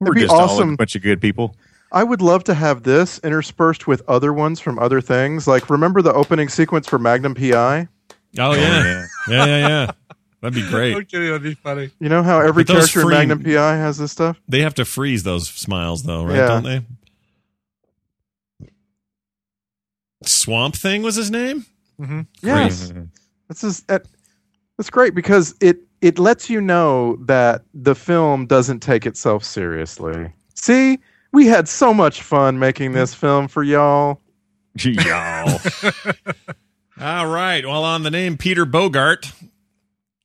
We're be just all awesome. a bunch of good people. I would love to have this interspersed with other ones from other things. Like, remember the opening sequence for Magnum PI? Oh yeah, yeah, yeah, yeah. That'd be great. okay, that'd be funny. You know how every But character free- in Magnum PI has this stuff? They have to freeze those smiles, though, right? Yeah. Don't they? Swamp Thing was his name. hmm Yes. This is that's great because it it lets you know that the film doesn't take itself seriously. See, we had so much fun making this film for y'all. <laughs> Y'all. <laughs> All right. Well, on the name Peter Bogart,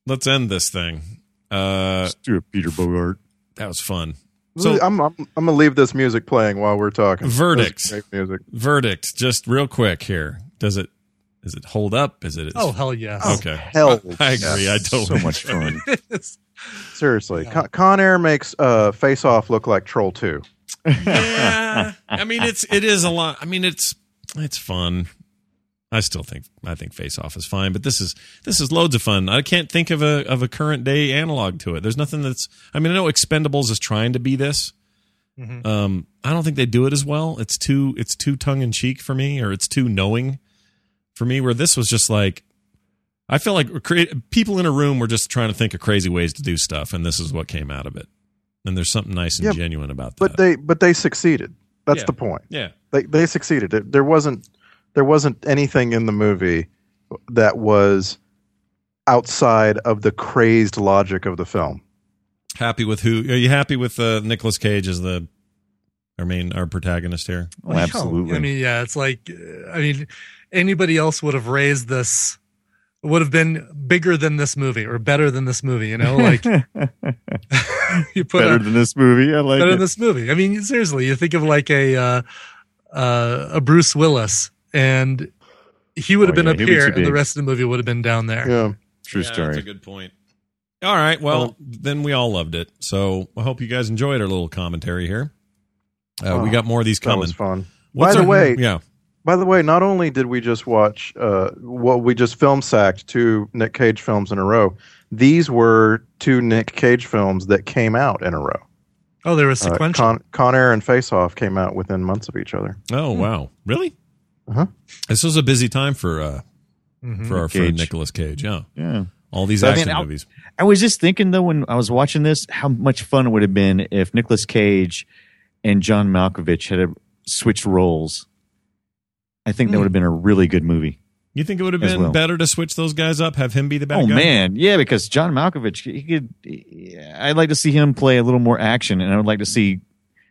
let's end this thing. Uh, Let's do it, Peter Bogart. that was fun. So- I'm, I'm I'm gonna leave this music playing while we're talking. Verdicts. This is great music. Verdict, just real quick here. Does it? Does it hold up? Is it? Oh hell yes. okay. hell I agree. I totally. So much fun. <laughs> Seriously, Con, Con Air makes uh, Face Off look like Troll Two. Yeah. I mean, it's it is a lot. I mean, it's it's fun. I still think I think Face Off is fine, but this is this is loads of fun. I can't think of a of a current day analog to it. There's nothing that's. I mean, I know Expendables is trying to be this. Mhm. Um, I don't think they do it as well. It's too it's too tongue in cheek for me, or it's too knowing for me. Where this was just like, I feel like people in a room were just trying to think of crazy ways to do stuff, and this is what came out of it. And there's something nice and Yeah, genuine about that. But they but they succeeded. That's Yeah. the point. Yeah. They they succeeded. There wasn't there wasn't anything in the movie that was outside of the crazed logic of the film. Happy with who? Are you happy with uh, Nicolas Cage as the our main our protagonist here? Well, absolutely. I mean, yeah, it's like, uh, I mean, anybody else would have raised this, would have been bigger than this movie or better than this movie. You know, like <laughs> <laughs> you put better a, than this movie. I like better it. than this movie. I mean, seriously, you think of like a uh, uh, a Bruce Willis, and he would have Oh, been yeah, up he'd be here, and the rest of the movie would have been down there. Yeah. True Yeah, That's story. a good point. All right. Well, then we all loved it. So I hope you guys enjoyed our little commentary here. Uh, we Oh, got more of these That coming. was fun. What's By the our- way, yeah. By the way, not only did we just watch, uh, well, we just film sacked two Nick Cage films in a row. These were two Nick Cage films that came out in a row. Oh, there was Uh, sequential. Con, Con Air and Face Off came out within months of each other. Oh wow, really? Uh-huh. This was a busy time for uh, Mhm. for our friend Nicolas Cage. Yeah, Yeah. all these I action I'll- movies. I was just thinking though when I was watching this, how much fun it would have been if Nicolas Cage and John Malkovich had uh, switched roles. I think that would have been a really good movie. You think it would have been well. better to switch those guys up, have him be the bad oh guy? man, yeah, because John Malkovich, he could. I'd like to see him play a little more action, and I would like to see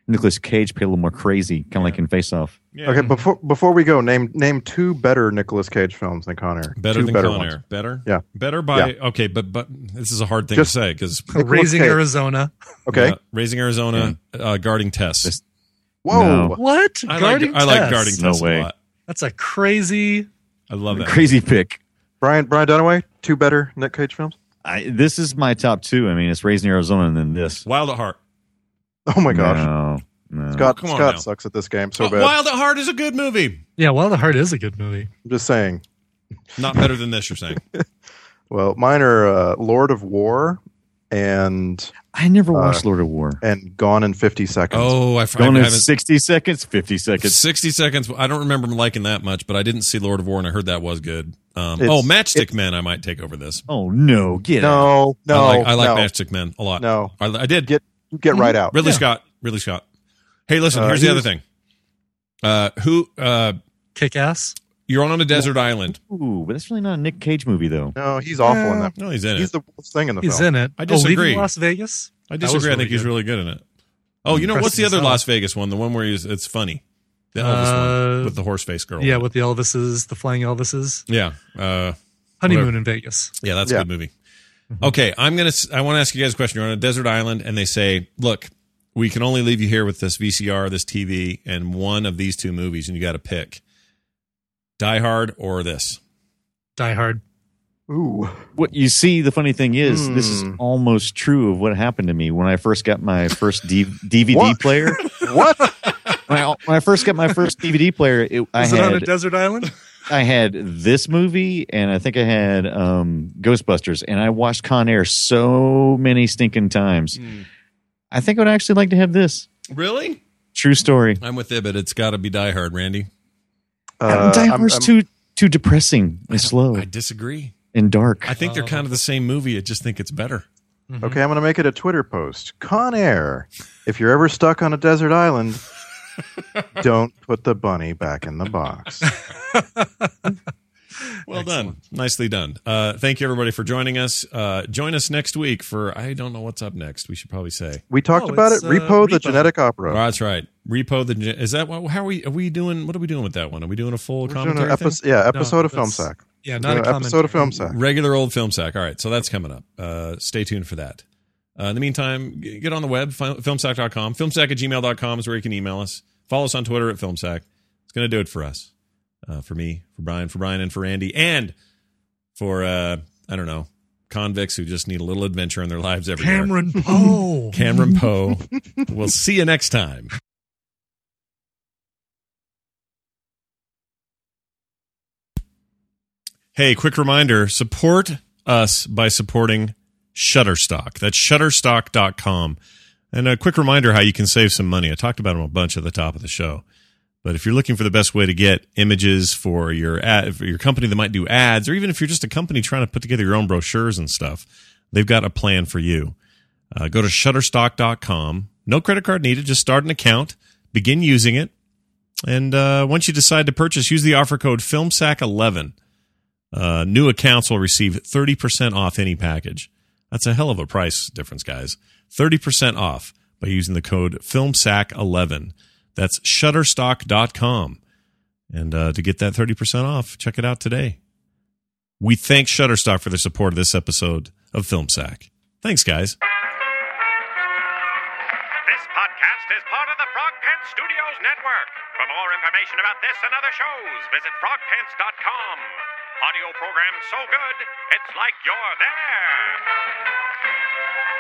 Nicolas Cage play a little more crazy, kind of like in Face Off. Yeah. Okay, before before we go, name name two better Nicolas Cage films than Con Air. better two than better Con ones. Air. Better. Yeah. Better by okay, but but this is a hard thing Just- to say because <laughs> Raising Cage. Arizona. Okay. raising Arizona, uh, guarding Tess. This- Whoa. No. What? I like Guarding I like Tess. guarding No Tess way. a lot. That's a crazy. I love that. Crazy pick. Brian Brian Dunaway, two better Nick Cage films. I, this is my top two. I mean, it's Raising Arizona and then this. Wild at Heart. Oh my gosh, No, no. Scott come on Scott now. sucks at this game so Oh, bad. Wild at Heart is a good movie. Yeah, Wild at Heart is a good movie. I'm just saying. Not better than this. You're saying? <laughs> Well, mine are uh, Lord of War and I never Uh, watched Lord of War. and Gone in 50 Seconds. Oh, I, I Going in haven't. 60 seconds, 50 seconds. 60 seconds. I don't remember liking that much, but I didn't see Lord of War, and I heard that was good. Um, oh, Matchstick Men, I might take over this. Oh, no. Get out. no, no, I like, I like no, Matchstick Men a lot. no. I, I did. Get get right out. Ridley Scott. Ridley Scott. Hey, listen. Uh, here's the other thing. Uh, who? Uh, Kick ass. You're on a desert island. Ooh, but that's really not a Nick Cage movie, though. No, he's awful in that. No, he's in He's it. He's the worst thing in the He's film. in it. I Oh, Leaving disagree. Las Vegas. I That was disagree. I really think he's really good in it. Oh, you know what's the other Sell. Las Vegas one? The one where he's it's funny. The Elvis Uh, one with the horse face girl. Yeah, with the Elvises, the flying Elvises. yeah. Uh, Honeymoon Whatever. in Vegas. Yeah, that's a good movie. Okay, I'm gonna. I want to ask you guys a question. You're on a desert island, and they say, "Look, we can only leave you here with this VCR, this TV, and one of these two movies, and you got to pick: Die Hard or this." Die Hard. Ooh, What you see, the funny thing is, this is Hmm. almost true of what happened to me when I first got my first D- <laughs> DVD What? player. <laughs> what? When I, when I first got my first DVD player, it, I Is it on a desert island? <laughs> I had this movie, and I think I had um, Ghostbusters, and I watched Con Air so many stinking times. Hmm. I think I would actually like to have this. Really? True story. I'm with Ibbett. It's got to be Die Hard, Randy. Uh, Die I'm- Hard's I'm- too too depressing and slow I disagree. and dark. I think they're kind of the same movie. I just think it's better. Okay, I'm going to make it a Twitter post. Con Air. If you're ever stuck on a desert island, <laughs> don't put the bunny back in the box. <laughs> Well done. Nicely done. Uh, thank you, everybody, for joining us. Uh, join us next week for I don't know what's up next. We should probably say. We talked Oh, about it. it's, uh, Repo, the Repo. genetic opera. Oh, that's right. Repo the is that what? How are we? Are we doing? What are we doing with that one? Are we doing a full We're doing commentary? an thing? episode, yeah, episode of Film Sack. Yeah, not a an episode of Film Sack. Regular old film sack. All right, so that's coming up. Uh, stay tuned for that. Uh, in the meantime, get on the web, fi- filmsack.com. Filmsack at gmail.com is where you can email us. Follow us on Twitter at filmsack. It's going to do it for us. Uh, for me, for Brian, for Brian, and for Andy, and for, uh, I don't know, convicts who just need a little adventure in their lives every year. Cameron <laughs> Poe. Cameron Poe. we'll see you next time. Hey, quick reminder support us by supporting Shutterstock. That's shutterstock.com. And a quick reminder how you can save some money. I talked about them a bunch at the top of the show. But if you're looking for the best way to get images for your ad, for your company that might do ads, or even if you're just a company trying to put together your own brochures and stuff, they've got a plan for you. Uh, go to shutterstock.com. No credit card needed. Just start an account. begin using it. And uh, once you decide to purchase, use the offer code FilmSack11. Uh, new accounts will receive 30% off any package. That's a hell of a price difference, guys. 30% off by using the code FilmSack11. That's Shutterstock.com. And uh, to get that 30% off, check it out today. We thank Shutterstock for their support of this episode of FilmSack. Thanks, guys. This podcast is part of the Frog Pants Studios Network. For more information about this and other shows, visit frogpants.com. Audio program so good, it's like you're there.